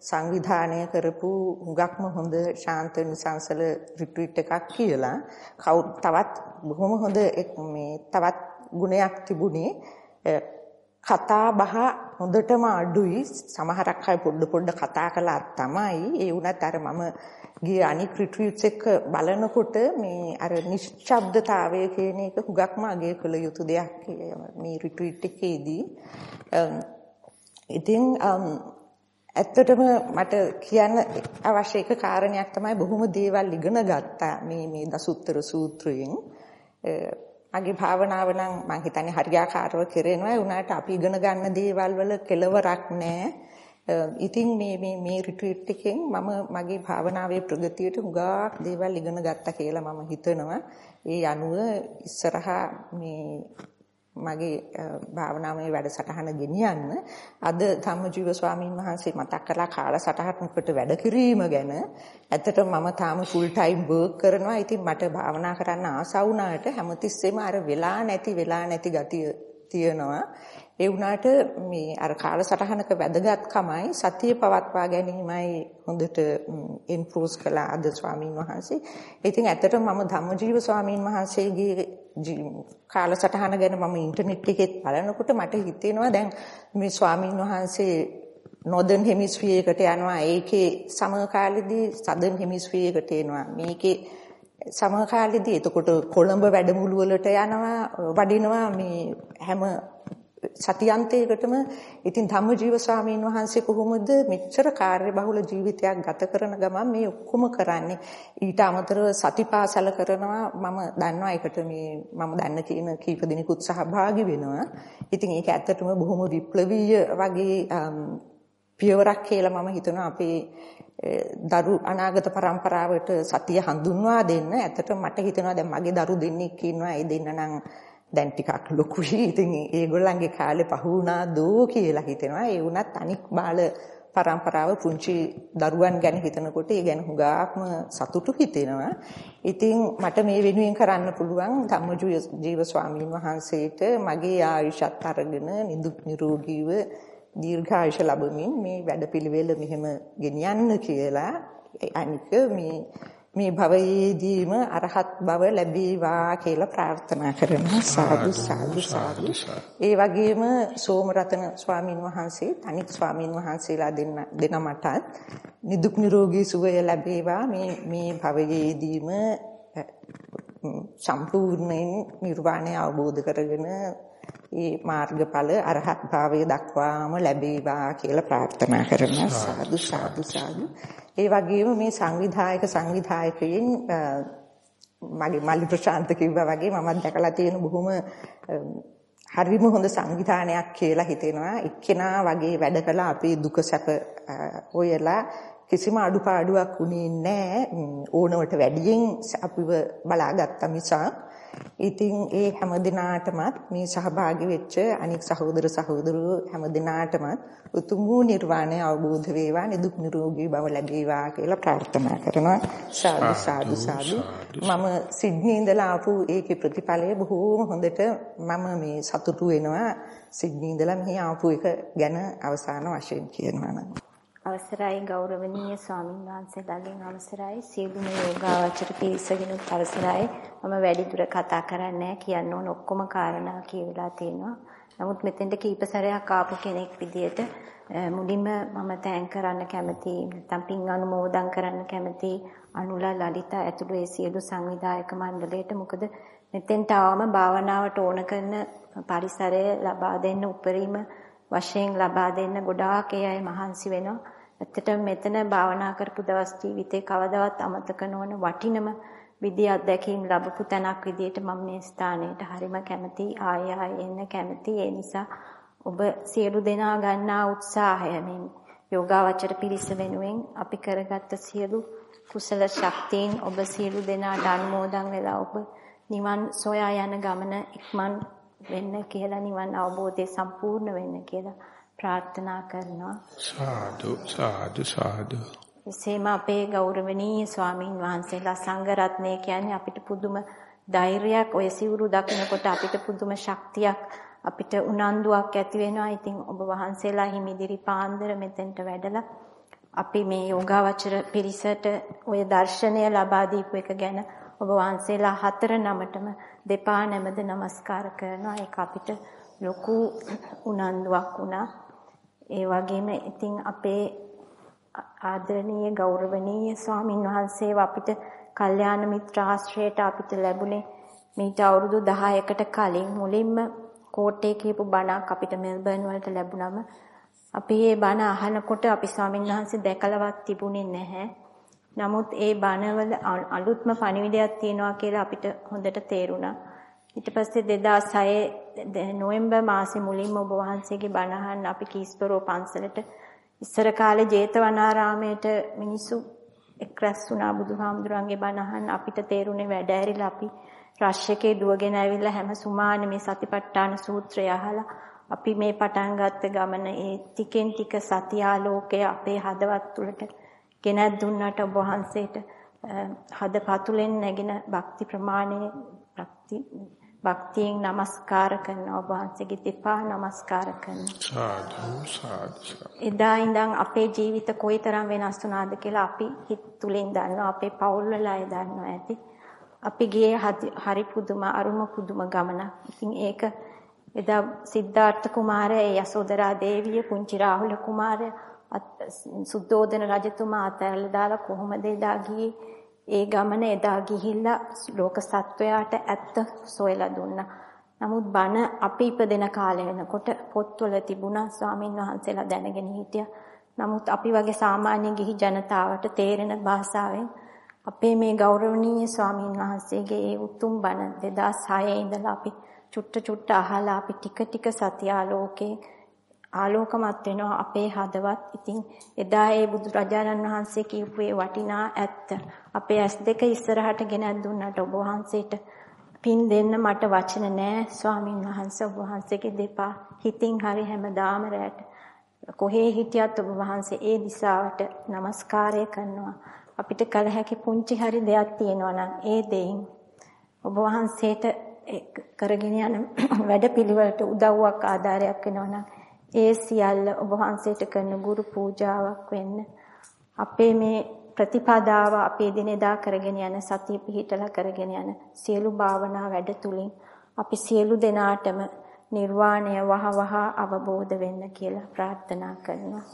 Speaker 17: සංවිධානය කරපු හුඟක්ම හොඳ ශාන්ත නිසංසල රිට්‍රීට් එකක් කියලා. කවු තවත් බොහොම හොඳ මේ තවත් ගුණයක් තිබුණේ. කතා බහ හොඳටම අඩුයි. සමහරක් අය පොඩ පොඩ කතා කළා තමයි. ඒ වුණත් අර මම ගිය අනික් රිට්‍රීට්ස් එක බලනකොට මේ අර නිශ්ශබ්දතාවය කියන එක හුඟක්ම අගය කළ යුතු දෙයක් මේ රිට්‍රීට් එකේදී. ඉතින් ඇත්තටම මට කියන්න අවශ්‍ය එක කාරණයක් තමයි බොහොම දේවල් ඉගෙන ගත්තා මේ මේ දසුත්තර සූත්‍රයෙන්. මගේ භාවනාව නම් මම හිතන්නේ හරියාකාරව කරේනවා ඒ උනාට අපි ඉගෙන ගන්න දේවල් වල කෙලවරක් නැහැ. ඉතින් මේ මේ මේ රිට්‍රීට් එකෙන් මම මගේ භාවනාවේ ප්‍රගතියට හුඟක් දේවල් ඉගෙන ගත්තා කියලා මම හිතනවා. ඒ අනුව ඉස්සරහා මේ මගේ භාවනාමය වැඩසටහන ගෙනියන්න. අද ධම්මජීව ස්වාමීන් වහන්සේ මතක් කළා කාලසටහනකට වැඩ කිරීම ගැන. ඇත්තටම මම තාම ෆුල් ටයිම් වර්ක් කරනවා. ඉතින් මට භාවනා කරන්න ආස වුණාට හැමතිස්සෙම අර වෙලා නැති වෙලා නැති ගතිය තියෙනවා. ඒ වුණාට මේ අර කාලසටහනක වැදගත්කමයි සතිය පවත්වා ගැනීමයි හොඳට එන්ෆෝස් කළා අද ස්වාමීන් වහන්සේ. ඉතින් ඇත්තටම මම ධම්මජීව ස්වාමීන් වහන්සේගේ කාලසටහන ගැන මම ඉන්ටර්නෙට් එකෙත් බලනකොට මට හිතෙනවා දැන් මේ ස්වාමීන් වහන්සේ නොදර්න් හෙමිස්ෆියර් එකට යනවා. ඒකේ සමකාලෙදී සදර්න් හෙමිස්ෆියර් එකට එනවා. මේකේ සමකාලෙදී එතකොට කොළඹ වැඩමුළු වලට යනවා වඩිනවා. මේ හැම සතියන්තයකටම ඉතින් ධම්මජීව ස්වාමීන් වහන්සේ කොහොමද මෙච්චර කාර්යබහුල ජීවිතයක් ගත කරන ගමන් මේ ඔක්කොම කරන්නේ ඊට අමතරව සතිපාසල කරනවා මම දන්නවා ඒකට මේ මම දන්න කියන කීප දෙනෙකුත් සහභාගී වෙනවා ඉතින් ඒක ඇත්තටම බොහොම විප්ලවීය වගේ පියවරක් කියලා මම හිතනවා අපේ දරු අනාගත પરම්පරාවට සතිය හඳුන්වා දෙන්න. ඇත්තට මට හිතෙනවා දැන් මගේ දරු දෙන්නෙක් ඉන්නවා. ඒ දෙන්න නම් දැන් ටිකක් ලොකුයි. ඉතින් ඒගොල්ලන්ගේ කාලේ පහ වුණා දෝ කියලා හිතෙනවා. ඒ වුණත් අනික් බාල પરම්පරාව පුංචි දරුවන් ගැන හිතනකොට ඒ ගැන හුඟාක්ම සතුටු හිතෙනවා. ඉතින් මට මේ වෙනුවෙන් කරන්න පුළුවන් ධම්මජීව ජීව ස්වාමීන් වහන්සේට මගේ ආයුෂත් අරගෙන නිදුක් නිරෝගීව දීර්ඝායුෂ ලැබමින් මේ වැඩපිළිවෙල මෙහෙම ගෙනියන්න කියලා අනික මේ මේ භවයේදීම අරහත් බව ලැබේවා කියලා ප්‍රාර්ථනා කරනවා. සාදු සාදු සාදු ඒ වගේම සෝමරතන ස්වාමින් වහන්සේ තනික් ස්වාමින් වහන්සේලා දෙන්න දෙන මටත් නිදුක් නිරෝගී සුවය ලැබේවා. මේ මේ භවයේදීම සම්පූර්ණයෙන් නිර්වාණය අවබෝධ කරගෙන ඒ මාර්ගඵල අරහත් භාවයේ දක්වාම ලැබේවා කියලා ප්‍රාර්ථනා කරනවා. සාදු සාදු සාදු. ඒ වගේම මේ සංවිධායක සංවිධායකයන් මගේ මල්ලි ප්‍රශාන්ත කිව්වා වගේ මමත් දැකලා තියෙන බොහොම හරිම හොඳ සංවිධානයක් කියලා හිතෙනවා. එක්කෙනා වගේ වැඩ කළා අපේ දුක සැප හොයලා කිසිම අඩුපාඩුවක් උනේ නැහැ. ඕනවට වැඩියෙන් අපිව බලාගත්තා මිසක් ඉතින් ඒ හැම දිනාටමත් මේ සහභාගී වෙච්ච අනික් සහෝදර සහෝදරයෝ හැම දිනාටමත් උතුම් වූ නිර්වාණය අවබෝධ වේවා නිදුක් නිරෝගී බව ලැබේවා කියලා ප්‍රාර්ථනා කරනවා. සාදු සාදු සාදු මම සිඩ්නි ඉඳලා ආපු ඒකේ ප්‍රතිඵලය බොහෝම හොඳට මම මේ සතුටු වෙනවා. සිඩ්නි ඉඳලා මෙහි ආපු එක ගැන අවසාන වශයෙන් කියනවා නම්
Speaker 18: අවසරයි ගෞරවනීය ස්වාමීන් වහන්සේලාගෙන් අවසරයි. සියලුම යෝගාවචර පිරිසගෙනුත් අවසරයි. මම වැඩි දුර කතා කරන්නේ කියන්න ඕන ඔක්කොම කාරණා කියවලා තියෙනවා. නමුත් මෙතෙන්ට කීප සැරයක් ආපු කෙනෙක් විදියට මුලින්ම මම තෑන් කරන්න කැමති නැත්නම් පින් අනුමෝදන් කරන්න කැමති අනුලා ලලිතා ඇතුළු ඒ සියලු සංවිධායක මණ්ඩලයට මොකද මෙතෙන්ට ආවම භාවනාවට ඕන කරන පරිසරය ලබා දෙන්න උපරිම වශයෙන් ලබා දෙන්න ගොඩාක් ඒ අය මහන්සි වෙනවා. ඇත්තටම මෙතන භාවනා කරපු දවස් ජීවිතේ කවදාවත් අමතක නොවන වටිනම විදි අත්දැකීම් ලැබපු තැනක් විදියට මම මේ ස්ථානයට හරිම කැමති ආය ආය එන්න කැමති. ඒ නිසා ඔබ සියලු දෙනා ගන්නා උත්සාහය මේ යෝගාවචර පිරිස වෙනුවෙන් අපි කරගත්ත සියලු කුසල ශක්තියින් ඔබ සියලු දෙනාට අනුමෝදන් වෙලා ඔබ නිවන් සොයා යන ගමන ඉක්මන් වෙන්න කියලා නිවන් අවබෝධය සම්පූර්ණ වෙන්න කියලා ප්‍රාර්ථනා කරනවා.
Speaker 2: සාදු සාදු සාදු.
Speaker 18: එසේම අපේ ගෞරවනීය ස්වාමින් වහන්සේලා සංඝ රත්නය කියන්නේ අපිට පුදුම ධෛර්යයක් ඔය සිවුරු දකිනකොට අපිට පුදුම ශක්තියක් අපිට උනන්දුවක් ඇති වෙනවා. ඉතින් ඔබ වහන්සේලා හිමිදිරි පාන්දර මෙතෙන්ට වැඩලා අපි මේ යෝගාවචර පිරිසට ඔය දර්ශනය ලබා දීපු එක ගැන ඔබ වහන්සේලා හතර නමටම දෙපා නැමද নমස්කාර කරනවා. ඒක අපිට ලොකු උනන්දුවක් වුණා ඒ වගේම ඉතින් අපේ ආදරණීය ගෞරවනීය ස්වාමින් වහන්සේව අපිට කල්යාණ මිත්‍ර ආශ්‍රයයට අපිට ලැබුණේ මීට අවුරුදු 10කට කලින් මුලින්ම කෝට්ටේ කියපු බණක් අපිට මෙල්බර්න් වලට ලැබුණම අපි මේ බණ අහනකොට අපි ස්වාමින් වහන්සේ දැකලවත් තිබුණේ නැහැ. නමුත් ඒ බණවල අලුත්ම පණිවිඩයක් තියෙනවා කියලා අපිට හොඳට තේරුණා. ඊට පස්සේ 2006 නොවැම්බර් මාසේ මුලින්ම ඔබ වහන්සේගේ බණ අහන්න අපි කීස්පරෝ පන්සලට ඉස්සර කාලේ ජේතවනාරාමයට මිනිස්සු එක්රැස් වුණා බුදුහාමුදුරන්ගේ බණ අහන්න අපිට තේරුනේ වැඩ ඇරිලා අපි රෂ් එකේ දුවගෙන ඇවිල්ලා හැම සුමානේ මේ සතිපට්ඨාන සූත්‍රය අහලා අපි මේ පටන් ගත්ත ගමන ඒ ටිකෙන් ටික සතිය ආලෝකය අපේ හදවත් තුළට ගෙනත් දුන්නට ඔබ වහන්සේට හද පතුලෙන් නැගෙන භක්ති ප්‍රමාණය භක්ති භක්තියෙන් নমස්කාර කරන ඔබ වහන්සේගේ දෙපා নমස්කාර කරන
Speaker 2: සාදු සාදු
Speaker 18: එදා ඉඳන් අපේ ජීවිත කොයිතරම් වෙනස් වුණාද කියලා අපි හිත තුලින් දන්නවා. අපේ පවුල් වල අය දන්නවා ඇති. අපි ගියේ හරි පුදුම අරුම පුදුම ගමන ඉතින් ඒක එදා සිද්ධාර්ථ කුමාරයා ඒ යසෝදරා දේවිය පුංචි රාහුල කුමාරයා සුද්ධෝදන රජතුමා අතහැරලා දාලා කොහොමද එදා ගියේ? ඒ ගමන එදා ගිහිල්ලා ලෝක සත්වයාට ඇත්ත සොයලා දුන්නා. නමුත් බණ අපි ඉපදෙන කාලය වෙනකොට පොත්වල තිබුණා ස්වාමින් වහන්සේලා දැනගෙන හිටියා. නමුත් අපි වගේ සාමාන්‍ය ගිහි ජනතාවට තේරෙන භාෂාවෙන් අපේ මේ ගෞරවනීය ස්වාමින් වහන්සේගේ ඒ උතුම් බණ 2006 ඉඳලා අපි චුට්ට චුට්ට අහලා අපි ටික ටික සත්‍ය ආලෝකේ ආලෝකමත් වෙනවා අපේ හදවත්. ඉතින් එදා ඒ බුදුරජාණන් වහන්සේ කියපු ඒ වටිනා ඇත්ත අපේ ඇස් දෙක ඉස්සරහට ගෙනත් දුන්නට ඔබ වහන්සේට පින් දෙන්න මට වචන නෑ ස්වාමින් වහන්සේ. ඔබ වහන්සේගේ දෙපා හිතින් හරි හැමදාම රැට. කොහේ හිටියත් ඔබ වහන්සේ ඒ දිශාවට নমස්කාරය කරනවා. අපිට කල හැකි පුංචි හරි දෙයක් තියෙනවා නම් ඒ දෙයින් ඔබ වහන්සේට කරගෙන යන වැඩපිළිවෙලට උදව්වක් ආධාරයක් වෙනවා නම් ඒ සියල්ල ඔබ වහන්සේට කරන ගුරු පූජාවක් වෙන්න අපේ මේ ප්‍රතිපදාව අපේ දිනෙදා කරගෙන යන සතිය පිහිටලා කරගෙන යන සියලු භාවනා වැඩ තුලින් අපි සියලු දෙනාටම නිර්වාණය වහ වහ අවබෝධ වෙන්න කියලා ප්‍රාර්ථනා කරනවා.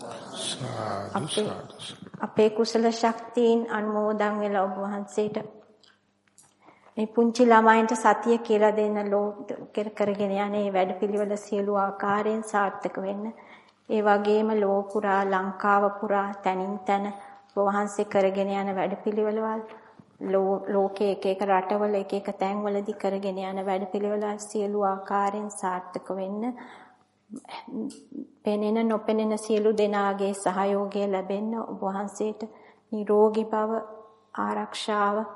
Speaker 18: අපේ කුසල ශක්තියින් අනුමෝදන් වෙලා ඔබ වහන්සේට මේ පුංචි ළමයින්ට සතිය කියලා දෙන්න කරගෙන යන්නේ වැඩපිළිවෙල සියලු ආකාරයෙන් සාර්ථක වෙන්න. ඒ වගේම ලෝ පුරා ලංකාව පුරා තනින් තන වහන්සේ කරගෙන යන වැඩපිළිවෙළවල් ලෝකයේ එක එක රටවල එක එක තැන්වලදී කරගෙන යන වැඩපිළිවෙළ සියලු ආකාරයෙන් සාර්ථක වෙන්න පෙනෙන නොපෙනෙන සියලු දෙනාගේ සහයෝගය ලැබෙන්න ඔබ වහන්සේට නිරෝගී බව ආරක්ෂාව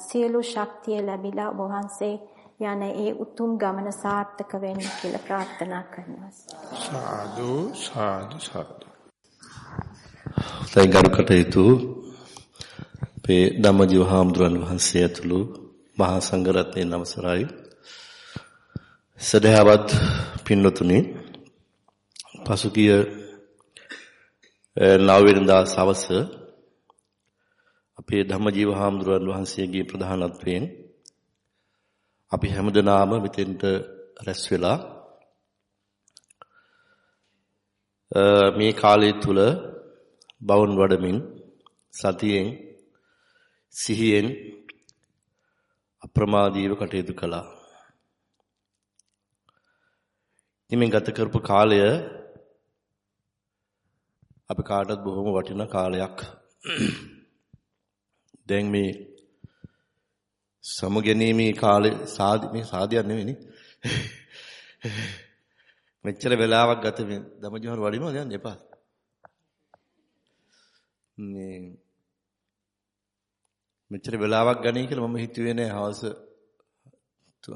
Speaker 18: සියලු ශක්තිය ලැබිලා ඔබ වහන්සේ යන ඒ උතුම් ගමන සාර්ථක වෙන්න කියලා ප්‍රාර්ථනා කරනවා.
Speaker 2: සාදු සාදු සාදු.
Speaker 19: තයි ගරු කටයුතු අපේ ධම්මජීව හාමුදුරන් වහන්සේ ඇතුළු මහා සංඝරත්නයේ නමස්කාරයි. සදහවත් පින්වතුනි පසුගිය නව වෙනිදා සවස අපේ ධම්මජීව හාමුදුරන් වහන්සේගේ ප්‍රධානත්වයෙන් අපි හැමදෙනාම මෙතෙන්ට රැස් වෙලා මේ කාලය තුල බවුන් වඩමින් සතියෙන් සිහියෙන් අප්‍රමාදීව කටයුතු කළා. ඉතින් ගත කරපු කාලය අපි කාටත් බොහොම වටිනා කාලයක්. දැන් මේ සමුගැනීමේ කාලේ සාදි මේ සාදියක් නෙවෙයිනේ. මෙච්චර වෙලාවක් ගත මේ දමජහර වඩිනවා දැන් එපා. මේ මෙච්චර වෙලාවක් ගණී කියලා මම හිතුවේ නෑ හවස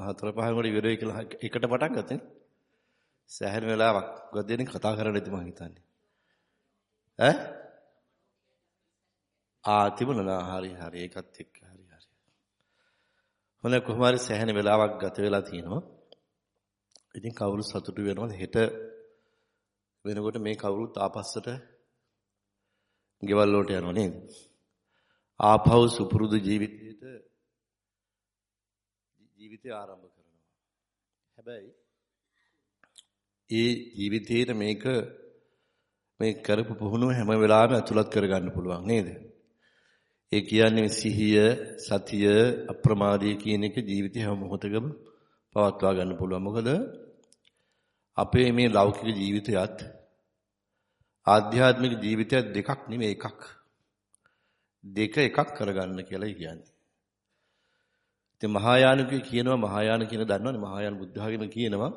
Speaker 19: හතර පහකට ඉවර වෙයි කියලා එකට පටන් ගත්තේ. සෑහෙන වෙලාවක් ගොඩදෙනින් කතා කරන්න ඉතින් මම හිතන්නේ. ඈ? ආ තිබුණා හරි හරි ඒකත් එක්ක හරි හරි. හොඳ කොහොම හරි සෑහෙන වෙලාවක් ගත වෙලා තිනවා. ඉතින් කවුරු සතුටු වෙනවද හෙට වෙනකොට මේ කවුරුත් ආපස්සට ගෙවල් වලට යනවා නේද? ආපහු සුපුරුදු ජීවිතයට ජීවිතය ආරම්භ කරනවා. හැබැයි ඒ ජීවිතේට මේක මේ කරපු පුහුණුව හැම වෙලාවෙම ඇතුළත් කරගන්න පුළුවන් නේද? ඒ කියන්නේ සිහිය, සතිය, අප්‍රමාදය කියන එක ජීවිතේ හැම මොහොතකම පවත්වා ගන්න පුළුවන්. මොකද අපේ මේ ලෞකික ජීවිතයත් ආධ්‍යාත්මික ජීවිතයත් දෙකක් නෙමෙයි එකක්. දෙක එකක් කරගන්න කියලා කියන්නේ. ඉතින් මහායානිකය කියනවා මහායාන කියන දන්නවනේ මහායාන බුද්ධ학ගෙන කියනවා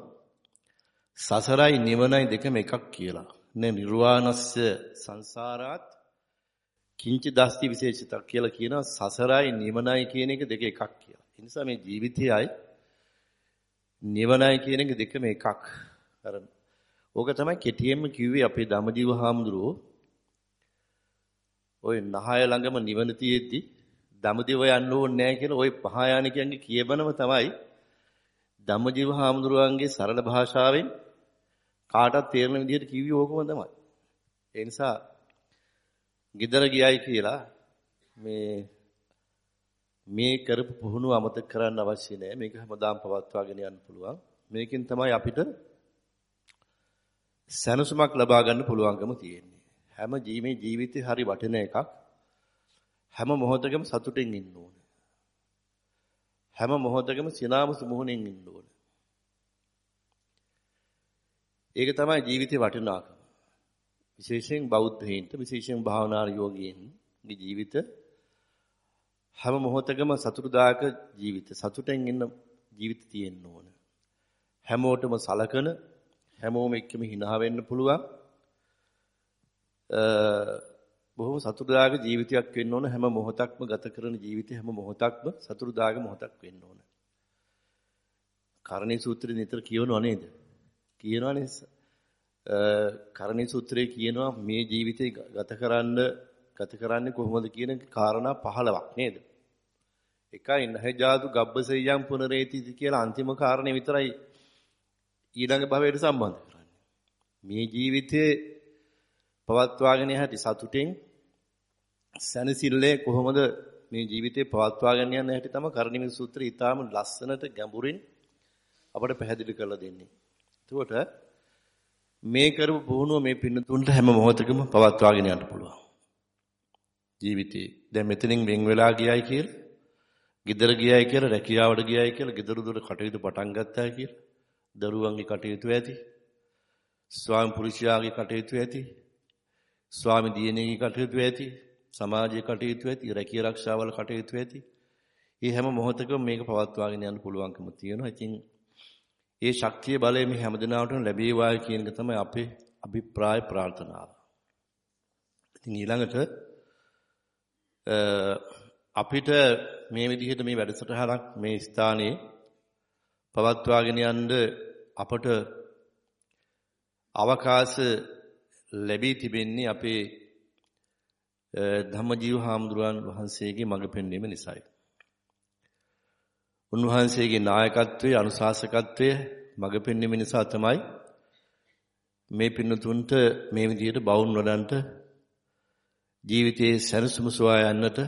Speaker 19: සසරයි නිවනයි දෙකම එකක් කියලා. නේ නිර්වාණස්ය සංසාරාත් කිංචි දස්ති විශේෂිතක් කියලා කියනවා සසරයි නිවනයි කියන එක දෙක එකක් කියලා. ඒ නිසා මේ ජීවිතයයි නිවනයි කියන එක දෙකම එකක්. අර ඕක තමයි කෙටියෙන්ම කිව්වේ අපේ ධම්මජීව හාමුදුරුවෝ ওই නහය ළඟම නිවන තියෙද්දි ධම්මදිව යන්න ඕනේ නැහැ කියලා ওই පහයානිකයන්ගේ කියබනම තමයි ධම්මජීව හාමුදුරුවන්ගේ සරල භාෂාවෙන් කාටත් තේරෙන විදිහට කිව්වේ ඕකම තමයි. ඒ නිසා ගෙදර ගියයි කියලා මේ මේ කරපු පුහුණුව අමතක කරන්න අවශ්‍ය නැහැ. මේක හැමදාම පවත්වාගෙන යන්න පුළුවන්. මේකෙන් තමයි අපිට සැනසුමක් ලබා ගන්න පුළුවන්කම තියෙන්නේ. හැම ජීමේ ජීවිතේ හරි වටින එකක්. හැම මොහොතකම සතුටින් ඉන්න ඕනේ. හැම මොහොතකම සිනාමස මුහුණින් ඉන්න ඕනේ. ඒක තමයි ජීවිතේ වටිනාකම. විශේෂයෙන් බෞද්ධයින්ට විශේෂයෙන් භාවනා යෝගීන්ගේ ජීවිත හැම මොහොතකම සතුටුදායක ජීවිත සතුටෙන් ඉන්න ජීවිත තියෙන්න ඕන. හැමෝටම සලකන හැමෝම එක්කම hina වෙන්න පුළුවන්. බොහොම සතුටුදායක ජීවිතයක් වෙන්න ඕන හැම මොහොතක්ම ගත කරන ජීවිතේ හැම මොහොතක්ම සතුටුදායක මොහොතක් වෙන්න ඕන. කරණී සූත්‍රය නිතර කියවනව නේද? කියනවනේ කරණී සූත්‍රයේ කියනවා මේ ජීවිතේ ගත කරන්න ගත කරන්නේ කොහොමද කියන කාරණා 15ක් නේද? එකයි නහජාතු ගබ්බසෙයම් පුනරේතිති කියලා අන්තිම කාරණේ විතරයි ඊළඟ භවයට සම්බන්ධ කරන්නේ. මේ ජීවිතේ පවත්වාගෙන යහැටි සතුටින් සැනසille කොහොමද මේ ජීවිතේ පවත්වාගෙන යන්න හැටි තමයි කරණීය සූත්‍රය ඊටාම ලස්සනට ගැඹුරින් අපට පැහැදිලි කරලා දෙන්නේ. එතකොට මේ කරපු පුහුණුව මේ පින්නතුන්ට හැම මොහොතකම පවත්වාගෙන යන්න පුළුවන්. ජීවිතේ දැන් මෙතනින් වෙන් වෙලා ගියයි කියලා, ගෙදර ගියයි කියලා, රැකියාවට ගියයි කියලා, ගෙදර දොර කටයුතු පටන් ගත්තා කියලා, දරුවන්ගේ කටයුතු ඇති, ස්වාමි පුරුෂයාගේ කටයුතු ඇති, ස්වාමි දියණියගේ කටයුතු ඇති, සමාජයේ කටයුතු ඇති, රැකිය ආරක්ෂාවල කටයුතු ඇති. මේ හැම මොහොතකම මේක පවත්වාගෙන යන්න පුළුවන්කම තියෙනවා. ඉතින් ඒ ශක්තිය බලය මේ හැමදිනාටම ලැබේවා කියන එක තමයි අපේ අභිප්‍රාය ප්‍රාර්ථනාව. ඉතින් ඊළඟට අපිට මේ විදිහට මේ වැඩසටහනක් මේ ස්ථානයේ පවත්වාගෙන යන්න අපට අවකාශ ලැබී තිබෙන්නේ අපේ ධම්මජීව හාමුදුරුවන් වහන්සේගේ මඟ පෙන්වීම නිසායි. උන්වහන්සේගේ නායකත්වයේ අනුශාසකත්වයේ මඟ පෙන්වීම නිසා තමයි මේ පින්නතුන්ට මේ විදිහට බවුන් වඩන්ට ජීවිතයේ සැනසුම සොයා යන්නට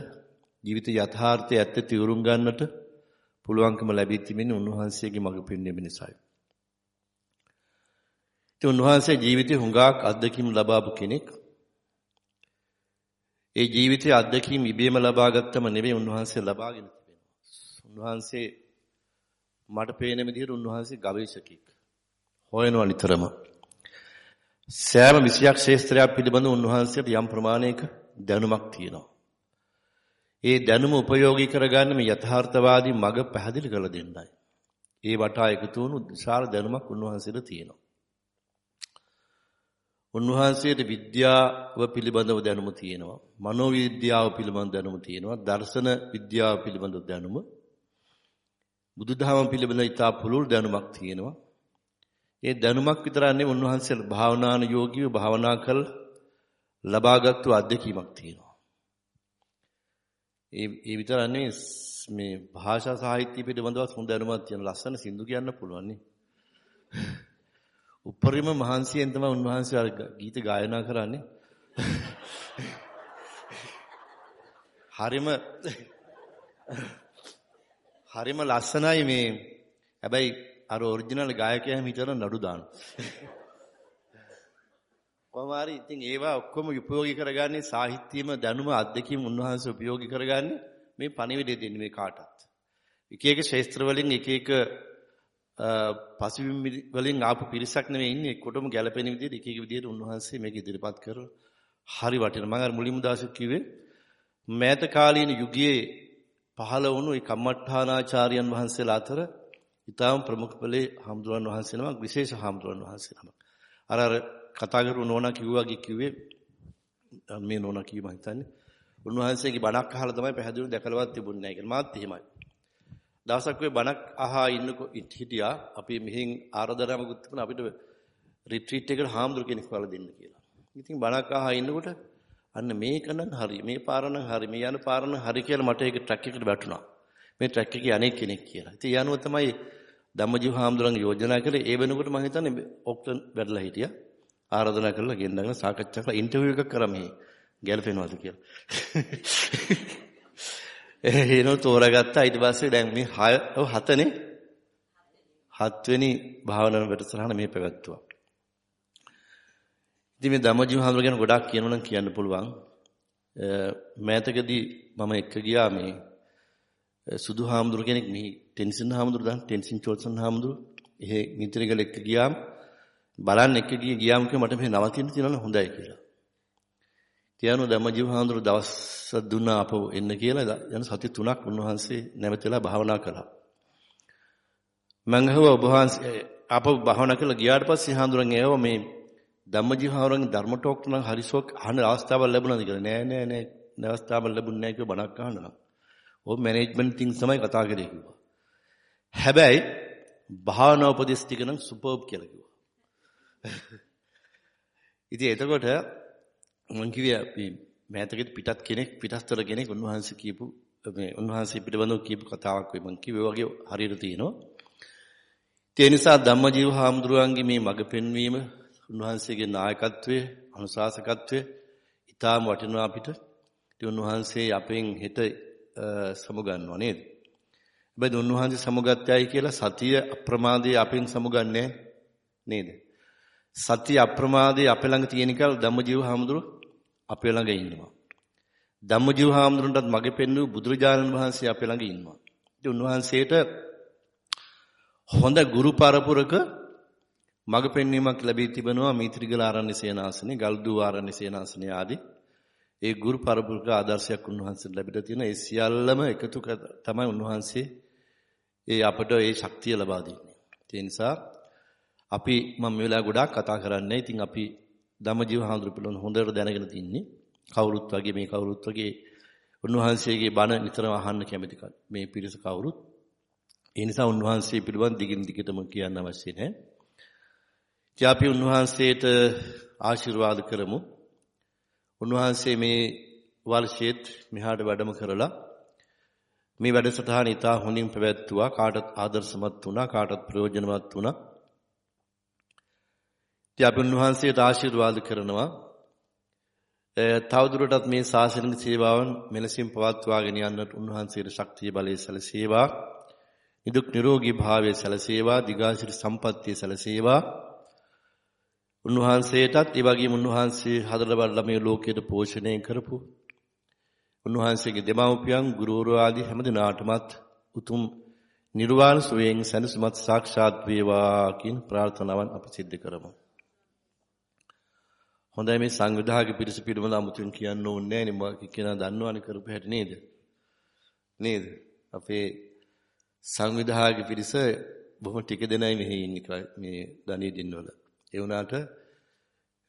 Speaker 19: ජීවිත යථාර්ථය ඇත්ත තිවුරුම් ගන්නට පුළුවන්කම ලැබී තිබෙන්නේ උන්වහන්සේගේ මඟ පෙන්වීම නිසායි. ඉතින් උන්වහන්සේ ජීවිතේ හුඟක් අත්දැකීම් ලබාපු කෙනෙක්. ඒ ජීවිතයේ අත්දැකීම් ඉබේම ලබා ගත්තම නෙවෙයි උන්වහන්සේ ලබාගෙන උන්වහන්සේ මට පේන විදිහට උන්වහන්සේ ගවේෂකෙක්. හොයනවා නිතරම. සෑම විෂයක් ශාස්ත්‍රයක් පිළිබඳ උන්වහන්සේට යම් ප්‍රමාණයක දැනුමක් තියෙනවා. ඒ දැනුම උපයෝගී කරගන්න මේ යථාර්ථවාදී මඟ පැහැදිලි කරලා දෙන්නයි. ඒ වටා එකතු වුණු විශාල දැනුමක් උන්වහන්සේට තියෙනවා. උන්වහන්සේට විද්‍යාව පිළිබඳව දැනුම තියෙනවා. මනෝවිද්‍යාව පිළිබඳව දැනුම තියෙනවා. දර්ශන විද්‍යාව පිළිබඳව දැනුම බුදුදහම පිළිබඳ ඉතා පුළුල් දැනුමක් තියෙනවා. ඒ දැනුමක් විතරක් නෙවෙයි උන්වහන්සේ භාවනාන යෝගීව භාවනා කළ ලබාගත්තු අත්දැකීමක් තියෙනවා. ඒ ඒ විතරක් නෙවෙයි මේ භාෂා සාහිත්‍ය පිළිබඳව හොඳ දැනුමක් තියෙන ලස්සන සින්දු කියන්න පුළුවන් නේ. උපරිම මහන්සියෙන් තමයි උන්වහන්සේ අර ගීත ගායනා කරන්නේ. හරිම හරිම ලස්සනයි මේ. හැබැයි අර ඔරිජිනල් ගායකයා හිතන නඩු දාන. කොහොමාරි ඉතින් ඒවා ඔක්කොම උපයෝගී කරගන්නේ සාහිත්‍යම දැනුම අත්දැකීම් උන්වහන්සේ උපයෝගී කරගන්නේ මේ පණිවිඩය දෙන්නේ මේ කාටත්. එක එක ශාස්ත්‍ර වලින් එක එක පසුබිම් වලින් ආපු පිරිසක් නෙමෙයි ඉන්නේ කොටම ගැළපෙන විදිහට එක එක විදිහට උන්වහන්සේ මේක ඉදිරිපත් කරලා හරි වටිනවා. මම අර මුලින්ම දාසක් කිව්වේ මෑත කාලීන යුගයේ පහළ වුණු ඒ කම්මඨානාචාර්යයන් වහන්සේලා අතර ඊටාම් ප්‍රමුඛ පෙළේ හාමුදුරන් වහන්සේ නමක් විශේෂ හාමුදුරන් වහන්සේ නමක්. අර අර කතා කරු නෝනා කිව්වාගේ කිව්වේ මේ නෝනා කීම හිතන්නේ. උන්වහන්සේගේ බණක් අහලා තමයි පැහැදිලිව දැකලවත් තිබුණේ නැහැ කියලා. මාත් එහෙමයි. දවසක් වේ බණක් අහා ඉන්නකො හිටියා. අපි මෙහෙන් ආරාධනාවකුත් තිබුණා අපිට රිට්‍රීට් එකකට හාමුදුර කෙනෙක් වලා දෙන්න කියලා. ඉතින් බණක් අහා ඉන්නකොට අන්න මේක නම් හරි මේ පාර නම් හරි මේ යන පාර නම් හරි කියලා මට ඒක ට්‍රැක් එකට වැටුණා. මේ ට්‍රැක් එකේ අනෙක් කෙනෙක් කියලා. ඉතින් යනුව තමයි ධම්මජීව හාමුදුරන්ගේ යෝජනා කළේ. ඒ වෙනකොට මම හිතන්නේ ඔක්ටන් වැඩලා හිටියා. ආරාධනා කරලා ගෙන්නගෙන සාකච්ඡා කරලා ඉන්ටර්විව් එකක් කරා මේ ගැලපෙනවද කියලා. එහෙනම් තෝරාගත්තා ඊට පස්සේ දැන් මේ 6 7නේ හත්වෙනි භාවනා වැඩසටහන මේ පැවැත්තුවා. ඉතින් මේ ධම්මජීව හාමුදුර ගැන ගොඩාක් කියනවා නම් කියන්න පුළුවන්. මෑතකදී මම එක්ක ගියා මේ සුදු හාමුදුර කෙනෙක් මේ ටෙන්සින් හාමුදුර දාන ටෙන්සින් චෝල්සන් හාමුදුර එහෙ මිත්‍රිගල එක්ක ගියාම බලන්න එක ගිය ගියාම කිව්වා මට මේ නවතින්න තියෙනවා හොඳයි කියලා. තියano ධම්මජීව හාමුදුරු දවස් දුන්නා අපව එන්න කියලා යන සති තුනක් උන්වහන්සේ නැවතලා භාවනා කළා. මම අහුවා ඔබ වහන්සේ අපව භාවනා කළා ගියාට පස්සේ හාමුදුරන් ඒව මේ ධම්මජීව හාමුදුරන්ගේ ධර්ම ටෝක් නම් හරිසෝක් අහන අවස්ථාවක් ලැබුණාද කියලා. නෑ නෑ නෑ අවස්ථාවක් ලැබුණ නෑ කිව්ව බණක් අහන්න නම්. ඔය මැනේජ්මන්ට් තින්ග්ස් තමයි කතා කරේ කිව්වා. හැබැයි භාවනා උපදෙස් ටික නම් සුපර්බ් කියලා කිව්වා. ඉතින් එතකොට මං කිව්වේ අපි මෑතකෙත් පිටත් කෙනෙක් පිටස්තර කෙනෙක් උන්වහන්සේ කියපු මේ උන්වහන්සේ පිටබඳව කියපු කතාවක් වෙයි මං කිව්වේ වගේ හරියට තියෙනවා. ඒ නිසා ධම්මජීව හාමුදුරුවන්ගේ මේ මඟ පෙන්වීම උන්වහන්සේගේ නායකත්වයේ අනුශාසකත්වයේ ඊටාම වටිනවා අපිට. ඉතින් උන්වහන්සේ අපෙන් හෙට සමුගන්නවා නේද? හැබැයි උන්වහන්සේ සමුගත්තයි කියලා සතිය අප්‍රමාදයේ අපෙන් සමුගන්නේ නේද? සතිය අප්‍රමාදයේ අපේ ළඟ තියෙන කල් ධම්මජීව හාමුදුරුව අපේ ළඟ ඉන්නවා. ධම්මජීව හාමුදුරන්ටත් මගේ පෙන්වූ බුදුරජාණන් වහන්සේ අපේ ළඟ ඉන්නවා. ඉතින් උන්වහන්සේට හොඳ ගුරු පරපුරක මඟ පෙන්වීමක් ලැබී තිබෙනවා මීත්‍රිගල ආරණ්‍ය සේනාසනේ, ගල්දුව ආරණ්‍ය සේනාසනේ ආදී ඒ ගුරු පරපුරක ආදර්ශයක් උන්වහන්සේට ලැබිලා තියෙනවා. ඒ සියල්ලම එකතු තමයි උන්වහන්සේ ඒ අපට ඒ ශක්තිය ලබා දෙන්නේ. ඒ නිසා අපි මම මේ වෙලාව ගොඩාක් කතා කරන්නේ. ඉතින් අපි ධම්මජීව හාමුදුරු පිළිබඳ හොඳට දැනගෙන තින්නේ. කවුරුත් වගේ මේ කවුරුත් වගේ උන්වහන්සේගේ බණ නිතරම අහන්න කැමති මේ පිරිස කවුරුත්. ඒ නිසා උන්වහන්සේ පිළිබඳ දිගින් දිගටම කියන්න අවශ්‍ය නැහැ. ඉතින් අපි උන්වහන්සේට ආශිර්වාද කරමු. උන්වහන්සේ මේ වර්ෂයේත් මෙහාට වැඩම කරලා මේ වැඩසටහන ඉතා හොඳින් පැවැත්තුවා. කාටත් ආදර්ශමත් වුණා කාටත් ප්‍රයෝජනවත් වුණා. ඉතින් අපි උන්වහන්සේට ආශිර්වාද කරනවා. තවදුරටත් මේ ශාසනික සේවාවන් මෙලෙසින් පවත්වාගෙන යන්නට උන්වහන්සේට ශක්තිය බලය සැලසේවා. නිදුක් නිරෝගී භාවය සැලසේවා. දිගාසිරි සම්පත්තිය සැලසේවා. උන්වහන්සේටත් ඒ වගේම උන්වහන්සේ හදලා බලලා මේ ලෝකයට පෝෂණය කරපු උන්වහන්සේගේ දෙමව්පියන් ගුරුවරු ආදී හැම දිනාටමත් උතුම් නිර්වාණ සුවයෙන් සැනසීමත් සාක්ෂාත් වේවා කියන ප්‍රාර්ථනාවන් අපි සිද්ධ කරමු. හොඳයි මේ සංවිධායක පිරිස පිළිබඳ අමුතුවෙන් කියන්න ඕනේ නැහැ නේ මම කියනවා දන්නවනේ කරපු හැටි නේද? නේද? අපේ සංවිධායක පිරිස බොහොම ටික දෙනයි මෙහි ඉන්නේ මේ ධනිය දින්වල. ඒ වුණාට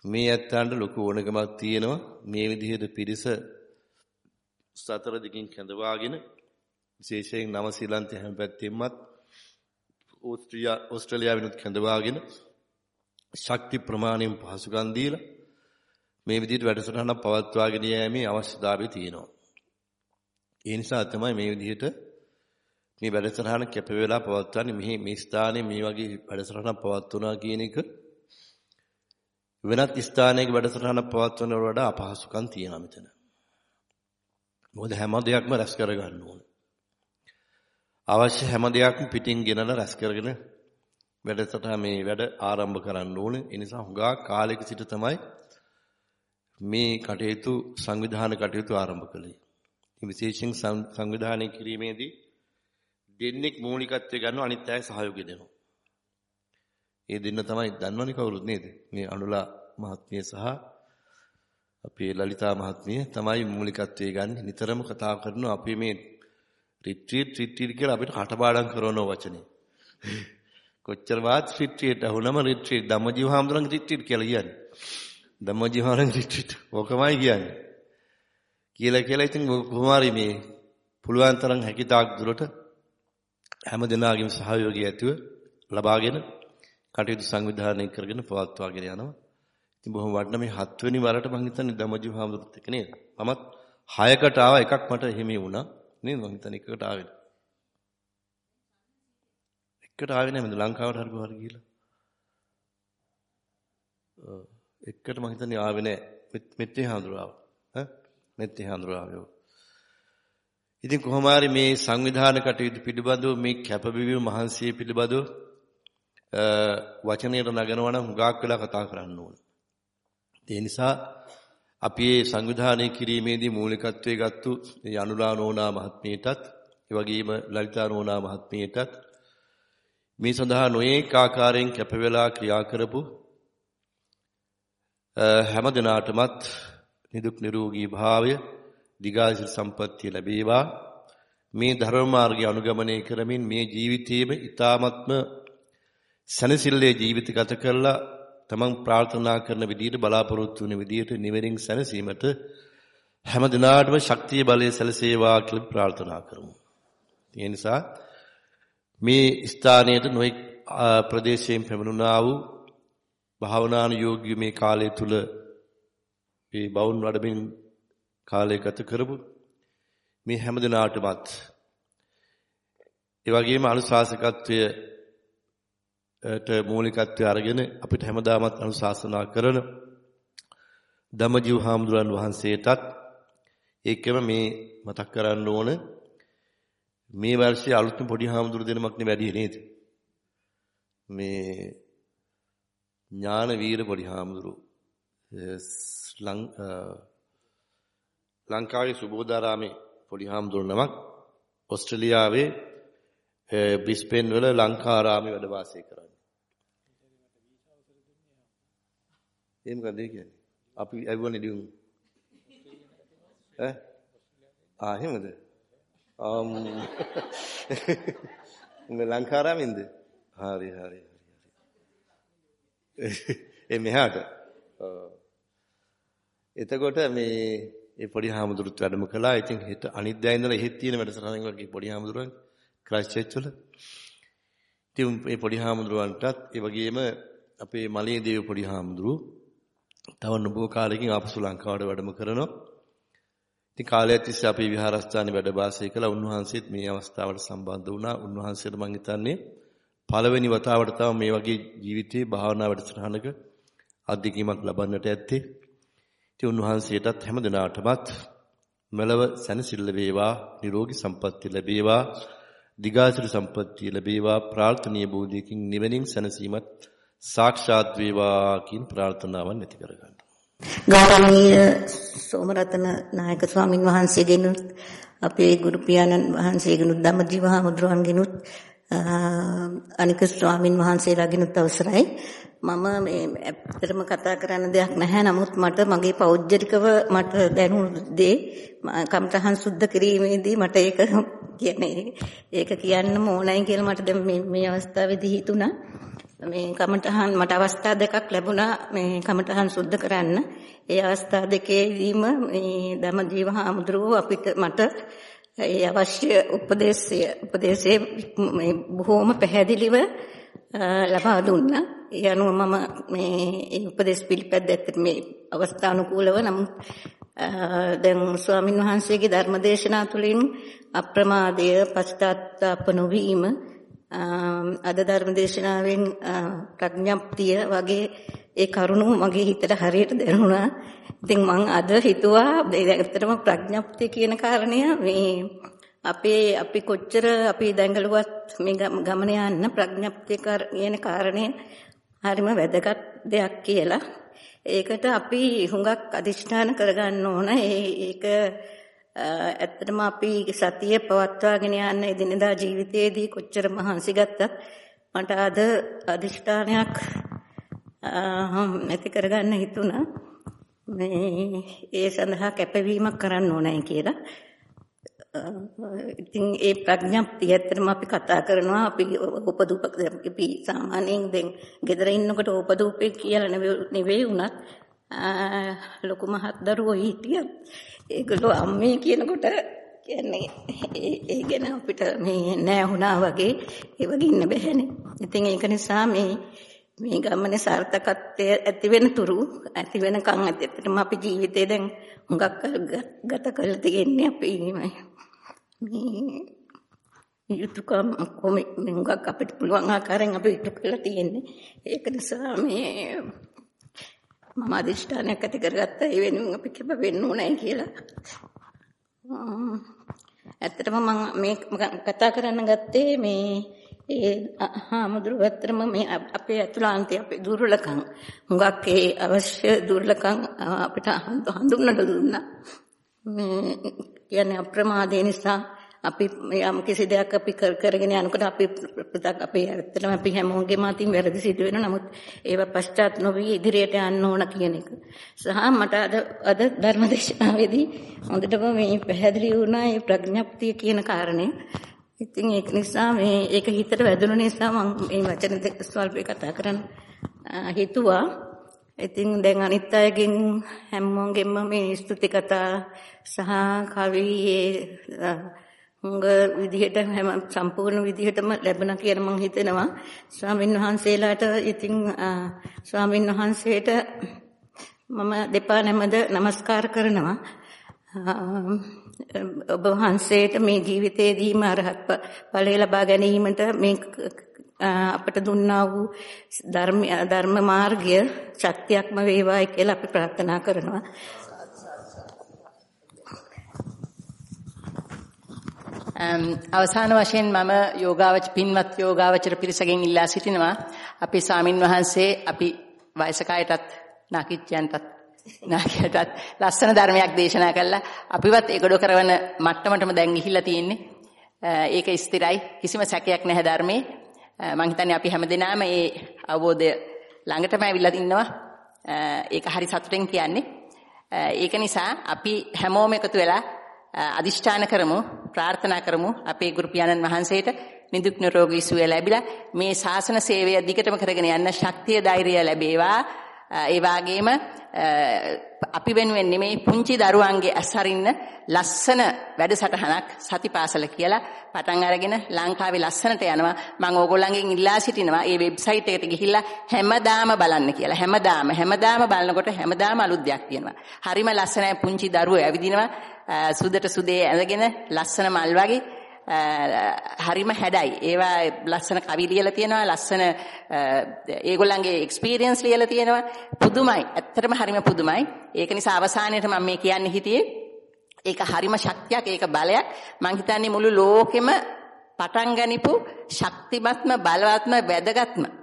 Speaker 19: මේ ඇත්තන්ට ලොකු ඕනකමක් තියෙනවා මේ විදිහට පිරිස සතර දිගින් කැඳවාගෙන විශේෂයෙන් නව ශ්‍රීලන්තය හැම පැත්තෙමත් ඕස්ට්‍රියා ඕස්ට්‍රේලියාවෙනුත් කැඳවාගෙන ශක්ති ප්‍රමාණයෙන් පහසුකම් දීලා මේ විදිහට වැඩසටහනක් පවත්වාගෙන යෑමේ අවශ්‍යතාවය තියෙනවා. ඒ නිසා තමයි මේ විදිහට මේ වැඩසටහන කැප වෙලා පවත්වන්නේ මෙහි මේ ස්ථානයේ මේ වගේ වැඩසටහනක් පවත්වනවා කියන එක වෙනත් ස්ථානයක වැඩසටහනක් පවත්වනවට වඩා අපහසුකම් තියෙනවා මෙතන. මොකද හැම දෙයක්ම රැස් කරගන්න ඕන. අවශ්‍ය හැම දෙයක්ම පිටින් ගෙනලා රැස් කරගෙන වැඩසටහන මේ වැඩ ආරම්භ කරන්න ඕනේ. ඒ නිසා හුඟා කාලයක සිට තමයි මේ කටයුතු සංවිධාන කටයුතු ආරම්භ කළේ. විශේෂයෙන් සංවිධානය කිරීමේදී දෙන්නෙක් මූලිකත්වය ගන්නවා අනිත් අය සහයෝගය දෙනවා. ඒ දෙන්න තමයි දන්නවනේ කවුරුත් නේද? මේ අනුලා මහත්මිය සහ අපේ ලලිතා මහත්මිය තමයි මූලිකත්වයේ ගන්න. නිතරම කතා කරනවා අපි මේ රිට්‍රීට් රිට්‍රීට් කියලා අපිට කටපාඩම් කරන වචනේ. කොච්චර වාත් රිට්‍රීට් අහුනම රිට්‍රීට් ධම්මජීව හාමුදුරන්ගේ රිට්‍රීට් කියලා කියන්නේ. ධම්මජීව හාමුදුරන්ගේ රිට්‍රීට් ඕකමයි කියන්නේ. කියලා කියලා ඉතින් කුමාරි මේ පුළුවන් තරම් හැකියතාක් දුරට හැම දිනාගේම සහයෝගය ඇතිව ලබාගෙන කටයුතු සංවිධානය කරගෙන පවත්වාගෙන යනවා. ඉතින් බොහොම වටින මේ හත්වෙනි වරට මම හිතන්නේ දමජු හාමුදුරුත් එක්ක නේද? මමත් හයකට ආවා එකක් මට හිමි වුණා. නේද? මම හිතන්නේ එකකට ආවේ. එකට ආවේ නැහැ මම ලංකාවට හරි කොහරි ගිහිල්ලා. එකට මම හිතන්නේ ආවේ නැහැ. මෙත්තේ හාමුදුරුවෝ. ඈ? මෙත්තේ හාමුදුරුවෝ. ඉතින් කොහොම හරි මේ සංවිධාන කටයුතු පිළිබඳව මේ කැපවීම මහන්සිය පිළිබඳව වචනයට නගනවා නම් හුඟක් වෙලා කතා කරන්න ඕන. ඒ නිසා අපි මේ සංවිධානය කිරීමේදී මූලිකත්වයේ ගත්තු යනුලා නෝනා මහත්මියටත් ඒ වගේම ලලිතා නෝනා මහත්මියටත් මේ සඳහා නොයේක ආකාරයෙන් කැප වෙලා ක්‍රියා කරපු හැම දිනාටමත් නිදුක් නිරෝගී භාවය දිගාසිර සම්පත්තිය ලැබේවා මේ ධර්ම මාර්ගය අනුගමනය කරමින් මේ ජීවිතයේම ඊ타මත්ම සනසිල්ලේ ජීවිත ගත කරලා තමන් ප්‍රාර්ථනා කරන විදිහට බලාපොරොත්තු වෙන විදිහට නිවරින් සැනසීමට හැම දිනාටම ශක්තිය බලය සැලසේවා කියලා ප්‍රාර්ථනා කරමු. ඒ නිසා මේ ස්ථානයට නොඑක් ප්‍රදේශයෙන් පැමිණුණා වූ භාවනානුයෝගී මේ කාලය තුල මේ බවුන් වඩමින් කාලය ගත කරපු මේ හැම දිනාටමත් ඒ වගේම අනුශාසකත්වය ට මූලිකත්වය අරගෙන අපිට හැමදාමත් අනුශාසනා කරන ධම්මජීව හාමුදුරන් වහන්සේටත් ඒකම මේ මතක් කරන්න ඕන මේ වර්ෂයේ අලුත්ම පොඩි හාමුදුරු දෙනමක් නේ වැඩි නේද? මේ ඥාන වීර පොඩි හාමුදුරු ලංකාවේ සුබෝධාරාමේ පොඩි හාමුදුරු නමක් ඕස්ට්‍රේලියාවේ බ්‍රිස්බේන් වල ලංකාරාමේ වැඩ වාසය කරන්නේ ඒ මොකද කියන්නේ? අපි ඇවිවනේ දියුණු. ඈ? ආ එහෙමද? ආම් මේ ලංකාරාමින්ද? හරි හරි හරි. ඒ මෙහාට. එතකොට මේ ඒ පොඩි හාමුදුරුත් වැඩම කළා. ඉතින් හෙට අනිද්දා ඉඳලා එහෙත් තියෙන වැඩසටහන් වලගේ පොඩි හාමුදුරුවන් ක්‍රයිස්ට් චර්ච් වල. ඉතින් මේ පොඩි හාමුදුරුවන්ටත් ඒ වගේම අපේ මලේ දේව පොඩි හාමුදුරුවෝ තව නොබෝ කාලෙකින් ආපසු ලංකාවට වැඩම කරනවා. ඉතින් කාලයක් තිස්සේ අපේ විහාරස්ථානයේ වැඩ වාසය කළා. උන්වහන්සේත් මේ අවස්ථාවට සම්බන්ධ වුණා. උන්වහන්සේට මම හිතන්නේ පළවෙනි වතාවට තමයි මේ වගේ ජීවිතේ භාවනා වැඩසටහනක අත්දැකීමක් ලබන්නට ඇත්තේ. ඉතින් උන්වහන්සේටත් හැම දිනාටමත් මෙලව සැනසෙල්ල වේවා, නිරෝගී සම්පන්නිය ලැබේවා, දිගාසිරි සම්පන්නිය ලැබේවා, ප්‍රාර්ථනීය බෝධියකින් නිවෙනින් සැනසීමත් සාක්ෂාත් වේවා කියන ප්‍රාර්ථනාවන් ඇති කරගන්න.
Speaker 20: ගෞරවනීය සෝමරතන නායක ස්වාමින් වහන්සේගෙනුත් අපේ ගුරු පියාණන් වහන්සේගෙනුත් ධම්මජීව හාමුදුරුවන්ගෙනුත් අනික ස්වාමින් වහන්සේලාගෙනුත් අවසරයි. මම මේ ඇත්තටම කතා කරන්න දෙයක් නැහැ. නමුත් මට මගේ පෞද්ගලිකව මට දැනුණු දේ කම්තහන් සුද්ධ කිරීමේදී මට ඒක කියන්නේ ඒක කියන්න ඕනයි කියලා මට දැන් මේ මේ අවස්ථාවේදී හිතුණා. මේ කමඨහන් මට අවස්ථා දෙකක් ලැබුණා මේ කමඨහන් සුද්ධ කරන්න. ඒ අවස්ථා දෙකේදීම මේ ධම්මජීව හාමුදුරුවෝ අපිට මට ඒ අවශ්‍ය උපදේශය උපදේශයේ මේ බොහොම පැහැදිලිව ලබා දුන්නා. ඒ අනුව මම මේ උපදේශ පිළිපැද්ද ඇත්තට මේ අවස්ථානුකූලව නමුත් දැන් ස්වාමින් වහන්සේගේ ධර්මදේශනා තුළින් අප්‍රමාදය පශ්චාත්තාප නොවීම අද ධර්ම දේශනාවෙන් ප්‍රඥප්තිය වගේ ඒ කරුණු මගේ හිතට හරියට දැනුණා. ඉතින් මම අද හිතුවා ඇත්තටම ප්‍රඥප්තිය කියන කාරණය මේ අපේ අපි කොච්චර අපි දැඟලුවත් මේ ගමන යන්න ප්‍රඥප්තිය කියන කාරණය හරිම වැදගත් දෙයක් කියලා. ඒකට අපි හුඟක් අදිෂ්ඨාන කරගන්න ඕන. ඒක ඇත්තටම අපි සතිය පවත්වාගෙන යන්න එදිනෙදා ජීවිතයේදී කොච්චර මහන්සි ගත්තත් මට අද අදිෂ්ඨානයක් නැති කරගන්න හිතුණා මේ ඒ සඳහා කැපවීමක් කරන්න ඕනයි කියලා. ඉතින් ඒ ප්‍රඥප්තිය ඇත්තටම අපි කතා කරනවා අපි උපදූප අපි සාමාන්‍යයෙන් දැන් ගෙදර ඉන්නකොට උපදූපේ කියලා නෙවෙයි වුණත් ලොකු මහත් දරුවෝ හිටියා ඒගොල්ලෝ අම්මේ කියනකොට කියන්නේ ඒ ගැන අපිට මේ නෑ වුණා වගේ ඒ වගේ ඉන්න බෑනේ. ඉතින් ඒක නිසා මේ මේ ගමනේ සාර්ථකත්වය ඇති වෙන තුරු ඇති වෙනකන් ඇත්තටම අපි ජීවිතේ දැන් හුඟක් ගත කරලා තියෙන්නේ අපි මේ යුතුයකම් කොමි හුඟක් අපිට පුළුවන් ආකාරයෙන් අපි ඉටු කරලා තියෙන්නේ. ඒක නිසා මේ මම අදිෂ්ඨානයක් ඇති කරගත්තා ඒ වෙනුවෙන් අපි කැප වෙන්න ඕනේ කියලා. ඇත්තටම මම මේ කතා කරන්න ගත්තේ මේ ඒ හාමුදුරුවෝ ඇත්තටම මේ අපේ අතුලාන්තයේ අපේ දුර්වලකම් හුඟක් ඒ අවශ්‍ය දුර්වලකම් අපිට හඳුන්වන්න දුන්නා. මේ කියන්නේ අප්‍රමාදේ නිසා අපි යම් කිසි දෙයක් අපි කර කරගෙන යනකොට අපි අපි ඇත්තටම අපි හැමෝගෙම අතින් වැරදි සිදු වෙනවා. නමුත් ඒව පශ්චාත් නොවි ඉදිරියට යන්න ඕන කියන එක. සහ මට අද අද ධර්මදේශනාවේදී හොඳටම මේ පැහැදිලි වුණා මේ ප්‍රඥප්තිය කියන කාරණේ. ඉතින් ඒක නිසා මේ ඒක හිතට වැදුණු නිසා මම මේ වචන දෙක ස්වල්පේ කතා කරන්න හිතුවා. ඉතින් දැන් අනිත් අයගෙන් හැමෝගෙම මේ ස්තුති කතා සහ කවි හුඟ විදිහට හැම සම්පූර්ණ විදිහටම ලැබුණා කියලා මම හිතනවා ස්වාමින් වහන්සේලාට ඉතින් ස්වාමින් වහන්සේට මම දෙපා නැමද নমස්කාර කරනවා ඔබ වහන්සේට මේ ජීවිතයේදීම අරහත් ඵලය ලබා ගැනීමට මේ අපට දුන්නා වූ ධර්ම ධර්ම මාර්ගය ශක්තියක්ම වේවායි කියලා අපි ප්‍රාර්ථනා කරනවා.
Speaker 1: Um, අවසාන වශයෙන් මම යෝගාවච පින්වත් යෝගාවචර පිරිසගෙන් ඉල්ලා සිටිනවා. අපි ස්වාමින් වහන්සේ අපි වයසකයටත් නාකිච්චයන්ටත් නාකියටත් ලස්සන ධර්මයක් දේශනා කළා. අපිවත් ඒකඩ කරවන මට්ටමටම දැන් ගිහිල්ලා තියෙන්නේ. Uh, ඒක ස්ථිරයි. කිසිම සැකයක් නැහැ ධර්මයේ. Uh, මම හිතන්නේ අපි හැමදෙනාම මේ අවබෝධය ළඟටම ඇවිල්ලා ඉන්නවා. Uh, ඒක හරි සතුටෙන් කියන්නේ. ඒක නිසා අපි හැමෝම එකතු වෙලා අදිෂ්ඨාන කරමු ප්‍රාර්ථනා කරමු අපේ ගුරු පියාණන් වහන්සේට නිදුක් නිරෝගී සුවය ලැබිලා මේ ශාසන සේවය දිගටම කරගෙන යන්න ශක්තිය ධෛර්යය ලැබේවා. ඒ වගේම අපි වෙනුවෙන් නෙමෙයි පුංචි දරුවන්ගේ ඇසරින්න ලස්සන වැඩසටහනක් සතිපාසල කියලා පටන් අරගෙන ලංකාවේ ලස්සනට යනවා. මම ඕගොල්ලන්ගෙන් ඉල්ලා සිටිනවා මේ වෙබ්සයිට් එකට ගිහිල්ලා හැමදාම බලන්න කියලා. හැමදාම හැමදාම බලනකොට හැමදාම අලුත් දෙයක් තියෙනවා. හරිම ලස්සනයි පුංචි දරුවෝ ඇවිදිනවා. සුදට සුදේ ඇඳගෙන ලස්සන මල් වගේ හරිම හැඩයි. ඒවා ලස්සන කවි ලියලා තියෙනවා, ලස්සන ඒගොල්ලන්ගේ එක්ස්පීරියන්ස් ලියලා තියෙනවා. පුදුමයි. ඇත්තටම හරිම පුදුමයි. ඒක නිසා අවසානයේට මම මේ කියන්න හිටියේ ඒක හරිම ශක්තියක්, ඒක බලයක්. මම හිතන්නේ මුළු ලෝකෙම පටන් ගනිපු ශක්තිමත්ම බලවත්ම වැදගත්ම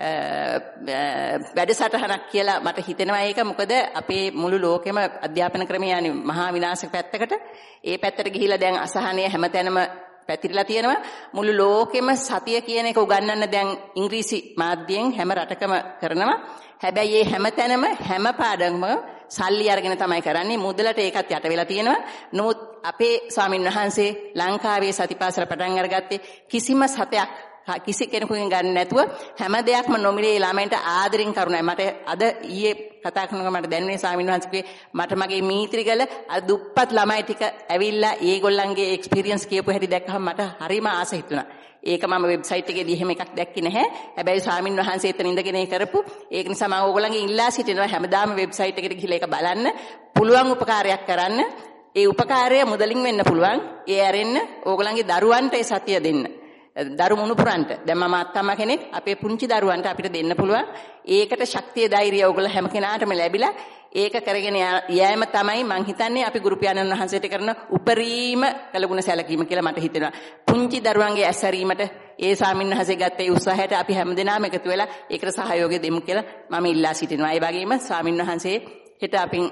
Speaker 1: වැඩසටහනක් කියලා මට හිතෙනවා ඒක. මොකද අපේ මුළු ලෝකෙම අධ්‍යාපන ක්‍රමය යන්නේ මහා විනාශක පැත්තකට. ඒ පැත්තට ගිහිලා දැන් අසහනය හැමතැනම පැතිරලා තියෙනවා. මුළු ලෝකෙම සතිය කියන එක උගන්වන්න දැන් ඉංග්‍රීසි මාධ්‍යයෙන් හැම රටකම කරනවා. හැබැයි මේ හැමතැනම හැම පාඩමම සල්ලි අරගෙන තමයි කරන්නේ. මුදලට ඒකත් යට වෙලා තියෙනවා. නමුත් අපේ ස්වාමින් වහන්සේ ලංකාවේ සතිපාසල පටන් අරගත්තේ කිසිම සතයක් කිසි කෙනෙකුගෙන් ගන්න නැතුව හැම දෙයක්ම නොමිලේ ළමයින්ට ආදරෙන් කරුණයි. මට අද ඊයේ කතා කරනකොට මට දැනුනේ ස්වාමීන් වහන්සේගේ මට මගේ මීත්‍රිගල අර දුප්පත් ළමයි ටික ඇවිල්ලා ඒගොල්ලන්ගේ එක්ස්පීරියන්ස් කියපු හැටි දැක්කම මට හරිම ආස හිතුණා. ඒක මම වෙබ්සයිට් එකේදී එහෙම එකක් දැක්කේ නැහැ. හැබැයි ස්වාමින් වහන්සේ එතන ඉඳගෙන කරපු ඒක නිසා මම ඕගොල්ලන්ගෙන් ඉල්ලා සිටිනවා හැමදාම වෙබ්සයිට් එකට ගිහලා ඒක බලන්න. පුළුවන් උපකාරයක් කරන්න. ඒ උපකාරය මුදලින් වෙන්න පුළුවන්. ඒ ඇරෙන්න ඕගොල්ලන්ගේ දරුවන්ට ඒ සතිය දෙන්න. දරු මුණුපුරන්ට දැන් මම අත්තම්මා කෙනෙක් අපේ පුංචි දරුවන්ට අපිට දෙන්න පුළුවන්. ඒකට ශක්තිය ධෛර්යය ඔයගොල්ලෝ හැම කෙනාටම ලැබිලා ඒක කරගෙන යෑම තමයි මං හිතන්නේ අපි ගුරු පියාණන් වහන්සේට කරන උපරිම කළගුණ සැලකීම කියලා මට හිතෙනවා. පුංචි දරුවන්ගේ ඇසරීමට ඒ ස්වාමීන් වහන්සේ ගත්ත ඒ උත්සාහයට අපි හැමදෙනාම එකතු වෙලා ඒකට සහයෝගය දෙමු කියලා මම ඉල්ලා සිටිනවා. ඒ වගේම ස්වාමීන් වහන්සේ හෙට අපින්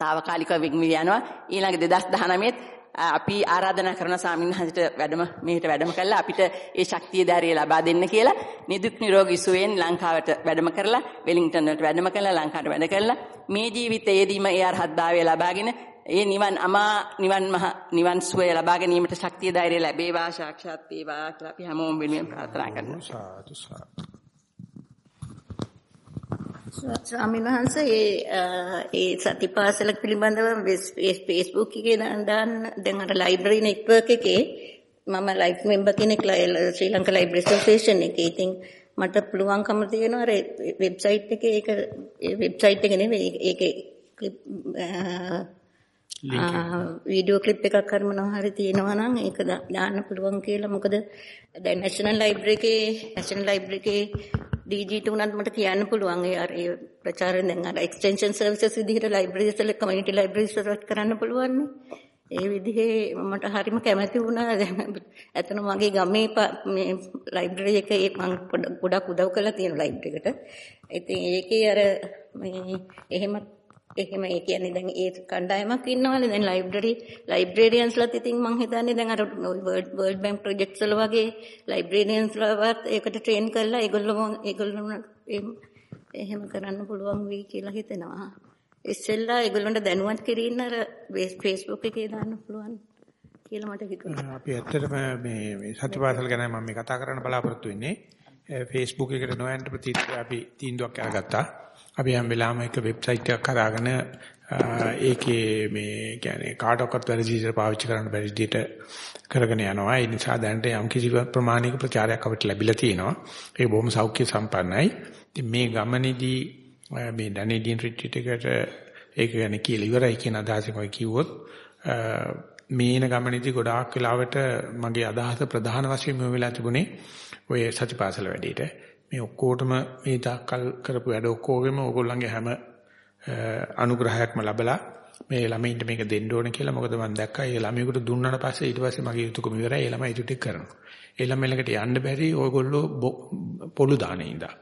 Speaker 1: తాවකාලිකව විග්මි යනවා. ඊළඟ 2019 අපි ආරාධනා කරන ස්වාමින්වහන්සේට වැඩම මෙහෙට වැඩම කළා. අපිට ඒ ශක්තිය ධෛර්යය ලබා දෙන්න කියලා නිදුක් නිරෝගී සුවයෙන් ලංකාවට වැඩම කරලා වෙලින්ටන් වලට වැඩම කළා ලංකාවට වැඩ කළා මේ ජීවිතයේදීම ඒ අරහත්භාවය ලබාගෙන ඒ නිවන් අමා නිවන් මහ නිවන් සුවය ලබා ගැනීමට ශක්තිය ධෛර්යය ලැබේවා සාක්ෂාත් වේවා කියලා අපි හැමෝම වෙනුවෙන් ප්‍රාර්ථනා කරනවා. සාදු සාදු.
Speaker 20: ස්වාමීන් වහන්සේ ඒ ඒ සතිපාසල පිළිබඳව Facebook එකේ දාන්න දැන් අර ලයිබ්‍රරි නෙට්වර්ක් එකේ මම ලයිෆ් මෙම්බර් කෙනෙක් ශ්‍රී ලංකා ලයිබ්‍රරි ඇසෝසියේෂන් එකේ. ඉතින් මට පුළුවන්කම තියෙනවා අර වෙබ්සයිට් එකේ ඒක වෙබ්සයිට් එක නෙවෙයි ඒකේ ක්ලිප් වීඩියෝ ක්ලිප් එකක් හරි මොනවා හරි තියෙනවා නම් ඒක දාන්න පුළුවන් කියලා මොකද දැන් නැෂනල් ලයිබ්‍රරි එකේ නැෂනල් ලයිබ්‍රරි එකේ DGට උනත් මට කියන්න පුළුවන් ඒ අර ඒ ප්‍රචාරය දැන් අර එක්ස්ටෙන්ෂන් සර්විසස් විදිහට ලයිබ්‍රරිස් වල කමියුනිටි ලයිබ්‍රරිස් වලට කරන්න පුළුවන් ඒ විදිහේ මට හරිම කැමැති වුණා දැන් ඇත්තන මගේ ගමේ මේ ලයිබ්‍රරි එක මම ගොඩක් උදව් කරලා තියෙන ලයිබ්‍රරි එකට. ඉතින් ඒකේ අර මේ එහෙම එහෙම ඒ කියන්නේ දැන් ඒ කණ්ඩායමක් ඉන්නවනේ දැන් ලයිබ්‍රරි ලයිබ්‍රේරියන්ස්ලාත් ඉතින් මං හිතන්නේ දැන් අර වර්ල්ඩ් වර්ල්ඩ් බැංක් ප්‍රොජෙක්ට්ස් වල වගේ ලයිබ්‍රේරියන්ස්ලාවත් ඒකට ට්‍රේන් කරලා ඒගොල්ලෝ ඒගොල්ලෝ එහෙම කරන්න පුළුවන් වෙයි කියලා හිතෙනවා. ඉස්සෙල්ලා ඒගොල්ලන්ට දැනුවත් කිරීන්න අර Facebook එකේ දාන්න පුළුවන් කියලා මට හිතුණා.
Speaker 2: අපි ඇත්තටම මේ මේ සත්‍යපාසල ගැන මම මේ කතා කරන්න බලාපොරොත්තු වෙන්නේ. Facebook එකට නොයන්ට ප්‍රති අපි තීන්දුවක් අරගත්තා. අපි හැම වෙලාවෙම එක වෙබ්සයිට් එකක් හදාගෙන ඒකේ මේ කියන්නේ කාටවත් වැරදි විදිහට පාවිච්චි කරන්න බැරි විදිහට කරගෙන යනවා. ඒ නිසා දැනට යම් කිසි ප්‍රමාණික ප්‍රචාරයක් අපිට ලැබිලා තියෙනවා. ඒක බොහොම සෞඛ්‍ය සම්පන්නයි. ඉතින් මේ ගමනේදී මේ ඩැනේඩියන් රිට්‍රීට් එකට ඒක ගැන කියලා ඉවරයි කියන අදහසෙන් ඔය කිව්වොත් මේන ගමනේදී ගොඩාක් වෙලාවට මගේ අදහස ප්‍රධාන වශයෙන් මෙව වෙලා තිබුණේ ඔය සතිපාසල වැඩේට මේ ඔක්කොටම මේ තාක්කල් කරපු වැඩ ඔක්කොගෙම ඕගොල්ලන්ගේ හැම අනුග්‍රහයක්ම ලැබලා මේ ළමයින්ට මේක දෙන්න ඕන කියලා මොකද මම දැක්කා. ඒ ළමයෙකුට දුන්නාට පස්සේ ඊට පස්සේ මගේ යුතුයකම ඉවරයි. ඒ ළමයි ඊට ටික කරනවා. ඒ ළමයි ළඟට යන්න බැරි ඕගොල්ලෝ පොළු දානේ ඉඳා.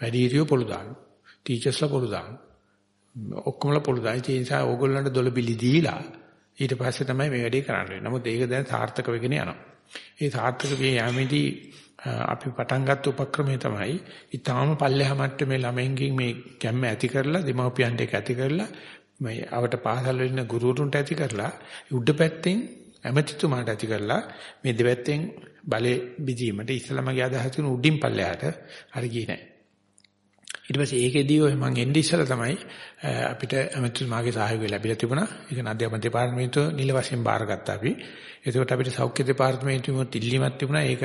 Speaker 2: වැඩි හිටියෝ පොළු දානවා ටීචර්ස්ලා පොළු දානවා ඔක්කොමලා පොළු දායි ඒ නිසා ඕගොල්ලන්ට දොළ බිලි දීලා ඊට පස්සේ තමයි මේ වැඩේ කරන්න වෙන්නේ. නමුත් ඒක දැන් සාර්ථක වෙගෙන යනවා. ඒ සාර්ථක වේ යෑමේදී අපි පටන් ගත්ත උපක්‍රමය තමයි ඊටාම පල්ලෙහා මට්ටමේ ළමෙන්ගෙන් මේ ගැම්ම ඇති කරලා දෙමව්පියන්ට ඒක ඇති කරලා මේ අවට පාසල් වල ඉන්න ගුරුවරුන්ට ඇති කරලා උඩ පැත්තෙන් ඇමතිතුමාට ඇති කරලා මේ දෙපැත්තෙන් බලේ බෙදීමට ඉස්සලමගේ අදහස උඩින් පල්ලෙහාට හරි ගියේ නැහැ. ඊට පස්සේ ඒකෙදී ඔය මම එන්නේ ඉස්සලා තමයි අපිට අමතුමාගේ සහයෝගය ලැබිලා තිබුණා. ඒක අධ්‍යාපන දෙපාර්තමේන්තුව නිල වශයෙන් බාරගත්තා අපි. ඒකට අපිට සෞඛ්‍ය දෙපාර්තමේන්තුවෙත් ඉල්ලීමක් තිබුණා. ඒක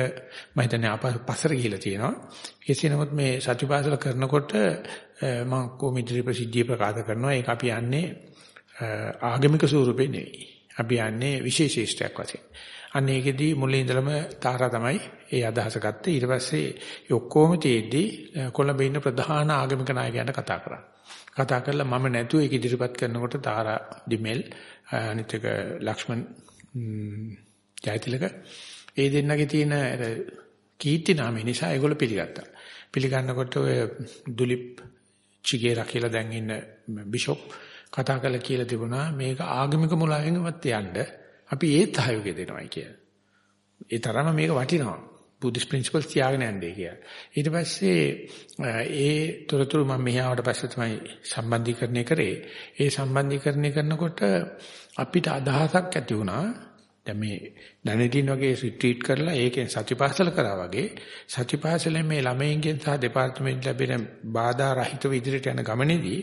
Speaker 2: මම හිතන්නේ අපස්සර ගිහිලා තියෙනවා. කෙසේ නමුත් මේ සතිපාසල කරනකොට මම කොහොම ඉදිරි ප්‍රසිද්ධිය ප්‍රකාශ කරනවා. ඒක අපි යන්නේ ආගමික ස්වරූපේ නෙවෙයි. අපි යන්නේ විශේෂීෂ්ටයක් වශයෙන්. අන්න ඒකෙදී මුලින් ඉඳලම තාරා තමයි ඒ අදහස ගත්තේ. ඊට පස්සේ ඒ ඔක්කොම තියේදී කොළඹ ඉන්න ප්‍රධාන ආගමික නායකයන්ට කතා කරා. කතා කරලා මම නැතුව ඒක ඉදිරිපත් කරනකොට තාරා ඩිමෙල් අනිත් එක ලක්ෂ්මන් ජයතිලක ඒ දෙන්නගේ තියෙන කීර්ති නාමය නිසා ඒගොල්ලෝ පිළිගත්තා. පිළිගන්නකොට ඔය දුලිප් චිගේරා කියලා දැන් ඉන්න බිෂොප් කතා කරලා කියලා තිබුණා මේක ආගමික මුලාවෙන්වත් යන්න අපි ඒත් සහයෝගය දෙනවයි කියලා. ඒ තරම මේක වටිනවා. බුද්දිස් ප්‍රින්සිපල්ස් තියාගෙන යන්නේ කියලා. ඊට පස්සේ ඒ තොරතුරු මම මෙහාවට පස්සේ තමයි සම්බන්ධීකරණය කරේ. ඒ සම්බන්ධීකරණය කරනකොට අපිට අදහසක් ඇති වුණා දැන් මේ දැනෙටින් වගේ රිට්‍රීට් කරලා ඒකෙන් සතිපාසල කරා වගේ සතිපාසලෙන් මේ ළමයින්ගෙන් සහ දෙපාර්තමේන්ත ලැබෙන බාධා රහිතව ඉදිරියට යන ගමනේදී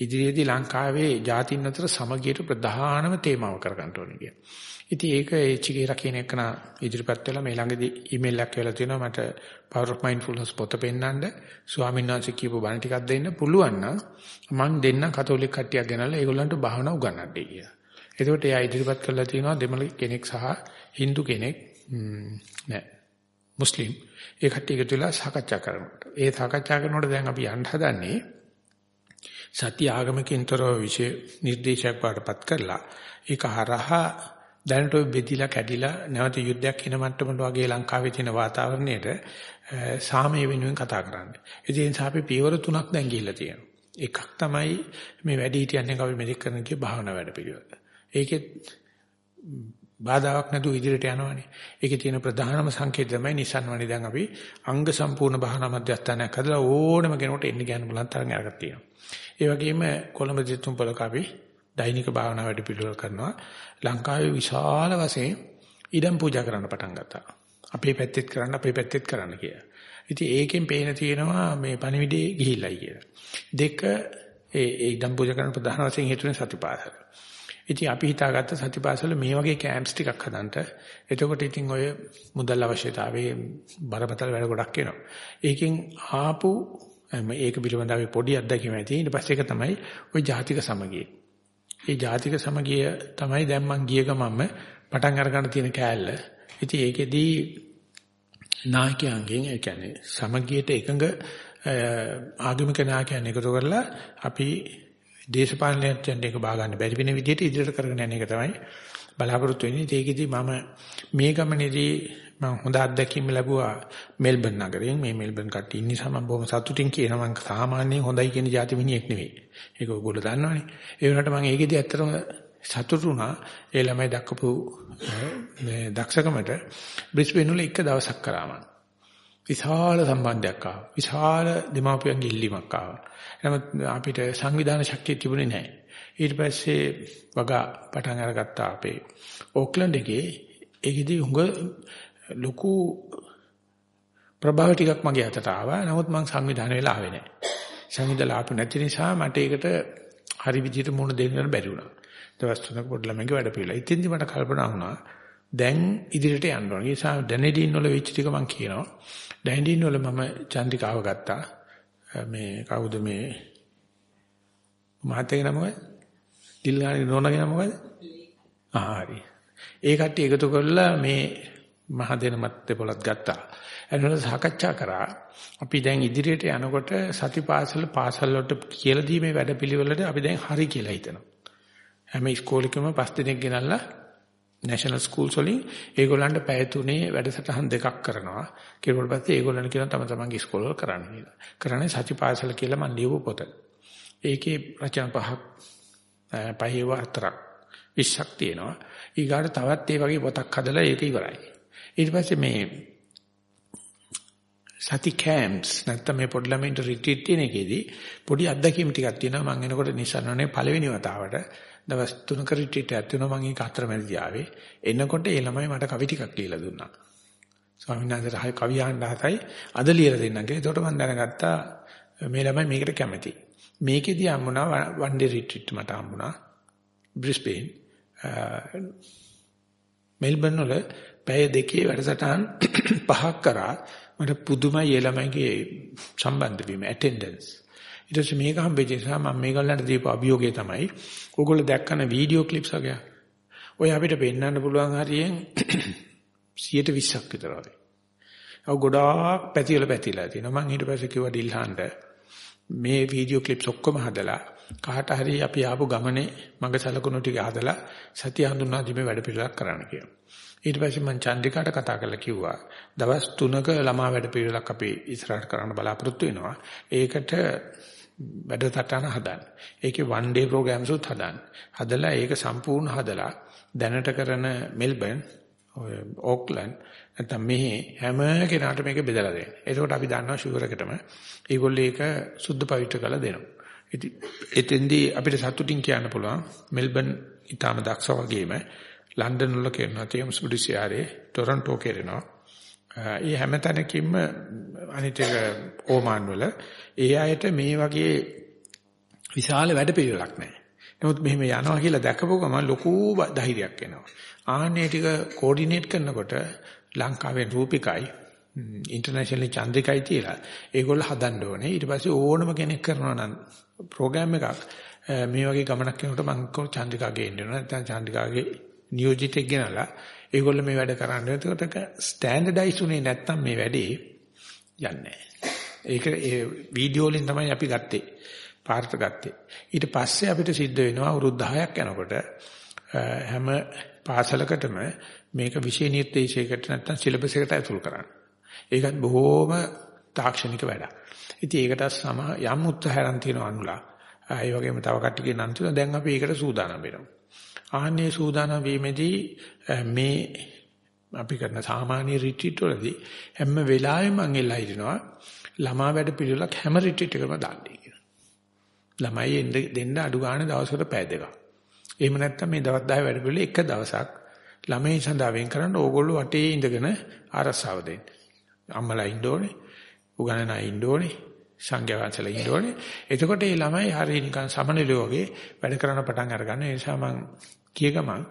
Speaker 2: ඉදිරියේදී ලංකාවේ ජාතින් අතර සමගියට ප්‍රධානම තේමාව කරගන්න ඕනේ කියලා. ඉතින් ඒක ඒ චිගේරා කියන එකන ඉදිරිපත් වෙලා මේ ළඟදී ඊමේල් එකක් කියලා තියෙනවා මට power of mindfulness පොත පෙන්නන්න. ස්වාමීන් වහන්සේ කියපු බණ ටිකක් දෙන්න. පුළුවන් නම් මම දෙන්න කතෝලික කට්ටියක් ගෙනල්ලා ඒගොල්ලන්ට භාවනා උගන්වන්නයි කියලා. එතකොට එයා ඉදිරිපත් කරලා තියෙනවා දෙමළ කෙනෙක් සහ Hindu කෙනෙක්. නෑ. මුස්ලිම්. ඒ කට්ටිය එකතු වෙලා සාකච්ඡා කරනවා. ඒ සාකච්ඡා කරනකොට දැන් අපි යන්න හදන්නේ සත්‍ය ආගමකින්තරව විශේෂ නිර්දේශයක් පාඩපත් කරලා ඒක හරහා දැනට ඔය බෙදිලා කැඩිලා නැවත යුද්ධයක් එන මට්ටමට වගේ ලංකාවේ තියෙන වාතාවරණයට සාමය වෙනුවෙන් කතා කරන්නේ. ඒ නිසා අපි පියවර තුනක් දැන් ගිහිල්ලා තියෙනවා. එකක් තමයි මේ වැඩි හිටියන්නේ අපි මෙතෙක් කරන කිය භාවනා වැඩ පිළිවෙල. ඒකෙත් බාධාවක් නැතුව ඉදිරියට යනවනේ. ඒකේ තියෙන ප්‍රධානම සංකේතය තමයි නිසන්වනේ දැන් අපි අංග සම්පූර්ණ භාවනා මධ්‍යස්ථානයක් හදලා ඕනම කෙනෙකුට එන්න ගන්න බලන් තරම් අරගෙන තියෙනවා. ඒ වගේම කොළඹ දිතුම් පොලක අපි දෛනික භාවනා වැඩ පිළිවෙල කරනවා. ලංකාවේ විශාල වශයෙන් ඉඩම් පූජා කරන්න පටන් ගත්තා. අපේ පැත්තෙත් කරන්න අපේ පැත්තෙත් කරන්න කියලා. ඉතින් ඒකෙන් පේන තියෙනවා මේ පණිවිඩේ ගිහිල්ලයි කියලා. දෙක ඒ ඉඩම් පූජා කරන ප්‍රධාන වශයෙන් හේතුනේ සතිපාසල. ඉතින් අපි හිතාගත්ත සතිපාසල මේ වගේ කැම්ප්ස් ටිකක් හදන්න. එතකොට ඉතින් ඔය මුදල් අවශ්‍යතාවයේ බරපතල වැඩ ගොඩක් එනවා. ඒකෙන් ආපු මේක පිළිබඳව පොඩි අත්දැකීමක් ඇති. ඊට පස්සේ එක තමයි ওই ජාතික සමගිය. ඒ ජාතික සමගිය තමයි දැන් මං ගිය ගමන්ම පටන් අරගන්න තියෙන කෑල්ල. ඉතින් ඒකෙදී නායකයන්ගෙන් ඒ කියන්නේ සමගියට එකඟ ආගමික නායකයන් එකතු කරලා අපි දේශපාලනයෙන් එක බා ගන්න බැරි වෙන විදිහට ඉදිරියට කරගෙන යන එක තමයි බලාපොරොත්තු වෙන්නේ. ඒකෙදි මම මේ ගමනේදී මම හොඳ අත්දැකීම් ලැබුවා මෙල්බන් නගරයෙන්. මේ මෙල්බන් කට්ටිය ඉන්න නිසා මම බොහොම සතුටින් කියනවා මම සාමාන්‍යයෙන් හොඳයි කියන જાති මිනිහෙක් නෙවෙයි. ඒක ඔයගොල්ලෝ දන්නවනේ. ඒ වුණාට මම ඒකෙදි ඇත්තටම සතුටු වුණා. ඒ ළමයි දක්වපු මේ දක්ෂකමට බ්‍රිස්බේන් වල එක දවසක් කරා මම. විශාල සම්බන්ධයක් ආවා. විශාල දෙමාපියන්ගේ ඉල්ලීමක් ආවා. නමුත් අපිට සංවිධාන ශක්තිය තිබුණේ නැහැ. ඊට පස්සේ වගා පටන් අරගත්තා අපේ ඕක්ලන්ඩ් එකේ ඒකෙදි හුඟ ලොකු ප්‍රභාව ටිකක් මගේ අතට ආවා. නමුත් මම සංවිධානය වෙලා ආවේ නැහැ. සංවිධානය ආපු නැති නිසා මට ඒකට හරි විදිහට මුණ දෙන්න බැරි වුණා. දවස් තුනක් පොඩි ළමයිගේ වැඩ පිළිලා. ඉතින්දි මට කල්පනා වුණා දැන් ඉදිරියට යන්න ඕන. ඒ නිසා ඩැනඩින් වල වෙච්ච ටික මම කියනවා. ඩැනඩින් වල මම චන්ද්‍රිකාව ගත්තා. මේ කවුද මේ මහත්තයගේ නම මොකද? දිල්ගානේ නෝනාගේ නම මොකද? ආ හරි. ඒ කට්ටිය එකතු කරලා මේ මහ දෙනමත් දෙපොලක් ගත්තා. එනවල සාකච්ඡා කරා. අපි දැන් ඉදිරියට යනකොට සතිපාසල පාසල් වලට කියලා දීමේ වැඩපිළිවෙලට අපි දැන් හරි කියලා හිතනවා. හැම ඉස්කෝලේකම පස් දිනක් ගෙනල්ලා නැෂනල් ස්කූල්ස් වලින් ඒගොල්ලන්ට පැය තුනේ වැඩසටහන් දෙකක් කරනවා. කිරුවට පස්සේ ඒගොල්ලන් කියන තම තමන්ගේ ඉස්කෝල වල කරන්න කියලා. කරන්නේ සතිපාසල කියලා මම ලියපු පොත. ඒකේ රචන පහක් පහේව හතරක් 20ක් තියෙනවා. ඊගාට තවත් ඒ වගේ පොතක් හදලා ඒක ඉවරයි. ඊට පස්සේ මේ සති කැම්ප්ස් නැත්නම් මේ පොඩි ළමයින්ට රිට්‍රීට් තියෙන එකේදී පොඩි අත්දැකීම් ටිකක් තියෙනවා. මම එනකොට නිසරණනේ පළවෙනි වතාවට දවස් තුනක රිට්‍රීට් එකක් තියෙනවා. මම ඒක හතරමැදි ආවේ. එනකොට ඒ ළමයි මට කවි ටිකක් ලියලා දුන්නා. ස්වාමීන් වහන්සේට කවි අහන්න හතයි අද ලියලා දෙන්නම් කියලා. ඒකට මම දැනගත්තා මේ ළමයි මේකට කැමතියි මේකෙදී හම්බුණා වන් ඩේ රිට්‍රීට් මට හම්බුණා. බ්‍රිස්බේන් මෙල්බන් වල පැය දෙකේ වැඩසටහන් පහක් කරා මට පුදුමයි ඒ ළමයිගේ සම්බන්ධ වීම ඇටෙන්ඩන්ස් ඊට පස්සේ මේක හම්බෙච්ච නිසා මම මේගොල්ලන්ට දීපු අභියෝගය තමයි ඕගොල්ලෝ දැක්කන වීඩියෝ ක්ලිප්ස් වගේ ඔය අපිට පෙන්වන්න පුළුවන් හරියෙන් 120ක් විතර වගේ. ඔව් ගොඩාක් පැතිවල පැතිලා තියෙනවා. මම ඊට පස්සේ කිව්වා ඩිල්හාන්ට මේ වීඩියෝ ක්ලිප්ස් ඔක්කොම හදලා කාට හරි අපි ආපු ගමනේ මඟ සලකුණු ටික හදලා සතිය හඳුන්වා දීමේ වැඩ පිළිවෙලක් කරන්න කියලා. ඊට පස්සේ මම චන්ද්‍රිකාට කතා කරලා කිව්වා දවස් 3ක ළමා වැඩ පිළිවෙලක් අපි ඉස්සරහට කරන්න බලාපොරොත්තු වෙනවා. ඒකට වැඩසටහන හදන්න. ඒකේ one day programs උත් හදන්න. හදලා ඒක සම්පූර්ණ හදලා දැනට කරන මෙල්බන් ඔය ඕක්ලන්ඩ් නැත්නම් මෙහි හැම කෙනාට මේක බෙදලා දෙන්න. එතකොට අපි දන්නවා ෂුවර් එකටම ඒගොල්ලෝ ඒක සුද්ධ පවිත්‍ර කරලා දෙනවා. ඉතින් එතෙන්දී අපිට සතුටින් කියන්න පුළුවන් මෙල්බන් ඊටම දක්ෂ වගේම ලන්ඩන් වල කරනවා තේම්ස් බුඩිසියාරේ ටොරන්ටෝ කරනවා. ඒ හැම තැනකින්ම අනිත් එක ඕමාන් වල ඒ අයට මේ වගේ විශාල වැඩ පිළිවෙලක් නැහැ. නමුත් මෙහෙම යනවා කියලා දැකපුව ගමන් ලොකු ධෛර්යයක් එනවා. ආන්නේ ටික කෝඩිනේට් කරනකොට ලංකාවේ රූපිකයි ඉන්ටර්නැෂනල් චන්ද්‍රිකයි තියලා ඒගොල්ල හදන්න ඕනේ. ඊට පස්සේ ඕනම කෙනෙක් කරනවා නම් ප්‍රෝග්‍රෑම් එකක් මේ වගේ ගමනක් යනකොට මම කෝ චන්ද්‍රිකාගේ එන්න ඕන නැත්නම් චන්ද්‍රිකාගේ නියෝජිතෙක් ගෙනලා ඒගොල්ල මේ වැඩ කරන්න. එතකොට ස්ටෑන්ඩඩයිස් උනේ නැත්නම් මේ වැඩේ යන්නේ ඒක ඒ වීඩියෝ වලින් තමයි අපි ගත්තේ. පාර්ථ ගත්තේ. ඊට පස්සේ අපිට සිද්ධ වෙනවා අවුරුදු 10ක් යනකොට හැම පාසලකටම මේක විෂය නිර්දේශයකට නැත්නම් සිලබස් එකට ඇතුල් කරන්න. ඒකත් බොහෝම තාක්ෂණික වැඩක්. ඉතින් ඒකට සම යම් උත්සාහයන් තියෙනවා අනුලා. ඒ වගේම තව කට්ටියගේ නම් තියෙනවා. දැන් අපි ඒකට සූදානම් වෙනවා. ආන්නේ සූදානම් වීමේදී මේ අපි කරන සාමාන්‍ය රිට්‍රීට් වලදී හැම වෙලාවෙම මම එල්ලා හිටිනවා ළමා වැඩ පිළිවෙලක් හැම රිට්‍රීට් එකකම දාන්නේ කියලා. ළමයි එන්න දෙන්න අඩු ගන්න දවසකට පැය දෙකක්. එහෙම නැත්නම් මේ දවස් 10 වැඩ පිළිවෙල එක දවසක් ළමයි සඳහා වෙන් කරන්න ඕගොල්ලෝ වටේ ඉඳගෙන ආරස්සාව දෙන්න. අම්මලා ඉන්න ඕනේ, උගන්නනා ඉන්න ඕනේ, සංඝයා වහන්සේලා ඉන්න ඕනේ. එතකොට මේ ළමයි හරිය නිකන් සමනලිය වගේ වැඩ කරන්න පටන් අරගන්න. ඒ නිසා මම කිය ගමන්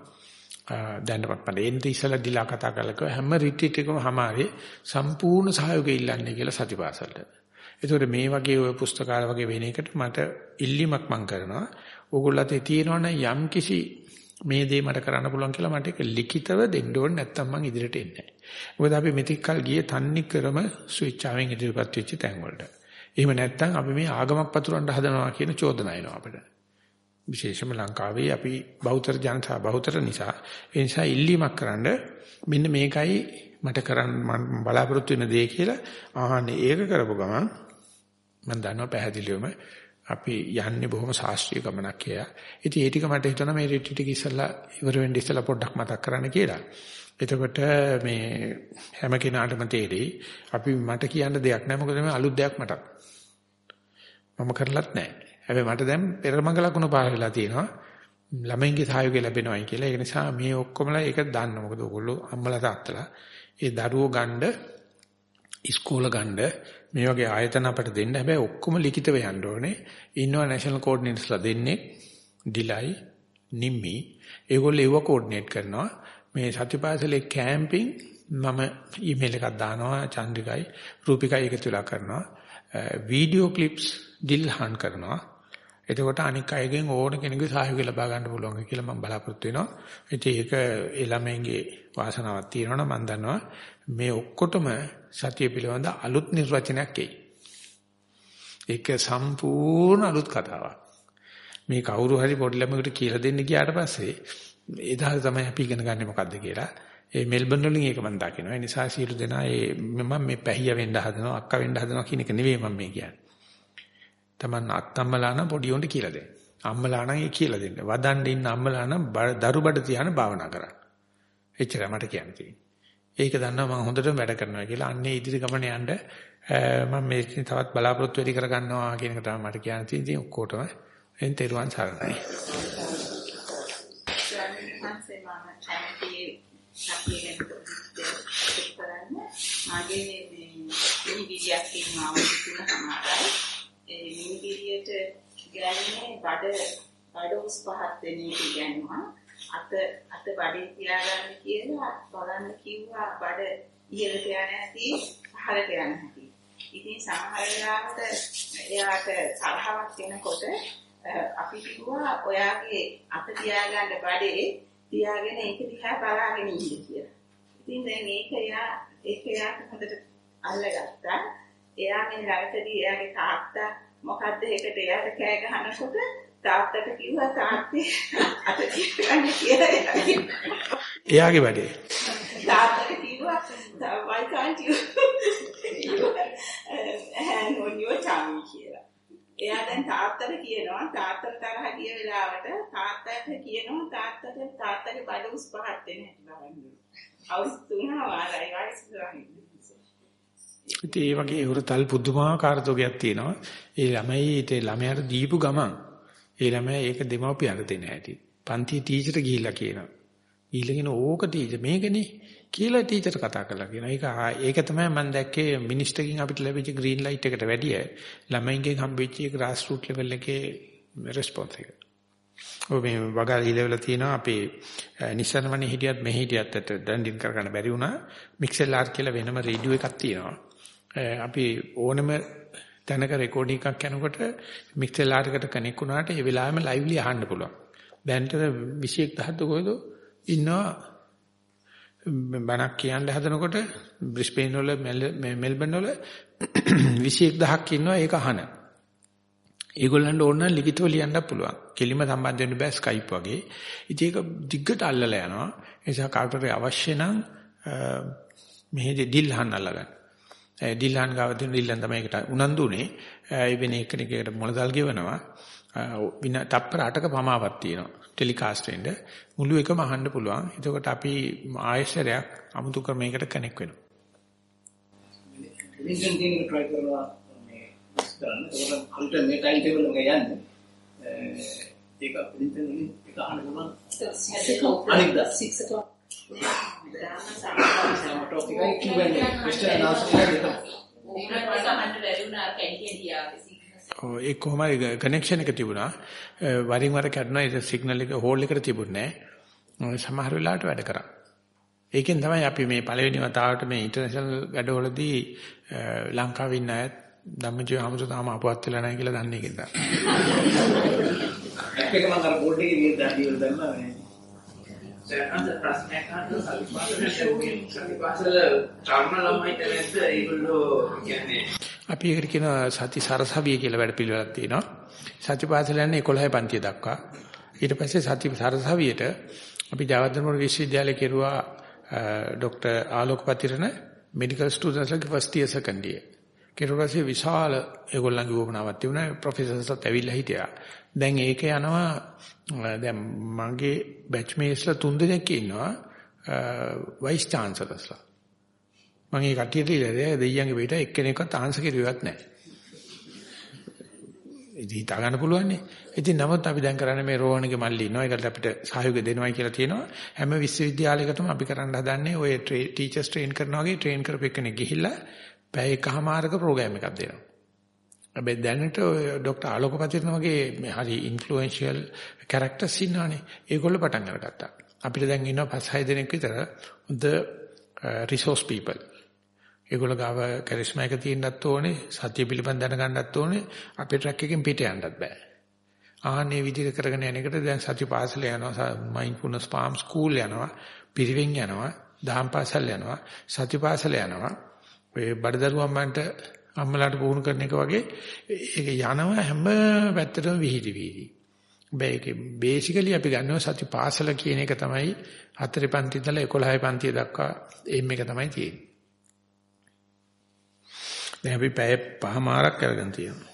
Speaker 2: දැන්නපත් මට එන්න ඉස්සලා දිලා කතා කරලා හැම රිට්‍රීට් එකම හැමාරේ සම්පූර්ණ සහයෝගය ඉල්ලන්නේ කියලා සතිපාසලට. ඒතකොට මේ වගේ ඔය පුස්තකාල වගේ වෙන එකට මට ඉල්ලීමක් මම කරනවා. ඕගොල්ලන්ට තියෙනවනම් යම් කිසි මේ දේ මට කරන්න පුළුවන් කියලා මට ඒක ලිඛිතව දෙන්න ඕනේ නැත්නම් මම ඉදිරියට එන්නේ නැහැ. මොකද අපි මෙතික් කල් ගියේ තන්නේ ක්‍රම ස්විච් ආවෙන් ඉදිරියපත් වෙච්ච තැන් වලට. එහෙම නැත්නම් අපි මේ ආගමක් පතුරවන්න හදනවා කියන චෝදනා එනවා අපිට. විශේෂම ලංකාවේ අපි බෞද්ධ ජනතාව බෞද්ධ නිසා ඒ නිසා ඉල්ලීමක් කරන්න මෙන්න මේකයි මට කරන්න මම බලාපොරොත්තු වෙන දේ කියලා ආහනේ ඒක කරපු ගමන් මම දන්නවා පැහැදිලිවම අපි යන්නේ බොහොම ශාස්ත්‍රීය ගමනක් කියලා. ඉතින් ඒ ටික මට හිතෙනවා මේ රිට්‍රීට් එක ඉස්සලා ඉවර වෙන්න ඉස්සලා පොඩ්ඩක් මතක් කරන්න කියලා. එතකොට මේ හැම කෙනාටම තේරෙයි අපි මට කියන්න දෙයක් නැහැ මොකද මේ අලුත් දෙයක් මට. මම කරලත් නැහැ. හැබැයි මට දැන් පෙරමඟ ලකුණු පාර වෙලා තියෙනවා. ළමයින්ගේ සහයෝගය ලැබෙනවායි කියලා. ඒ නිසා මේ ඔක්කොමලා ඒක දන්න. මොකද ඔයගොල්ලෝ අම්මලා තාත්තලා ඒ දරුවෝ ගන්න ඉස්කෝල ගන්න මේ වගේ ආයතන අපට දෙන්න හැබැයි ඔක්කොම ලිඛිතව යන්න ඕනේ. ඉන්නවා නැෂනල් කෝඩිනේටර්ස්ලා දෙන්නේ ඩිලයි නිම්මි ඒගොල්ලෝ ඒව කෝඩිනේට් කරනවා. මේ සතිපාසලේ කැම්පින් මම ඊමේල් එකක් දානවා චන්ද්‍රිකයි රූපිකයි එකතු වෙලා කරනවා. වීඩියෝ ක්ලිප්ස් ඩිල්හන් කරනවා. එතකොට අනික් අයගෙන් ඕන කෙනෙකුගේ සහයෝගය ලබා ගන්න පුළුවන් කියලා මම බලාපොරොත්තු වෙනවා. ඉතින් ඒක ඒ ළමයින්ගේ වාසනාවක් තියෙනවා මම දන්නවා මේ ඔක්කොටම සතිය පිළිබඳ අලුත් නිර්වචනයක් එයි. ඒක සම්පූර්ණ අලුත් කතාවක්. මේ කවුරු හරි පොඩි ළමයෙකුට කියලා දෙන්න ගියාට පස්සේ එදා තමයි අපි ඉගෙන ගන්න මොකද්ද කියලා. ඒ මෙල්බන් වලින් ඒක මම දකිනවා. ඒ නිසා සියලු දෙනා ඒ මම මේ පැහිය වෙන්න හදනවා, අක්කා වෙන්න හදනවා කියන එක නෙවෙයි මම මේ කියන්නේ. Taman අත්තම්මලා නම් පොඩි උන්ට කියලා දෙන්න. අම්මලා නම් ඒ කියලා දෙන්න. වදන්න ඉන්න අම්මලා නම් දරුබඩ තියාන භාවනා කරන්න. එච්චරයි මට කියන්න තියෙන්නේ. ඒක දන්නවා මම හොඳටම වැඩ කරනවා කියලා. අන්නේ ඉදිරි ගමන යන්න මම මේකෙන් තවත් බලාපොරොත්තු වෙලි කරගන්නවා කියන එක තමයි මට කියන්න තියෙන්නේ. ඉතින් ඔක්කොටම එන් තෙරුවන් සරණයි.
Speaker 21: මගේ මේ විදියක් තියෙනවා වුණ සමාරයි. ඒ මිනිගිරියට ගන්නේ බඩ බඩ උස් පහත් වෙන එක කියනවා. අත අත බඩේ තියාගන්න කියලා බලන්න කිව්වා බඩ ඉහළට යන හැටි පහළට යන හැටි. ඉතින් සමහර වෙලාවට එයාට තරහවක් එනකොට අපි කිව්වා ඔයාගේ අත තියාගන්න බඩේ තියාගෙන ඒක දිහා බලාගෙන ඉන්න කියලා. ඉතින් දැන් ඒක එයා ඒක එයාට හොඳට අල්ලගත්තා. එයා මේ ළඟටදී එයාගේ තාත්තා මොකද්ද ඒකට එයාට කෑ ගහනකොට තාත්තට කිව්වා තාත්තේ අත තියගන්න කියලා
Speaker 2: එයාගේ වැඩේ.
Speaker 21: තාත්තට කිව්වා why can't you hand on your tummy කියලා. එයා දැන් තාත්තට කියනවා තාත්තට තරහ ගිය වෙලාවට තාත්තට කියනවා තාත්තට තාත්තගේ බඩ උස් පහත් වෙන හැටි බලන්න. අවුරුදු තුනම වාරයි වයස
Speaker 2: ඉතින් ඒ වගේ උරතල් පුදුමාකාර තෝගයක් තියෙනවා. ඒ ළමයි ඊට ළමයාට දීපු ගමන් ඒ ළමයා ඒක දෙමව්පියන්ට දෙන්න ඇති. පන්ති ටීචර්ට ගිහිල්ලා කියනවා. ගිහිල්ලා කියන ඕක ටීචර් මේකනේ කියලා ටීචර් කතා කරලා කියනවා. ඒක ඒක තමයි මම දැක්කේ මිනිස්ටර්කින් අපිට ලැබිච්ච ග්‍රීන් ලයිට් එකට වැඩිය ළමයින්ගෙන් හම්බෙච්ච ග්‍රාස් රූට් ලෙවල් එකේ රෙස්පොන්ස් එක. ඔය මේ වගා ඉලෙවල තියෙනවා අපේ නිසනවනේ හිටියත් මෙහි හිටියත් අත ඩන්ඩින් කරගන්න බැරි වුණා. මික්සෙල් ආර් කියලා වෙනම රේඩියෝ එකක් තියෙනවා. අපි ඕනම තැනක රෙකෝඩින් එකක් යනකොට මික්සර් ආරකට කනෙක් වුණාට ඒ වෙලාවෙම ලයිව්ලි අහන්න පුළුවන්. දැන්ට 21 10 කොහෙද ඉන්නවා බණක් කියන්න හදනකොට බ්‍රිස්බේන් වල මෙල්බන් වල 21000ක් ඉන්නවා ඒක අහන. ඒගොල්ලන්ට ඕන නම් ලිඛිතව ලියන්න පුළුවන්. කෙලිම සම්බන්ධ වෙන්න බෑ ස්කයිප් වගේ. ඉතින් ඒක දිග්ගට අල්ලලා යනවා. ඒ නිසා කාටට අවශ්‍ය නම් මෙහෙදි ඩිල් අහන්න අල්ලගන්න. ඩිල්හන් ගාව දෙන ඩිල්හන් තමයි ඒකට උනන්දු උනේ. ඒ වෙන එකනකට මොළදල් ගෙවනවා. වින තප්පර 8ක පමාවක් තියෙනවා. ටෙලිකාස්ට් වෙන්න මුළු එකම අහන්න පුළුවන්. එතකොට අපි ආයශරයක් අමුතු ක්‍රමයකට කනෙක් වෙනවා.
Speaker 22: රිවිෂන් දෙන්න try කරනවා මේ ගන්න. ඒක කල්ට මේ ටයිම් ටේබල් එක යන්නේ. ඒක වලින් එක අහන්න පුළුවන්. 6 o'clock. අනිද්දා 6 o'clock. ටොපිකයි Q&A question and answer එක දෙකම
Speaker 2: ඔව් ඒ කොහමයි කනෙක්ෂන් එක තිබුණා වරින් වර කැඩුණා ඒ සිග්නල් එක හෝල් එකට තිබුණේ නැහැ සමහර වෙලාවට වැඩ කරා ඒකෙන් තමයි අපි මේ පළවෙනි වතාවට මේ ඉන්ටර්නැෂනල් වැඩවලදී ලංකාවේ ඉන්න අය ධම්මජීව හැමෝටම තාම අපවත් වෙලා නැහැ කියලා දන්නේ ඒකෙන් තමයි.
Speaker 22: ඒක මම අර බෝඩ් එකේ ගිහින් දාලා දැම්මා මේ
Speaker 23: අද ප්‍රශ්නයක් අහන්න සල්පාසල සල්පාසල තරුණ ළමයිට නැද්ද ඒගොල්ලෝ කියන්නේ
Speaker 2: අපි ඒකට කියනවා සති සරසවිය කියලා වැඩ පිළිවෙලක් තියෙනවා. සතිපාසල යන්නේ 11 පන්තිය දක්වා. ඊට පස්සේ සති සරසවියට අපි ජයවර්ධනපුර විශ්වවිද්‍යාලයේ කෙරුවා ડોક્ટર ආලෝක පතිරණ මෙඩිකල් ස්ටුඩන්ට්ස්ලාගේ ෆස්ට් ඉයර් සෙකන්ඩ් ඉයර්. කෙරුවාසේ විශාල ඒගොල්ලන්ගේ වුණාවක් තිබුණා ප්‍රොෆෙසර්ස්ලාත් ඇවිල්ලා හිටියා. දැන් ඒක යනවා දැන් මගේ බැච්මේට්ස්ලා තුන්දෙනෙක් ඉන්නවා වයිස් චාන්සලර්ස්ලා. මම ඒ කට්ටියට ඉල්ලලා දෙයියන්ගේ පිට එක්කෙනෙක්වත් ආන්සර් කිරුවත් නැහැ. ඉතින් හිතා ගන්න පුළුවන් නේ. ඉතින් නමුත් අපි දැන් කරන්නේ මේ රෝහණගේ මල්ලි ඉන්නවා. ඒකට අපිට සහයෝගය දෙනවයි කියලා තියෙනවා. හැම විශ්වවිද්‍යාලයකටම අපි කරන්න හදන්නේ ඔය ටීචර්ස් ට්‍රේන් කරනවා වගේ ට්‍රේන් කරපෙකනේ ගිහිල්ලා පැය එකමාරක ප්‍රෝග්‍රෑම් එකක් දෙනවා. හැබැයි දැනට ඔය ડોક્ટર ආලෝක පතිරණ වගේ මේ හරි ඉන්ෆ්ලුවෙන්ෂියල් කැරක්ටර්ස් ඉන්නවනේ. ඒගොල්ලෝ පටන් අරගත්තා. අපිට දැන් ඉන්නවා 5 6 දෙනෙක් විතර හොඳ රිසෝස් පීපල්. ඒගොල්ලෝ ගාව කැරිස්මා එක තියෙන්නත් ඕනේ, සත්‍ය පිළිබඳ දැනගන්නත් ඕනේ, අපේ ට්‍රැක් එකෙන් පිට යන්නත් බෑ. ආන්නේ විදිහට කරගෙන යන එකට දැන් සත්‍ය පාසල යනවා, මයින්ඩ්ෆුල්නස් ෆාම් ස්කූල් යනවා, පිරිවෙන් යනවා, දහම් පාසල් යනවා, සත්‍ය පාසල යනවා. ඔය බඩදරුවම්මන්ට අම්මලාට පුහුණු කරන එක වගේ ඒක යනවා හැම පැත්තටම විහිදි විහිදි. බෑකේ බේසිකලි අපි ගන්නවා සත්‍ය පාසල කියන එක තමයි හතරේ පන්ති ඉඳලා 11 පන්තිය දක්වා එම් එක තමයි තියෙන්නේ. දැන් අපි පැය පහමාරක් කරගෙන තියෙනවා.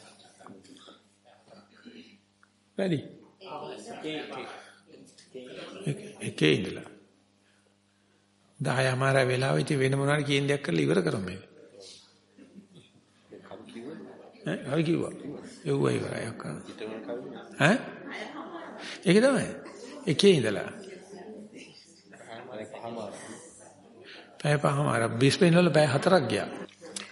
Speaker 2: වැඩි. එකේ ඉඳලා. 10 මාර වෙලාව ඉතින් වෙන මොනවාරි කියන දෙයක් කරලා ඉවර කරමු මේක. ඈ හරි කිව්වා. එව්වා ඉවරයි අක්කා. ඈ? ඒක තමයි. එකේ ඉඳලා. පැය පහමාර බිස්පෙන් වල පැය හතරක් ගියා.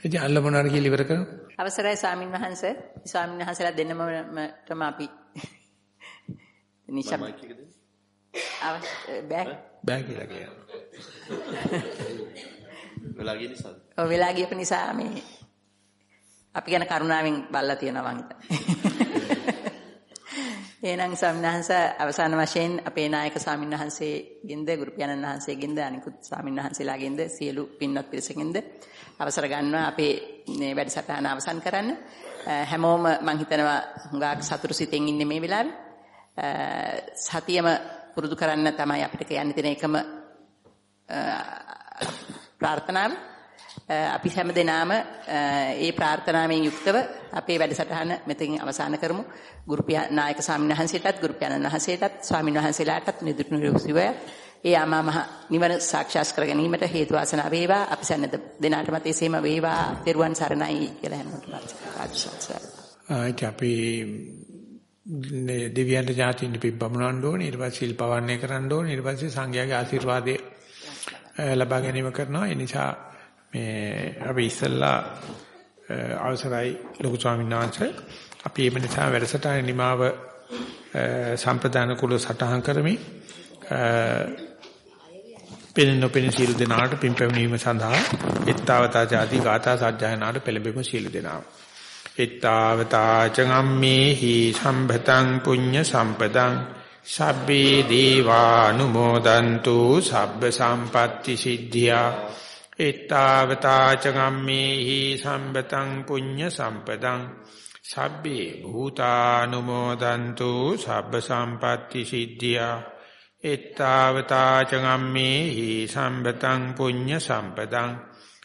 Speaker 2: ඉතින් අල්ල මොනාර කියලා ඉවර කරමු.
Speaker 1: අවසරයි ස්වාමින් වහන්සේ. ස්වාමින් වහන්සේලා දෙන්නමටම අපි නිෂම් බෑ
Speaker 2: බෑ කියලා කියනවා.
Speaker 19: වෙලා ගිය නිසා.
Speaker 1: ඔව් වෙලා ගියප නිසා මේ අපි ගැන කරුණාවෙන් බල්ලා තියෙනවා මං එහෙනම් ස්වාමීන් අවසාන වශයෙන් අපේ නායක ස්වාමීන් වහන්සේගෙන්ද ගුරු පියාණන් වහන්සේගෙන්ද අනිකුත් ස්වාමීන් වහන්සේලාගෙන්ද සියලු පින්වත් පිරිසකින්ද අවසර ගන්නවා අපේ මේ වැඩසටහන අවසන් කරන්න. හැමෝම මං හිතනවා හුඟක් සතුටු සිතෙන් ඉන්නේ මේ වෙලාවේ. සතියම පුරුදු කරන්න තමයි අපිට කියන්න තියෙන එකම ප්‍රාර්ථනාව. අපි හැම දිනාම ඒ ප්‍රාර්ථනාවෙන් යුක්තව අපේ වැඩසටහන මෙතකින් අවසන් කරමු. ගුරු නායක ස්වාමීන් වහන්සේටත් ගුරු පියාණන් වහන්සේටත් ස්වාමීන් වහන්සේලාටත් නිදුක් නිරෝගීව ඒ ආමා මහ නිවන සාක්ෂාත් කර ගැනීමට හේතු වාසනා වේවා. අපි සැන්න දෙනාටම එසේම වේවා. පෙරුවන් සරණයි කියලා හැමෝටම
Speaker 2: ආයිත් අපි දෙවියන්ට ඥාතියින් පිබ්බමනවන්න ඕනේ. ඊට පස්සේ සිල් පවන්නේ කරන්න ඕනේ. ඊට පස්සේ සංඝයාගේ ආශිර්වාදය ලබා ගැනීම කරනවා. ඒ නිසා මේ අපි ඉස්සල්ලා අවසරයි ලොකු ස්වාමීන් වහන්සේ අපි මේ නිසා වැඩසටහන නිමාව සම්ප්‍රදාන කුල සටහන් කරමි පෙනෙන නොපෙනෙන සීල දෙනාට පින් පැමිණීම සඳහා ettavata jati gata sajjayanaට පෙළඹෙමු සීල දෙනාව. ettavata චගම්මේහි සම්භතං පුඤ්ඤ සම්පදං සබ්බේ දීවානුමෝදන්තු සබ්බ සම්පatti සිද්ධියා ettavata චගම්මේහි සම්භතං පුඤ්ඤ සම්පදං සබ්බේ භූතානුමෝදන්තු සබ්බ සම්පatti සිද්ධියා එත්තාවතා චගම්මේහි සම්බතං පුඤ්ඤ සම්පදං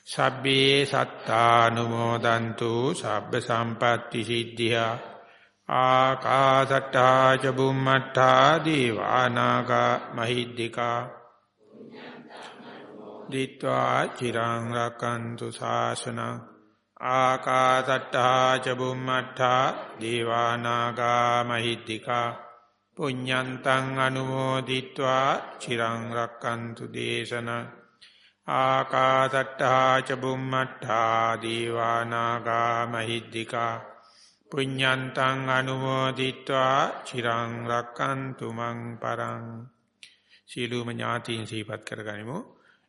Speaker 2: සබ්බේ සත්තානුමෝදන්තු සබ්බ සම්පatti සිද්ධියා ආකාසට්ටා ච බුම්මට්ටා දීවානාගා මහිද්దికා දිත්වා චිරං රකන්තු ශාසනං ආකාසට්ටා ච බුම්මට්ටා දේවානාගා මහිත්‍තිකා පුඤ්ඤන්තං අනුමෝදිත්වා චිරං රක්칸තු දේශන ආකාසට්ටා ච බුම්මට්ටා දීවානාගා මහිද්దికා පුඤ්ඤන්තං අනුමෝදිත්වා චිරං රක්칸තු මං පරං සීලුම ඥාතීන් සීපත් කරගනිමු.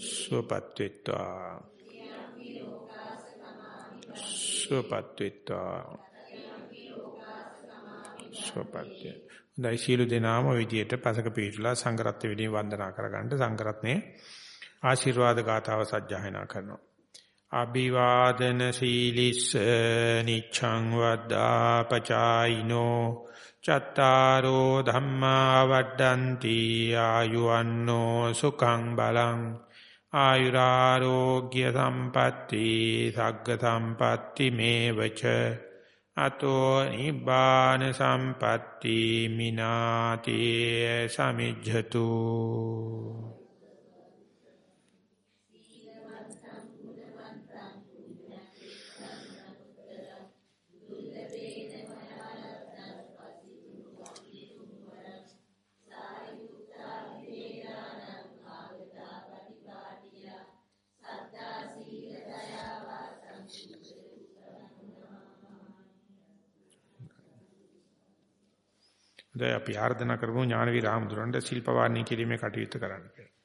Speaker 2: සුවපත් වෙත්වා සුවපත් වෙත්වා සුවපත් දැයි සීල දෙනාම විදියට පසක පිටුලා සංගරත් වෙදී වන්දනා කරගන්න සංගරත්නේ ආශිර්වාද ගාතාව සජ්ජායනා කරනවා. අභිවාදන සීලිස්ස නිච්ඡං වද්දා පචායිනෝ චත්තාරෝ ධම්මා වඩ්ඩಂತಿ ආයුවන්නෝ සුඛං බලං ආයුරාෝග්‍ය සම්පatti සග්ග සම්පatti මේවච. අතෝ නිබ්බාන සම්පatti මිනාති සමිජ්ජතු. දැන් අපි ආර්දනා කරමු ඥානවීර ආමඳුරන්ට ශිල්ප වාර්ණී කිරීමේ කටයුතු කරන්න කියලා.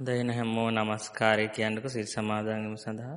Speaker 24: දැන් හැමෝ নমස්කාරය කියන්නකො සිල් සමාදන් වීම සඳහා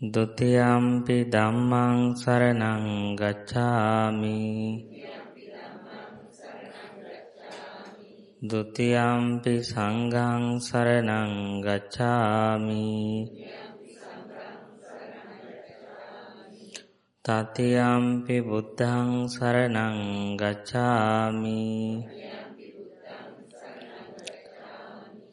Speaker 24: ဒ ුතියම්පි සංඝං සරණං ගච්ඡාමි තතියම්පි බුද්ධං සරණං ගච්ඡාමි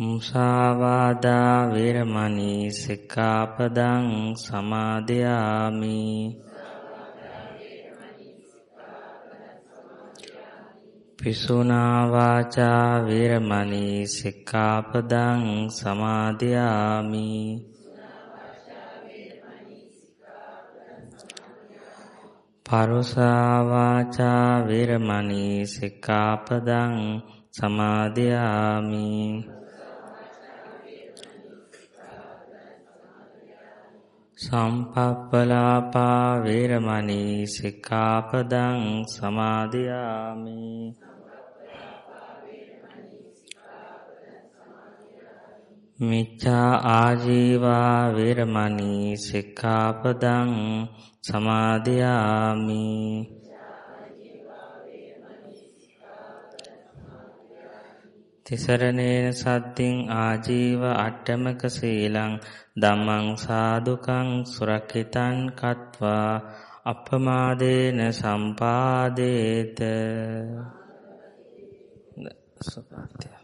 Speaker 24: මුසාවාදා වේරමණී සික්ඛාපදං සමාදයාමි පිසුනා වාචා වේරමණී සික්ඛාපදං සමාදයාමි පරුසා වාචා වේරමණී සික්ඛාපදං සමාදයාමි සම්පප්පලාපා වේරමණී සික්ඛාපදං සමාදියාමි. මිච්ඡා ආජීවා වේරමණී සික්ඛාපදං සමාදියාමි. තිසරණේන සද්දින් ආජීව අට්ඨමක සීලං ධම්මං සාදුකං සුරක්ෂිතං කତ୍වා අපමාදේන සම්පාදේත. සුපත්‍ය